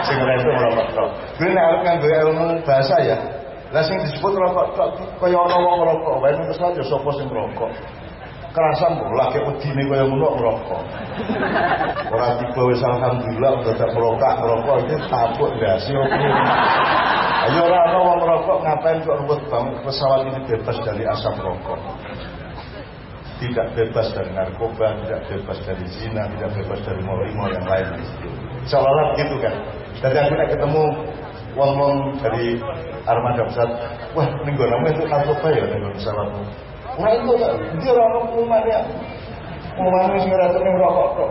Sing itu merokok tok. Gue nek arep nganggo ilmu bahasa ya. Lah sing disebut rokok tok kaya ana wong ngerokok wae ning pesawat ya sapa sing ngerokok. Kerasan kok lagi wedine kaya ngono ngerokok. Ora tiba wis alhamdulillah dadak merokok ngerokok iki tapuk ndasi opo. Ayo ora ana wong ngerokok ngapain kok ruwet banget pesawat ini bebas dari asap rokok. Tidak bebas dari narkoba, tidak bebas dari zina, tidak bebas dari molimo yang lain. Seolah-olah begitu kan. Dari aku nak ketemu wong-wong dari armada besar, wah ini gue namanya itu narkoba ya nih pesawatmu. Wah itu kan, dia orang pengumuman ya. Pengumuman itu ngerasa nih rokok kok.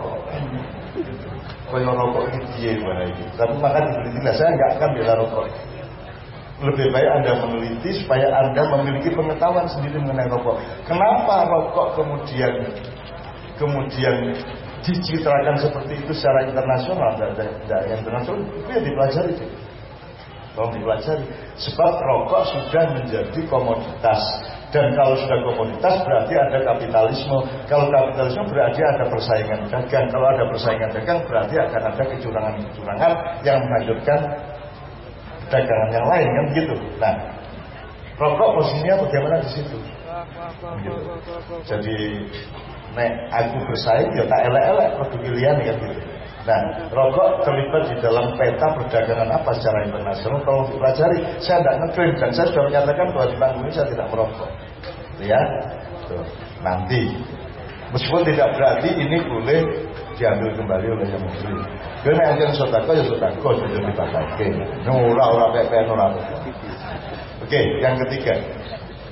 Kaya rokok ini dia mana itu. Tapi maka dibeli saya nggak akan bela rokok. lebih baik Anda meneliti supaya Anda memiliki pengetahuan sendiri mengenai rokok. Kenapa rokok kemudian kemudian dicitrakan seperti itu secara internasional tidak internasional itu ya dipelajari sih. Tolong dipelajari. Sebab rokok sudah menjadi komoditas dan kalau sudah komoditas berarti ada kapitalisme. Kalau kapitalisme berarti ada persaingan dagang. Kalau ada persaingan dagang berarti akan ada kecurangan-kecurangan yang menghancurkan dagangan yang lain kan begitu. Nah, rokok posisinya bagaimana di situ? Begitu. Jadi, nek aku bersaing ya tak elek-elek produk pilihan kan gitu. Nah, rokok terlibat di dalam peta perdagangan apa secara internasional tolong dipelajari. Saya tidak ngeklaim dan saya sudah menyatakan bahwa di panggung ini tidak merokok. Ya, Tuh. nanti meskipun tidak berarti ini boleh diambil kembali oleh yang muslim. Gue nek anjen sodako ya sodako sudah dibatake. Ora ora pepen ora. Oke, yang ketiga.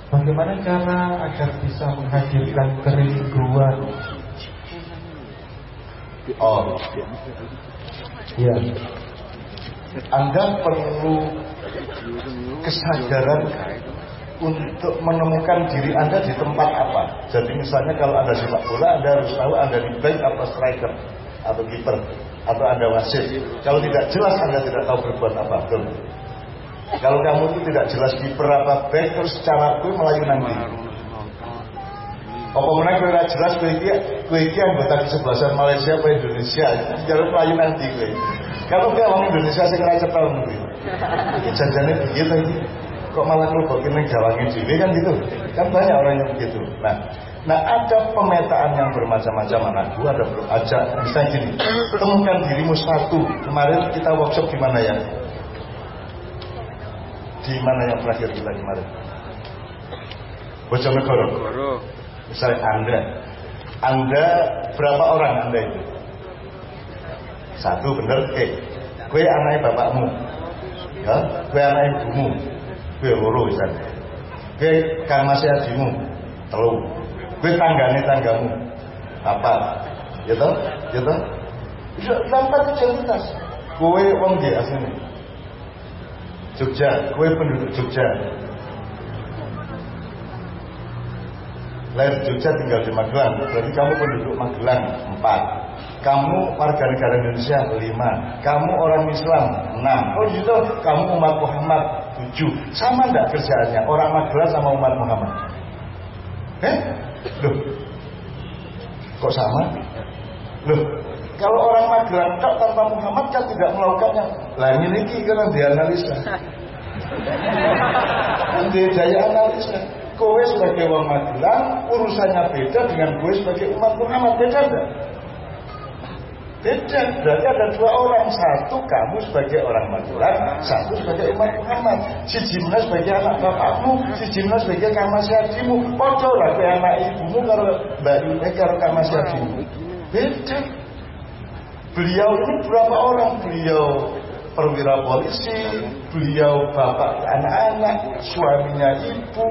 Bagaimana cara agar bisa menghadirkan kerinduan Ya. Anda perlu kesadaran untuk menemukan diri Anda di tempat apa. Jadi misalnya kalau Anda sepak bola, Anda harus tahu Anda di back apa striker atau kiper atau Anda wasit. Kalau tidak jelas Anda tidak tahu berbuat apa. Kalau kamu itu tidak jelas kiper apa back terus cara itu melayu nanti. Apa mana kowe ora jelas kowe iki kowe iki anggota kesebelasan Malaysia apa Indonesia? Jalur melayu nanti kowe. Kalau kowe orang Indonesia sing ora cepel kuwi. Iki janjane begitu iki. Kok malah klobokin ning gawange dhewe kan gitu. Kan banyak orang yang begitu. Nah, Nah ada pemetaan yang bermacam-macam anak gua ada aja bisa gini temukan dirimu satu kemarin kita workshop di mana ya di mana yang terakhir kita kemarin Bojonegoro misalnya anda anda berapa orang anda itu? Satu bener. Oke gue anaknya bapakmu. Ya gue anak ibumu. Gue loro misalnya. Gue masih adimu telu. Gue tanggane tanggamu apa? Ya toh? Itu tanpa identitas gue wong di aslinya. Jogja gue penduduk Jogja lahir Jogja tinggal di Magelang. Berarti kamu penduduk Magelang empat. Kamu warga negara Indonesia lima. Kamu orang Islam enam. Oh gitu. Kamu umat Muhammad tujuh. Sama enggak kerjaannya? Orang Magelang sama umat Muhammad? Eh? Loh. Kok sama? Loh. Kalau orang Magelang tak tanpa Muhammad kan tidak melakukannya. Lah ini karena dianalisa Nanti daya analisa kowe sebagai orang Magelang urusannya beda dengan kowe sebagai umat Muhammad beda enggak? Beda, berarti ada dua orang. Satu kamu sebagai orang Magelang Satu sebagai umat Muhammad. Si Jimna sebagai anak bapakmu Si Jimna sebagai kamasiadimu Podo lah ke anak ibumu Kalau mbak Yune kalau kamasiadimu Beda. Beliau ini berapa orang? Beliau perwira polisi, beliau bapak anak-anak, suaminya ibu,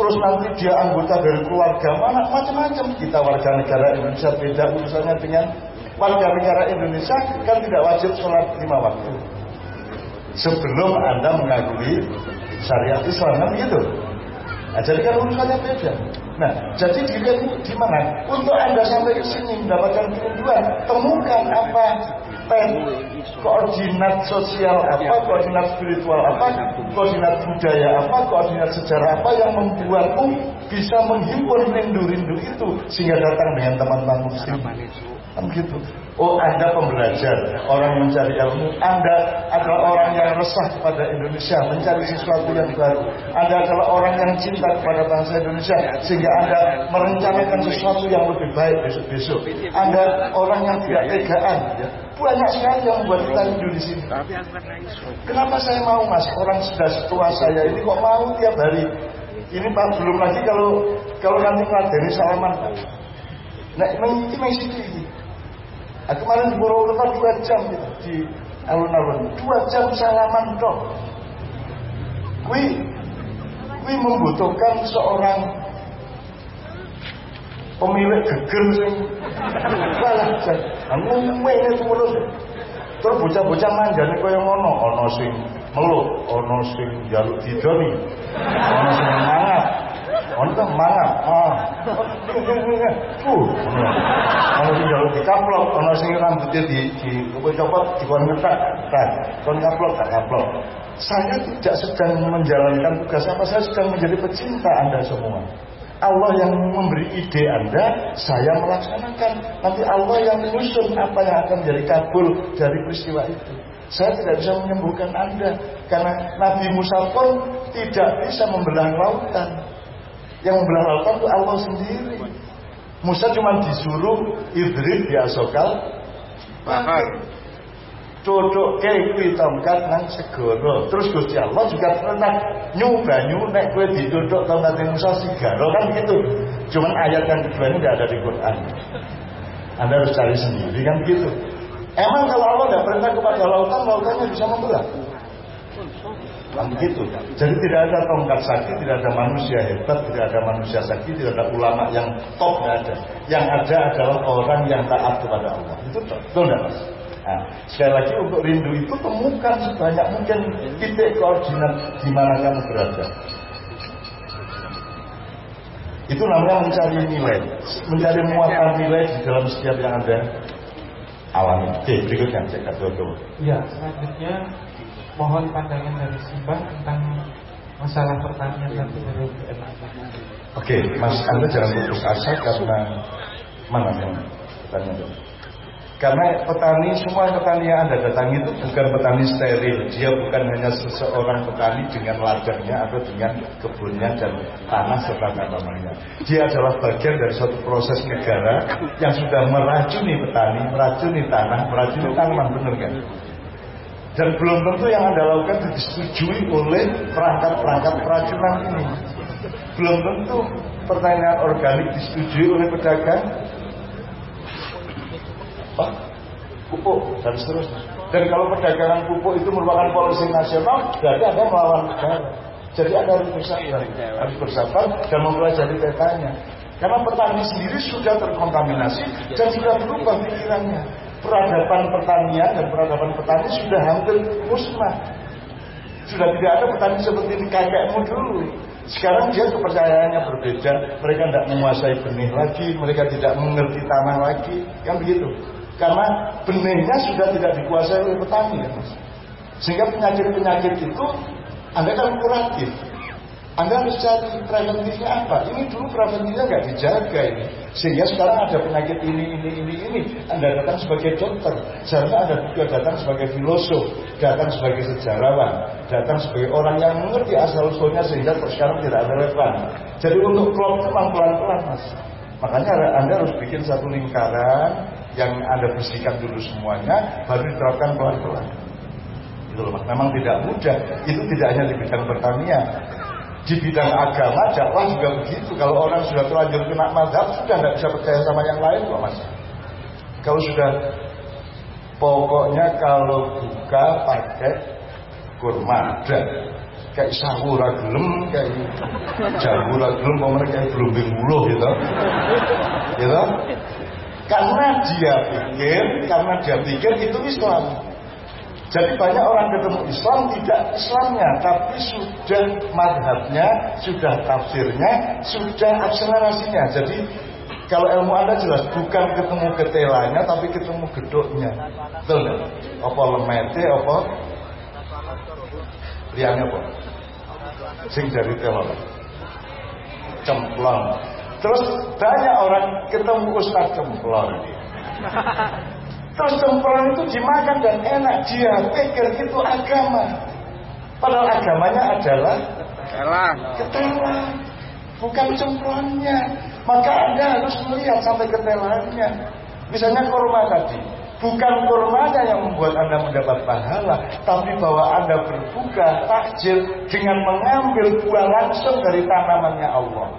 terus nanti dia anggota dari keluarga mana, macam-macam. Kita warga negara Indonesia beda urusannya dengan warga negara Indonesia kan tidak wajib sholat lima waktu. Sebelum anda mengakui syariat Islam kan gitu. Nah, jadi kan urusannya beda. Nah, jadi diri di mana? Untuk anda sampai ke sini mendapatkan kerinduan, temukan apa pen koordinat sosial apa, koordinat spiritual apa, koordinat budaya apa, koordinat sejarah apa yang membuatmu bisa menghimpun rindu-rindu itu sehingga datang dengan teman-teman muslim. Kan gitu. Oh Anda pembelajar, orang mencari ilmu. Anda adalah orang yang resah kepada Indonesia, mencari sesuatu yang baru. Anda adalah orang yang cinta kepada bangsa Indonesia, sehingga Anda merencanakan sesuatu yang lebih baik besok-besok. Anda orang yang tidak tegaan, ya. Banyak sekali yang membuat kita rindu di sini. Kenapa saya mau mas? Orang sudah setua saya ini kok mau tiap hari? Ini pak belum lagi kalau kalau nanti ngeladeni salaman. Nah, ini masih ini. Nah, kemarin di Purwokerto dua jam gitu, di alun-alun, dua jam salaman dong. Kui, kui membutuhkan seorang pemilik geger sing salah ngomong ini terus Terus bocah-bocah manjane kaya ngono, ana sing meluk, ana sing njaluk didoni, ana sing mangat. Ono tuh mangat. Ah. Uh, ono sing njaluk dikaplok, ana sing rambutnya di di copot dikon ngetak, tak. Kon kaplok tak kaplok. Saya tidak sedang menjalankan tugas apa, saya sedang menjadi pecinta Anda semua. Allah yang memberi ide Anda, saya melaksanakan. Nanti Allah yang menyusun apa yang akan menjadi kabul dari peristiwa itu. Saya tidak bisa menyembuhkan Anda karena Nabi Musa pun tidak bisa membelah lautan. Yang membelah lautan itu Allah sendiri. Musa cuma disuruh idrib di asokal bahar. Duduk kayak kuwi tongkat nang segara. Terus Gusti Allah juga pernah nyoba nek kowe diduduk tongkat Musa segara kan gitu. Cuman ayat yang kedua ini tidak ada di Quran. Anda harus cari sendiri kan gitu. Emang kalau Allah tidak perintah kepada lautan, lautannya bisa membelah. Begitu. Jadi tidak ada tongkat sakit, tidak ada manusia hebat, tidak ada manusia sakit, tidak ada ulama yang top, tidak ada. Yang ada adalah orang yang taat kepada Allah. Itu betul tidak mas? Nah, sekali lagi untuk rindu itu temukan sebanyak mungkin titik koordinat di mana kamu berada. Itu namanya mencari nilai, mencari muatan nilai di dalam setiap yang ada alami. Oke, berikutnya cek dulu. Ya, selanjutnya mohon pandangan dari Simbang tentang masalah pertanian dan dari Oke, Mas Anda jangan putus asa karena mana yang pertanyaan karena petani, semua petani yang Anda datangi itu bukan petani steril. Dia bukan hanya seseorang petani dengan ladangnya atau dengan kebunnya dan tanah serta tanamannya. Dia adalah bagian dari suatu proses negara yang sudah meracuni petani, meracuni tanah, meracuni tanaman, benar kan? Dan belum tentu yang Anda lakukan disetujui oleh perangkat-perangkat peracunan ini. Belum tentu pertanian organik disetujui oleh pedagang? Pupuk dan seterusnya. Dan kalau perdagangan pupuk itu merupakan polisi nasional, berarti ada melawan negara. Jadi ada harus bersabar, harus bersabar dan mempelajari petanya. Karena petani sendiri sudah terkontaminasi dan sudah berubah pikirannya. Peradaban pertanian dan peradaban petani sudah hampir musnah. Sudah tidak ada petani seperti kakekmu dulu. Sekarang dia kepercayaannya berbeda. Mereka tidak menguasai benih lagi, mereka tidak mengerti tanah lagi, kan begitu. Karena benihnya sudah tidak dikuasai oleh petani ya mas. Sehingga penyakit-penyakit itu Anda kan kuratif. Anda harus cari preventifnya apa. Ini dulu preventifnya nggak dijaga ini. Sehingga sekarang ada penyakit ini, ini, ini, ini. Anda datang sebagai dokter. Seharusnya Anda juga datang sebagai filosof. Datang sebagai sejarawan. Datang sebagai orang yang mengerti asal-usulnya sehingga sekarang tidak ada relevan. Jadi untuk klub itu pelan-pelan mas. Makanya Anda harus bikin satu lingkaran yang Anda bersihkan dulu semuanya, baru diterapkan pelan-pelan. Itu loh, memang tidak mudah. Itu tidak hanya di bidang pertanian. Di bidang agama, dakwah juga begitu. Kalau orang sudah terlanjur kena madhab, sudah tidak bisa percaya sama yang lain kok mas. Kalau sudah, pokoknya kalau buka pakai kurma, dan kayak sahur gelem kayak jamu mau mereka kayak belumbing buluh gitu. Gitu. Karena dia pikir karena dia pikir itu Islam jadi banyak orang ketemu Islam tidak Islamnya tapi sudah madhabnya sudah tafsirnya sudah akselerasinya. Jadi kalau ilmu anda jelas bukan ketemu ketelanya tapi ketemu gedoknya. Betul apa lemete apa? Liane apa? Sing dari telur. Cemplon. Terus banyak orang ketemu ustaz cemplon terus cemplon itu dimakan dan enak. Dia pikir itu agama. Padahal agamanya adalah ketelan bukan cemplonnya maka anda harus melihat sampai ketelannya misalnya korma tadi. Bukan kurmanya yang membuat Anda mendapat pahala, tapi bahwa Anda berbuka takjil dengan mengambil buah langsung dari tanamannya Allah.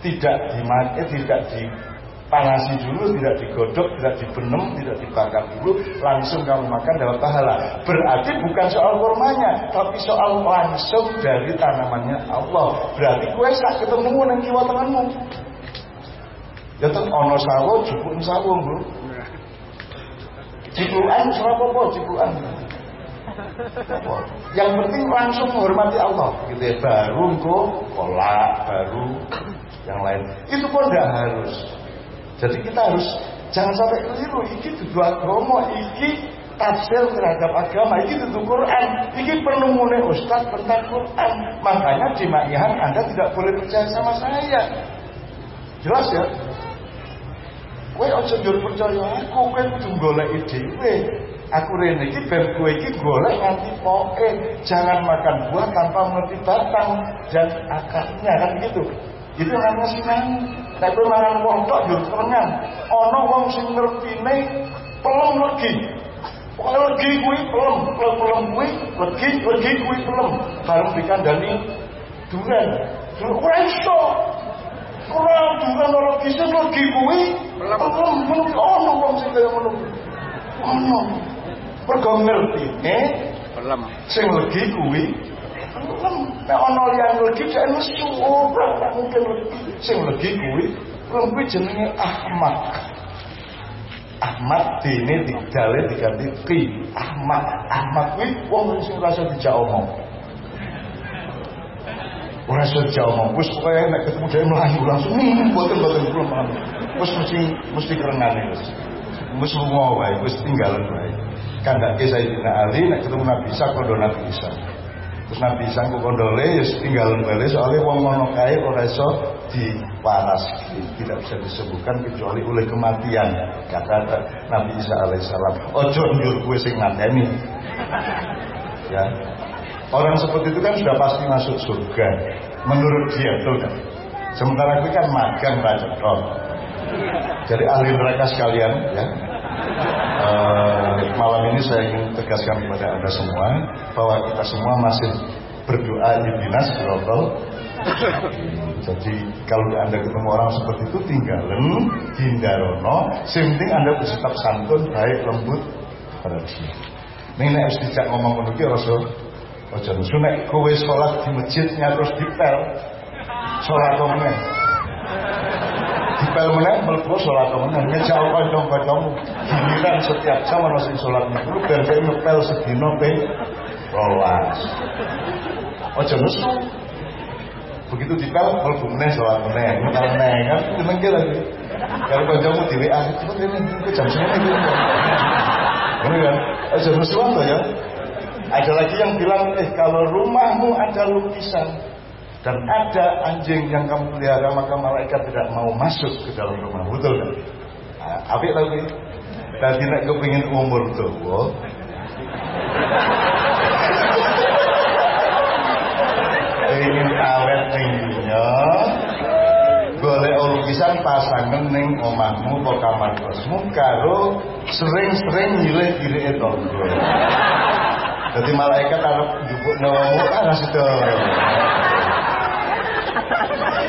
Tidak dimati, tidak dipanasi dulu, tidak digodok, tidak dibenem, tidak dibakar dulu, langsung kamu makan dapat pahala. Berarti bukan soal kurmanya, tapi soal langsung dari tanamannya Allah. Berarti kue sak ketemu nang kiwa temanmu. Ya tuh ono sawo, jupuk sawo, Bro. Cipluan serapa apa cipluan. Yang penting langsung menghormati Allah gitu ya. Baru engko kolak, baru yang lain. Itu pun tidak harus. Jadi kita harus jangan sampai keliru. Iki dudu agama, iki tafsir terhadap agama, iki dudu Quran, iki penumune ustaz tentang Quran. Makanya di Ma'ihan Anda tidak boleh percaya sama saya. Jelas ya? Kowe aja njur percaya aku, kowe kudu goleki dhewe. Aku rene iki ben kowe iki golek nganti poke. Jangan makan buah tanpa mengerti batang dan akarnya kan gitu. Itu sinang. Nek kowe mangan wong tok yo kerengan. Ana wong sing ngertine pelem legi. Pokoke legi kuwi pelem, pelem kuwi legi, legi kuwi pelem. Bareng dikandani duren. Duren ora iso. Ora duren ora bisa legi kuwi pelem. Pelem ono wong sing kaya ngono. Ono. Mergo ngertine Pelem. sing legi kuwi pelem. Nek ana liyan legi cek nesu ora tak mungkin legi. Sing legi kuwi pelem kuwi jenenge Ahmad. Ahmad dene digale diganti Ki. Ahmad. Ahmad kuwi wong sing rasa dijak omong. Ora iso omong. Wis pokoke nek ketemu dhewe mlayu langsung nih boten-boten kula paham. Wis mesti mesti kerenane wis. Wis lunga wae, wis tinggalan wae. Kandake Sayyidina Ali nek ketemu Nabi Isa kondo Nabi Isa. Terus Nabi kok kondole ya tinggalan wae soalnya wong ngono kae ora iso diwaraski, tidak bisa disembuhkan kecuali oleh kematian. Kata Nabi Isa alaihissalam, ojo njur kowe sing mateni. Ya. Orang seperti itu kan sudah pasti masuk surga menurut dia betul kan? Sementara itu kan magang baca Jadi ahli neraka sekalian ya. Eh, malam ini saya ingin tegaskan kepada anda semua bahwa kita semua masih berdoa di dinas global. Jadi kalau anda ketemu orang seperti itu tinggalin hindarono. Penting anda bersikap santun, baik, lembut pada dia. Ini nek wis dijak ngomong ki Rasul. Aja nesu nek kowe salat di masjidnya terus dipel. Salat kok Dipel meneh mlebu salat kok meneh ngejak kanca-kancamu. Giliran setiap jam ana salat niku ben kowe ngepel sedina ping 12. Aja nesu. Begitu dipel mlebu meneh salat meneh, ngepel meneh kan jeneng ki lagi. Kalau kancamu di WA, cepet ini jam segini gitu. Ini kan, aja nesu ya. Ada lagi yang bilang, eh kalau rumahmu ada lukisan dan ada anjing yang kamu pelihara maka malaikat tidak mau masuk ke dalam rumah. Betul kan? Nah, apik lagi. Tadi nak kepingin umur tuh, ingin awet tingginya golek lukisan pasangan ning omahmu atau kamar kosmu karo sering-sering nyilih-nyilih tonggo. Jadi malaikat arep njupuk nawamu kan situ.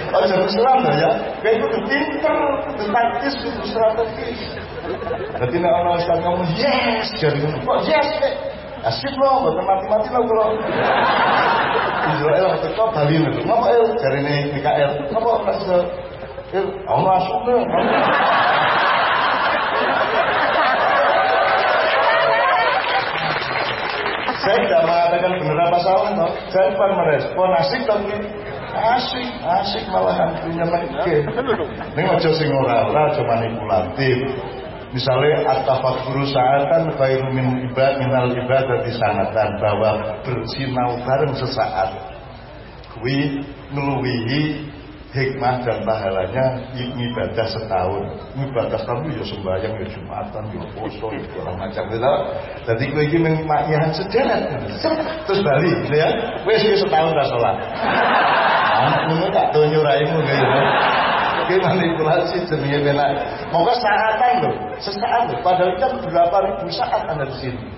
Jadi Islam loh ya. Kayak itu pinter, itu taktis, itu strategis. Jadi nek ana ustaz ngomong yes, jadi ngono. Kok yes? Asik loh, buat mati-mati loh kalau Israel teko Bali lho. Ngapa el jarine Mikael? Ngapa ora se El, ono asuk lho. Saya tidak mengatakan benar apa salah, no. Saya bukan merespon asik tapi asik, asik malahan. Punya mereka. Ini? Aja sing ora ora aja manipulatif. Misalnya at-tafakkuru sa'atan khairu min ibad minal ibadati sanatan bahwa bersinau bareng sesaat kuwi ngeluwihi hikmah dan pahalanya ibadah setahun. Ibadah setahun ya sembahyang ya jumatan ya poso ya segala macam gitu. Jadi gue ini memaknyahan sederet terus bali gitu ya. Wes setahun dah sholat anak ngono tak tunjuk raimu gitu Oke manipulasi jenenge benak. Moga saatan loh, sesaat loh. Padahal kan berapa ribu saat anda di sini.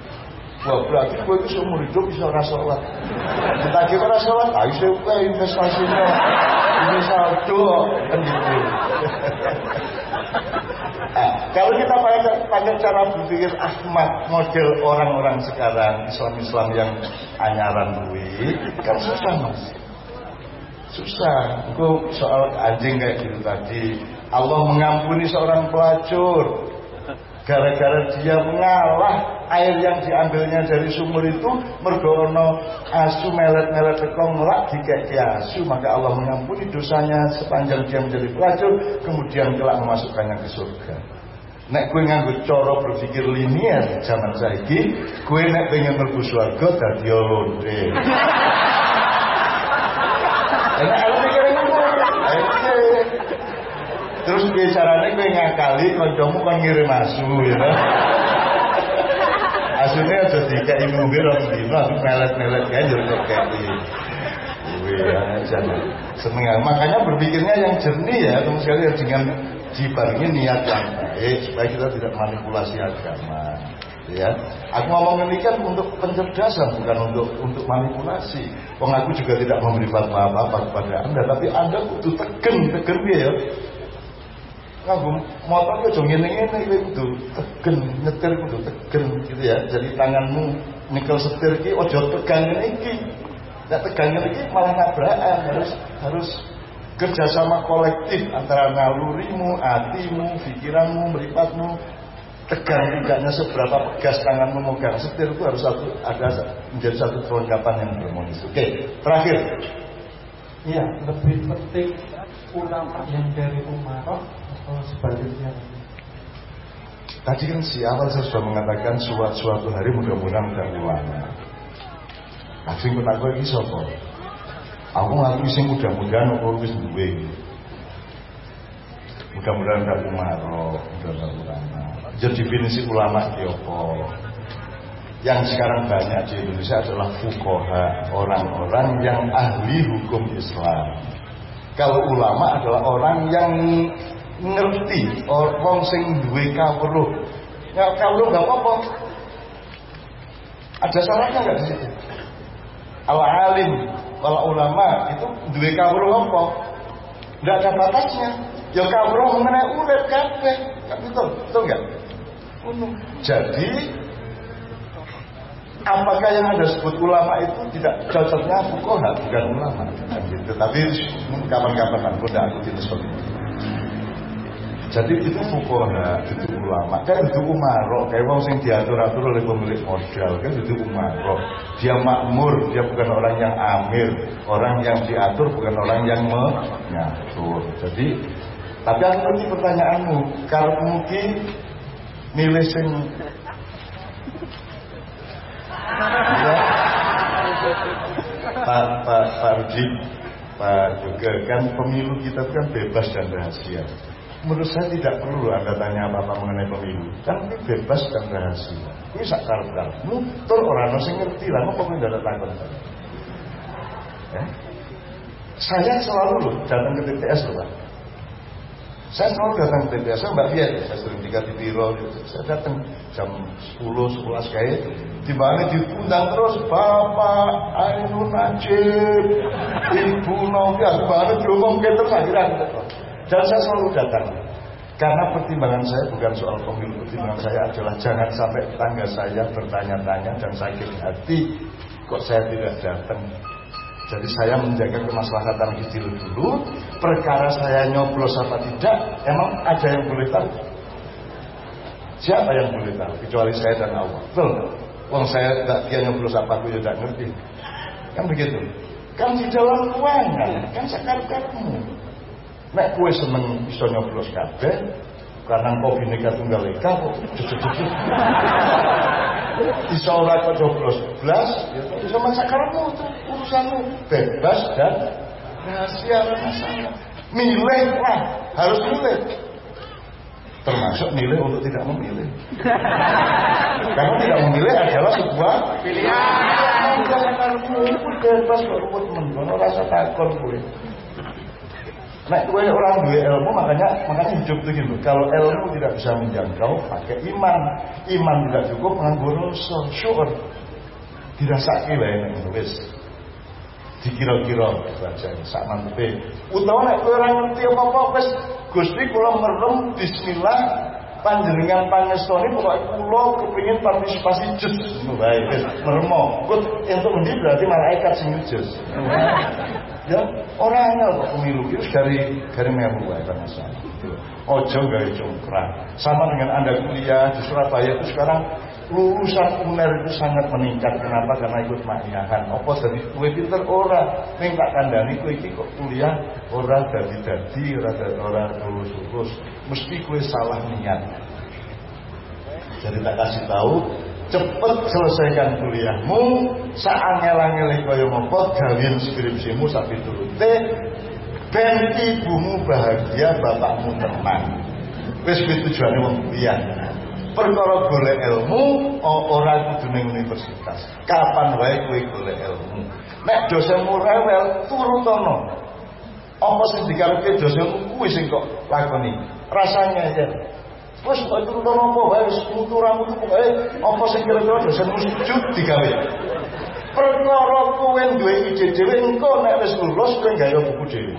Wah berarti gue itu seumur hidup bisa ora sholat. Kita sholat, ayo saya investasinya, ini saldo kan gitu. Nah, kalau kita pakai, pakai cara berpikir Ahmad model orang-orang sekarang Islam-Islam yang anyaran duit kan susah mas susah. Itu soal anjing kayak gitu tadi. Allah mengampuni seorang pelacur. Gara-gara dia mengalah air yang diambilnya dari sumur itu mergono asu melet-melet teko ngelak dikek asu maka Allah mengampuni dosanya sepanjang dia menjadi pelacur kemudian kelak memasukkannya ke surga. Nek gue nganggo cara berpikir linier zaman saiki gue nek pengen mlebu swarga dadi londe enak ala pikiran Terus bicaranya gue ngakali kancamu kan ngirim asu ya. Asune aja dikeki mungkin orang dino langsung melet-melet kan. Iya, jangan seneng. Makanya berpikirnya yang jernih ya, teman sekali dengan dibarengi niat yang baik supaya kita tidak manipulasi agama. Ya, aku ngomong ini kan untuk pencerdasan bukan untuk untuk manipulasi. Wong aku juga tidak memberi fatwa apa-apa kepada anda, tapi anda kudu tegen, tegen ya? Nganggo motor yo aja ngene-ngene kowe kudu tegen nyetir kudu tegen gitu ya. Jadi tanganmu nikel setir ki aja tegang iki. Nek tegang iki malah nabrakan harus harus kerjasama kolektif antara nalurimu, hatimu, pikiranmu, meripatmu tegang tidaknya seberapa pegas tanganmu memegang setir itu harus satu ada menjadi satu kelengkapan yang harmonis. Oke, terakhir. Iya, lebih penting ulama yang dari Umaroh Oh, sebaliknya. Tadi kan si awal saya sudah mengatakan suatu, suatu hari mudah-mudahan udah ulama. Asing kota gue ini sopo. Aku ngaku sih mudah-mudahan aku wis duwe. Mudah-mudahan gak umaro, mudah-mudahan ulama. Jadi definisi ulama itu apa? Yang sekarang banyak di Indonesia adalah fukoha, orang-orang yang ahli hukum Islam. Kalau ulama adalah orang yang ngerti wong sing duwe kawruh. Ya kawruh gak apa-apa. Ada salahnya enggak di situ? Al alim, kalau ulama itu duwe kawruh apa? Enggak ada batasnya. Ya kawruh mengenai urip kabeh. Kan betul, betul enggak? Jadi apakah yang ada sebut ulama itu tidak cocoknya fukoha bukan ulama gitu. Tapi kapan-kapan aku tidak aku tidak itu. Jadi itu fukoha, itu ulama. Kan itu umaro, kayak wong sing diatur-atur oleh pemilik modal, kan itu umaro. Dia makmur, dia bukan orang yang amir, orang yang diatur bukan orang yang mengatur. Jadi, tapi aku ngerti pertanyaanmu, kalau mungkin milih sing ya, Pak Pak Pak Rudi, Pak kan pemilu kita kan bebas dan rahasia menurut saya tidak perlu Anda tanya apa-apa mengenai pemilu. Kan ini bebas dan rahasia. Ini sakar karmu, tur orang sing ngerti lah, mau pokoknya tidak takut. Ya? Saya selalu loh datang ke TPS loh Pak. Saya selalu datang TPS, saya Mbak Fiat, saya sering di biro, saya datang jam 10, 11 kayak di mana diundang terus Bapak Ainun Najib, Ibu Novia, baru diomong ke terus akhirnya dan saya selalu datang. Karena pertimbangan saya bukan soal pemilu, pertimbangan saya adalah jangan sampai tetangga saya bertanya-tanya dan sakit hati kok saya tidak datang. Jadi saya menjaga kemaslahatan kecil dulu. Perkara saya nyoblos apa tidak, emang ada yang boleh tahu? Siapa yang boleh tahu? Kecuali saya dan Allah. Betul. Wong saya tidak dia nyoblos apa aku tidak ngerti. Kan begitu. Kan di dalam ruangan, kan sekar-karmu. Nek kue seneng bisa nyoblos kabeh, karena kau bineka tunggal ika kok bisa ora kok nyoblos blas ya bisa masa karepmu itu urusanmu bebas dan rahasia masalah milih lah harus milih termasuk milih untuk tidak memilih karena tidak memilih adalah sebuah pilihan karepmu bebas kok rumput men rasa takut gue Nah, gue orang dua ilmu makanya makanya hidup tuh gitu. Kalau ilmu tidak bisa menjangkau, pakai iman. Iman tidak cukup, nganggo rasa, syukur. Dirasake lah ini wis. Dikira-kira baca sak mantepe. Utawa nek kowe ora ngerti apa-apa wis Gusti kula merem bismillah panjenengan pangestoni pokoke kula kepengin partisipasi jus ngono wae wis meremo. Kut entuk berarti malaikat sing jus. Ya, orang angel kok pemilu itu dari dari melu kan masalah. Ojo gawe congkrang. Sama dengan Anda kuliah di Surabaya itu sekarang lulusan UNER itu sangat meningkat. Kenapa? Karena ikut makiahan. Apa dari kue pinter ora. Ning tak kandani kue iki kok kuliah ora dadi-dadi, ora ora lulus-lulus. Mesti kue salah niat. Jadi tak kasih tahu, cepet selesaikan kuliahmu saangel-angel kaya ngopo gawean skripsimu sak piturute ben ibumu bahagia bapakmu tenang wis kuwi tujuane wong kuliah. Perkara golek ilmu ora kudu ning universitas. Kapan wae kowe golek ilmu? Nek dosenmu rewel turutono apa sing dikarepe dosenmu? Kuwi sing kok lakoni. Rasanya ya Wes kok turu apa wae wis mutu-mutu pokoke apa sing kira-kira dosen sujud digawe. Perkara kowe duwe ide dhewe engko nek wis lulus kowe gawe buku dhewe.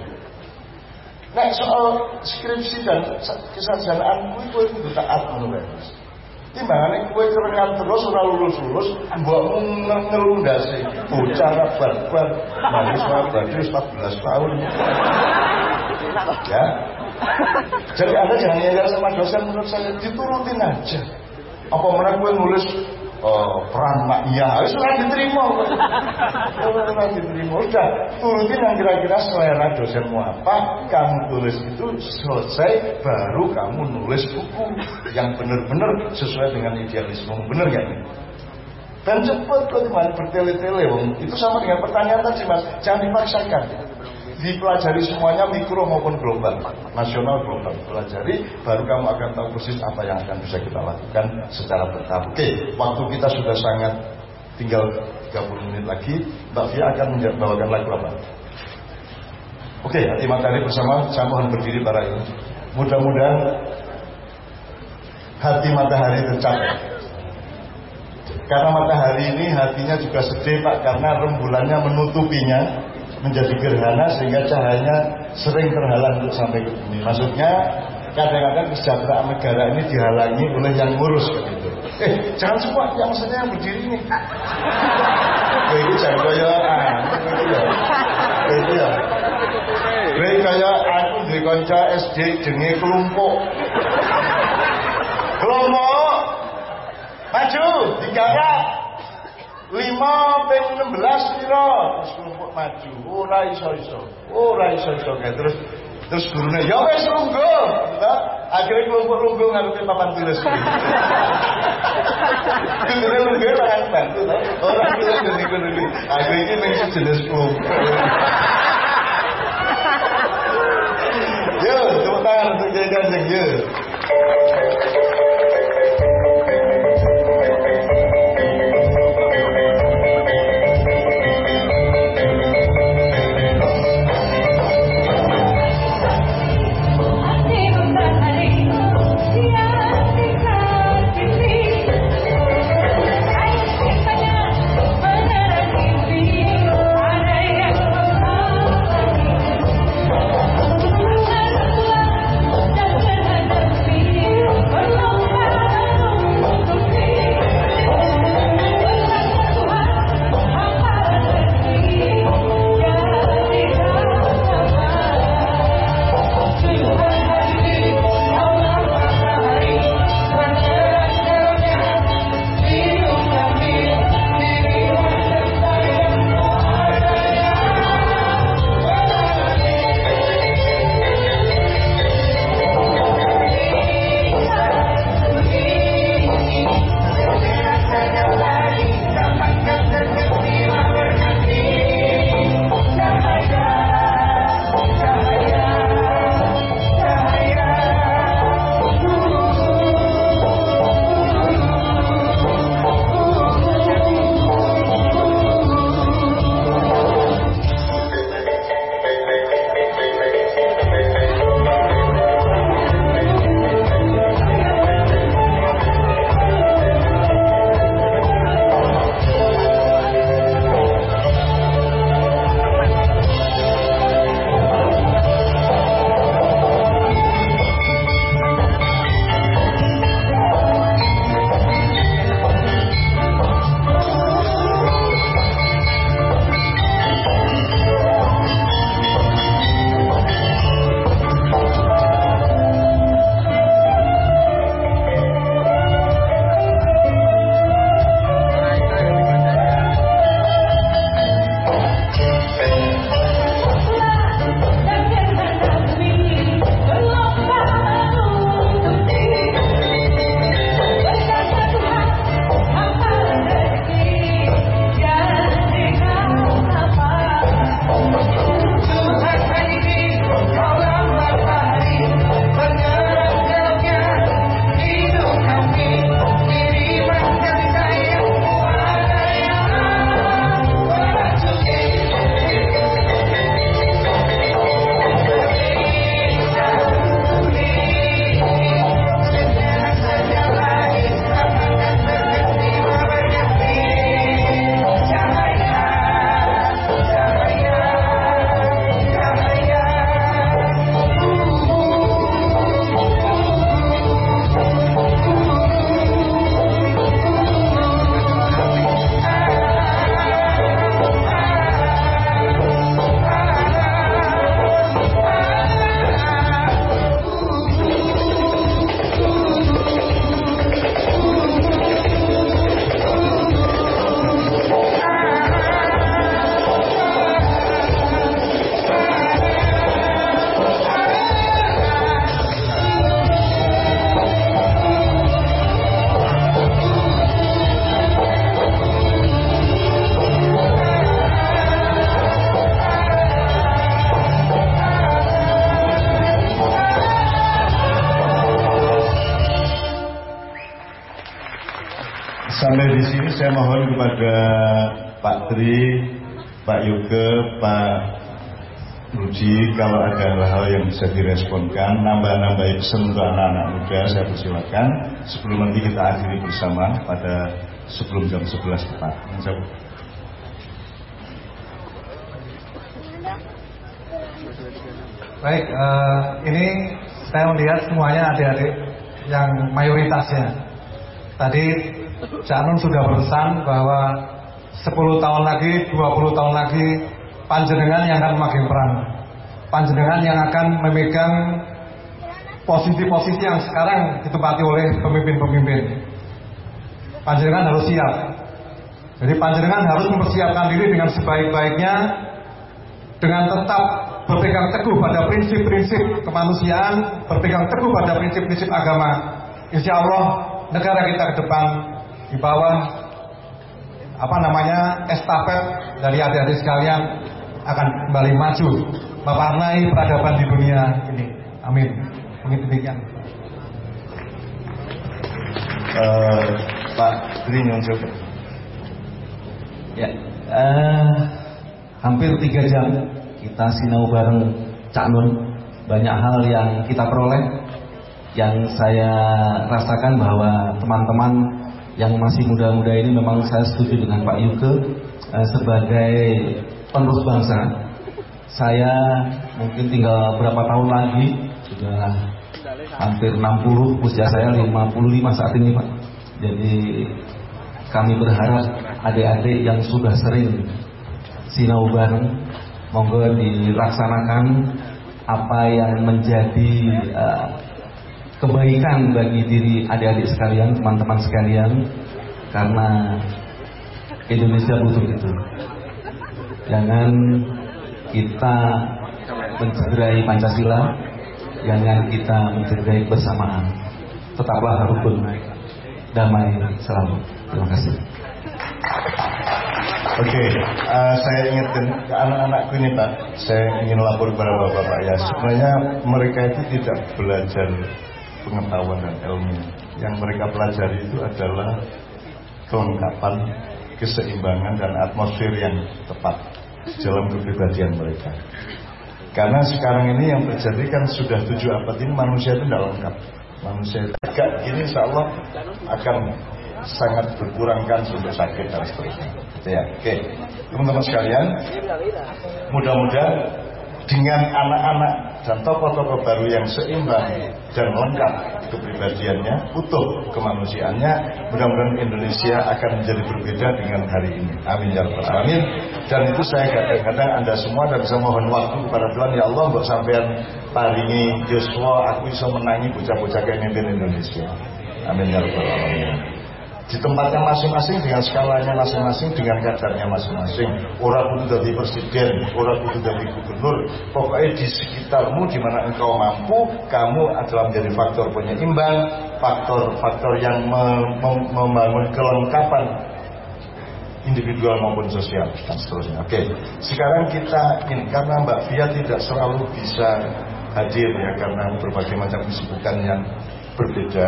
Nek soal skripsi dan kesarjanaan kuwi kowe kudu taat ngono wae. Timbangane kowe kerengan terus ora lulus-lulus, mbokmu ngelundase bocah bar-bar mahasiswa baru 14 tahun. Ya, jadi Anda jangan ngeyel sama dosen menurut saya diturutin aja. Apa mana gue nulis oh, peran maknya, sudah diterima. Sudah diterima. Udah turutin yang kira-kira selera dosenmu apa, kamu tulis itu selesai, baru kamu nulis buku yang benar-benar sesuai dengan idealisme. Benar gak? Dan cepat kok di mana bertele-tele, itu sama dengan pertanyaan tadi mas, jangan dipaksakan dipelajari semuanya mikro maupun global, nasional global. Pelajari, baru kamu akan tahu persis apa yang akan bisa kita lakukan secara bertahap. Oke, waktu kita sudah sangat tinggal 30 menit lagi. Mbak Fia akan membawakan lagu apa? Oke, hati matahari bersama, saya mohon berdiri para ini. Mudah-mudahan hati matahari tercapai. Karena matahari ini hatinya juga sedih Pak karena rembulannya menutupinya menjadi gerhana sehingga cahayanya sering terhalang untuk sampai ke bumi. Maksudnya kadang-kadang kesejahteraan negara ini dihalangi oleh yang ngurus begitu. Eh, jangan semua yang maksudnya yang berdiri ini. Itu jangan kaya itu ya. Itu ya. Gue kaya aku di konca SD jenenge kelompok. Kelompok maju digarap lima ping enam belas piro terus kelompok maju. Ora iso iso. Ora iso iso. Kayak terus terus gurunya ya wes lunggu akhirnya kelompok lunggu ngarutin papan tulis gurunya lunggu orang bantu orang tulis dari guru akhirnya ini memang jenis Yo, tepuk tangan untuk jadi ganjeng, yo. Pesan anak-anak muda, saya persilakan. Sebelum nanti kita akhiri bersama pada sebelum jam 11 tepat. Baik, uh, ini saya melihat semuanya adik-adik yang mayoritasnya. Tadi Cak sudah berpesan bahwa 10 tahun lagi, 20 tahun lagi, panjenengan yang akan memakai peran. Panjenengan yang akan memegang posisi-posisi yang sekarang ditempati oleh pemimpin-pemimpin. Panjenengan harus siap. Jadi panjenengan harus mempersiapkan diri dengan sebaik-baiknya dengan tetap berpegang teguh pada prinsip-prinsip kemanusiaan, berpegang teguh pada prinsip-prinsip agama. Insya Allah negara kita ke depan di bawah apa namanya estafet dari adik-adik sekalian akan kembali maju mewarnai peradaban di dunia ini. Amin. Mungkin demikian. Uh, Pak Tri Ya, uh, hampir tiga jam kita sinau bareng Cak Nun. Banyak hal yang kita peroleh, yang saya rasakan bahwa teman-teman yang masih muda-muda ini memang saya setuju dengan Pak Yuke uh, sebagai penerus bangsa. Saya mungkin tinggal berapa tahun lagi sudah hampir 60 usia saya 55 saat ini Pak. Jadi kami berharap adik-adik yang sudah sering sinau bareng monggo dilaksanakan apa yang menjadi uh, kebaikan bagi diri adik-adik sekalian, teman-teman sekalian karena Indonesia butuh itu. Jangan kita mencederai Pancasila, jangan kita mencederai bersamaan. Tetaplah rukun, damai selalu. Terima kasih. Oke, okay, uh, saya ingatkan ke anak-anakku ini Pak, saya ingin lapor kepada Bapak-Bapak ya. Sebenarnya mereka itu tidak belajar pengetahuan dan ilmu. Yang mereka pelajari itu adalah kelengkapan, keseimbangan dan atmosfer yang tepat dalam kepribadian mereka. Karena sekarang ini yang terjadi kan sudah tujuh abad ini manusia itu tidak lengkap. Manusia agak gini insya Allah akan sangat berkurangkan untuk sakit dan seterusnya. Ya, oke. Teman-teman sekalian, mudah-mudahan dengan anak-anak dan tokoh-tokoh baru yang seimbang dan lengkap kepribadiannya, utuh kemanusiaannya, mudah-mudahan Indonesia akan menjadi berbeda dengan hari ini. Amin ya rabbal alamin. Dan itu saya kadang-kadang Anda semua dan bisa mohon waktu kepada Tuhan ya Allah untuk sampean paringi Joshua aku bisa menangi bocah-bocah kayak Indonesia. Amin ya rabbal alamin di tempatnya masing-masing dengan skalanya masing-masing dengan kadarnya masing-masing. Orang butuh dari presiden orang butuh dari gubernur. Pokoknya di sekitarmu di mana engkau mampu kamu adalah menjadi faktor penyeimbang faktor-faktor yang membangun kelengkapan individual maupun sosial dan seterusnya. Oke, sekarang kita ingin karena Mbak Fia tidak selalu bisa hadir ya karena berbagai macam kesibukan yang berbeda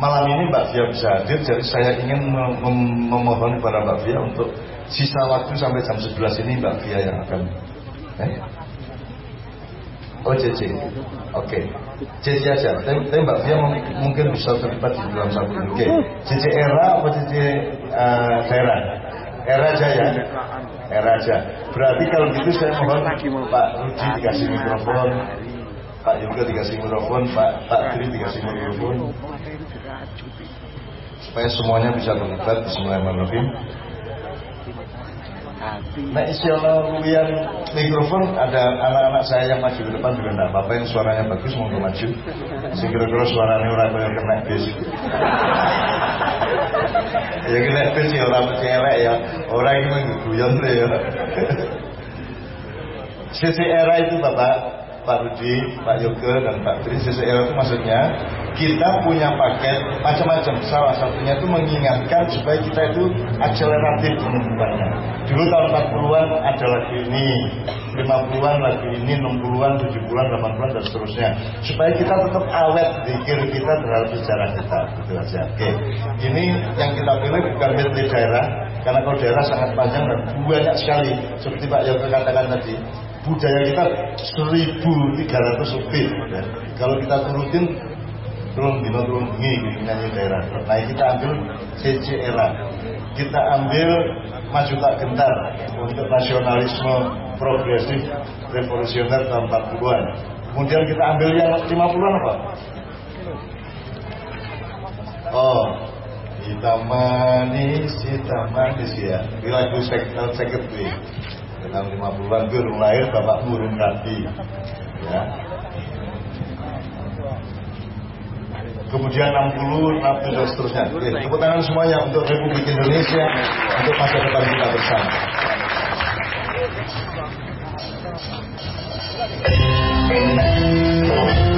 malam ini Mbak Fia bisa hadir jadi saya ingin mem mem memohon kepada Mbak Fia untuk sisa waktu sampai jam 11 ini Mbak Fia yang akan eh? Oh Oke. Okay. Aja. Tapi, tapi Mbak Fia mungkin bisa terlibat di dalam satu Oke. Okay. JJ era apa JJ uh, eh, daerah? Era aja ya? Era aja. Berarti kalau gitu saya mohon Pak Rudi dikasih mikrofon Pak Yoga dikasih mikrofon Pak Pak Tri dikasih mikrofon supaya semuanya bisa terlibat Bismillahirrahmanirrahim. Nah Allah yang mikrofon. Ada anak-anak saya yang maju ke depan juga tidak apa-apa. Yang suaranya bagus mau maju. Sehingga kira suaranya orang yang kena bis. Ya kena bis ya orang celek ya. Orang ini mengguyon ya. Sisi era itu Bapak Pak Rudi, Pak Yoga, dan Pak Tri CCL itu maksudnya kita punya paket macam-macam. Salah satunya itu mengingatkan supaya kita itu akseleratif menumbuhkannya. Dulu tahun 40-an ada lagi ini 50-an lagi ini 60-an 70-an 80-an dan seterusnya supaya kita tetap awet pikir kita terhadap sejarah kita gitu aja oke ini yang kita pilih bukan milih daerah karena kalau daerah sangat panjang dan banyak sekali seperti Pak Yoga katakan tadi budaya kita 1300 lebih ya. kalau kita turutin turun dino turun bengi nyanyi daerah nah kita ambil CC era kita ambil maju tak gentar untuk nasionalisme progresif revolusioner tahun 40-an kemudian kita ambil yang 50-an apa oh hitam manis hitam manis ya ini lagu tahun second tahun 50-an gue belum lahir bapak burung nanti, ya. kemudian 60, 60 dan seterusnya tepuk tangan semuanya untuk Republik Indonesia untuk masa depan kita bersama Thank you.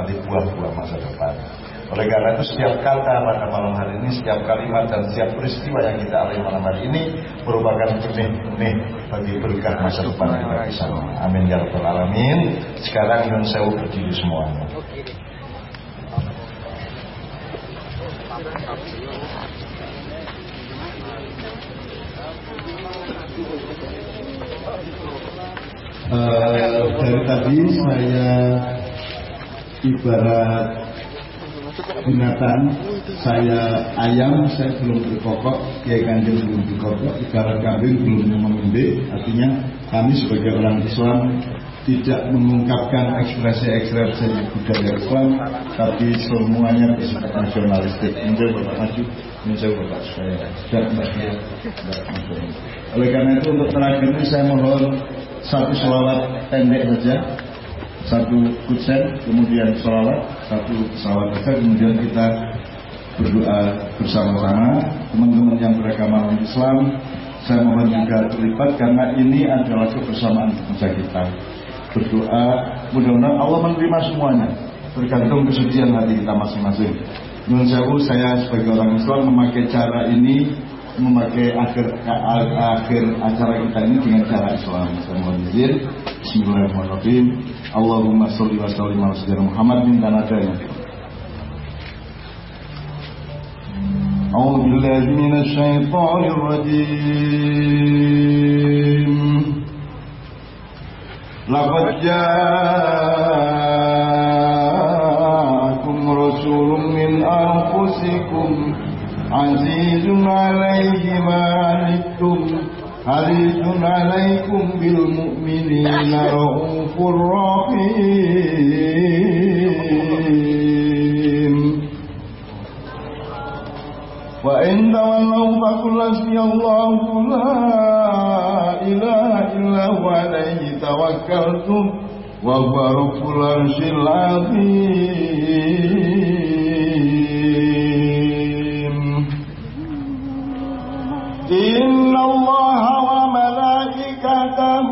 Menikmati buah-buah masa depan. Oleh karena itu setiap kata pada malam hari ini setiap kalimat dan setiap peristiwa yang kita alami malam hari ini merupakan benih-benih bagi berkah masa depan kita bersama. Amin ya rabbal alamin. Sekarang Yun Sewu berdiri semuanya. Uh, dari tadi saya ibarat binatang saya ayam saya belum berkokok kiai kanjeng belum berkokok ibarat kambing belum mengembik artinya kami sebagai orang Islam tidak mengungkapkan ekspresi-ekspresi budaya Islam tapi semuanya bersifat nasionalistik. Ini Bapak Maju saya Bapak saya dan Mbak oleh karena itu untuk terakhir ini saya mohon satu selawat pendek saja satu kutsen kemudian selawat satu selawat saja kemudian kita berdoa bersama-sama. Teman-teman yang beragama Islam saya mohon juga terlibat karena ini adalah kebersamaan bangsa kita. Berdoa mudah-mudahan Allah menerima semuanya. Tergantung kesucian hati kita masing-masing. Menurut saya, saya sebagai orang Islam memakai cara ini memakai akhir akhir acara kita ini dengan cara Islam. Saya mohon izin. Bismillahirrahmanirrahim. Allahumma sholli wa sallim ala sayyidina Muhammad bin tanadanya. أعوذ بالله من الشيطان الرجيم لقد جاءكم رسول من أنفسكم عزيز عليه ما عنتم حريص عليكم بالمؤمنين. رؤوف رحيم وإن تولوا فقل حسبي الله لا إله إلا هو عليه توكلت وهو رب العرش العظيم. إن الله وملائكته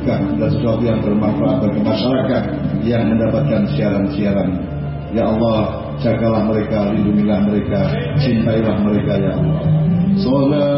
berkah melihat sesuatu yang bermanfaat bagi masyarakat yang mendapatkan siaran-siaran. Ya Allah jagalah mereka lindungilah mereka cintailah mereka ya Allah. Salatun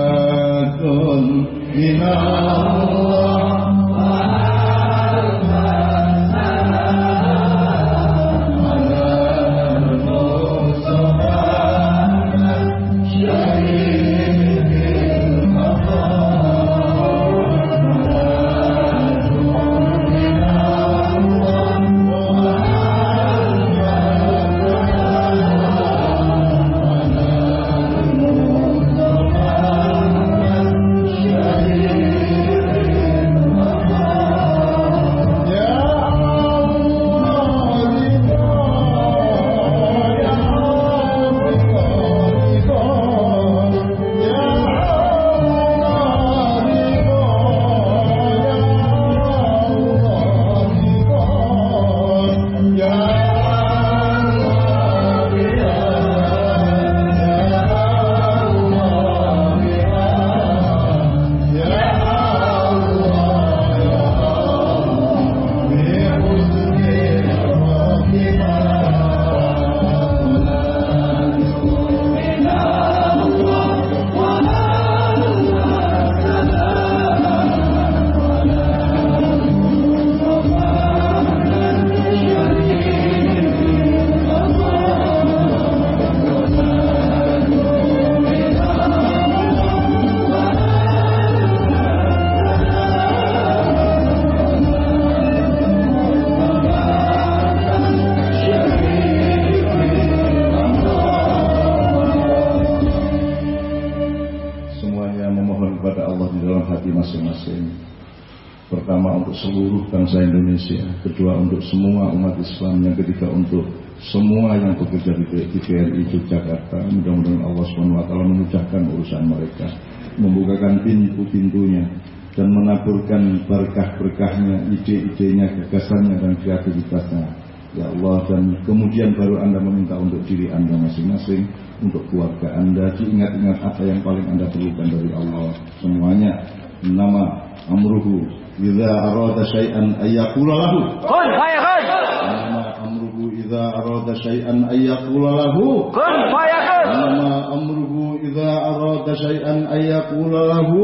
untuk keluarga Anda, diingat-ingat apa yang paling Anda perlukan dari Allah. Semuanya, nama amruhu, idza arada syai'an ayyakula lahu. Kun fayakun. Nama amruhu idza arada syai'an ayyakula lahu. Kun fayakun. Nama amruhu idza arada syai'an ayyakula lahu.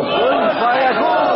Kun fayakun.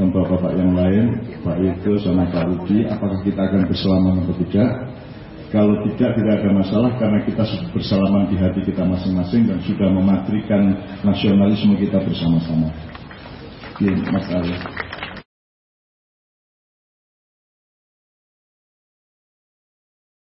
dan bapak-bapak yang lain, Pak Eko sama Pak Rudi, apakah kita akan bersalaman atau tidak? Kalau tidak, tidak ada masalah karena kita bersalaman di hati kita masing-masing dan sudah mematrikan nasionalisme kita bersama-sama. Ini Mas Ali.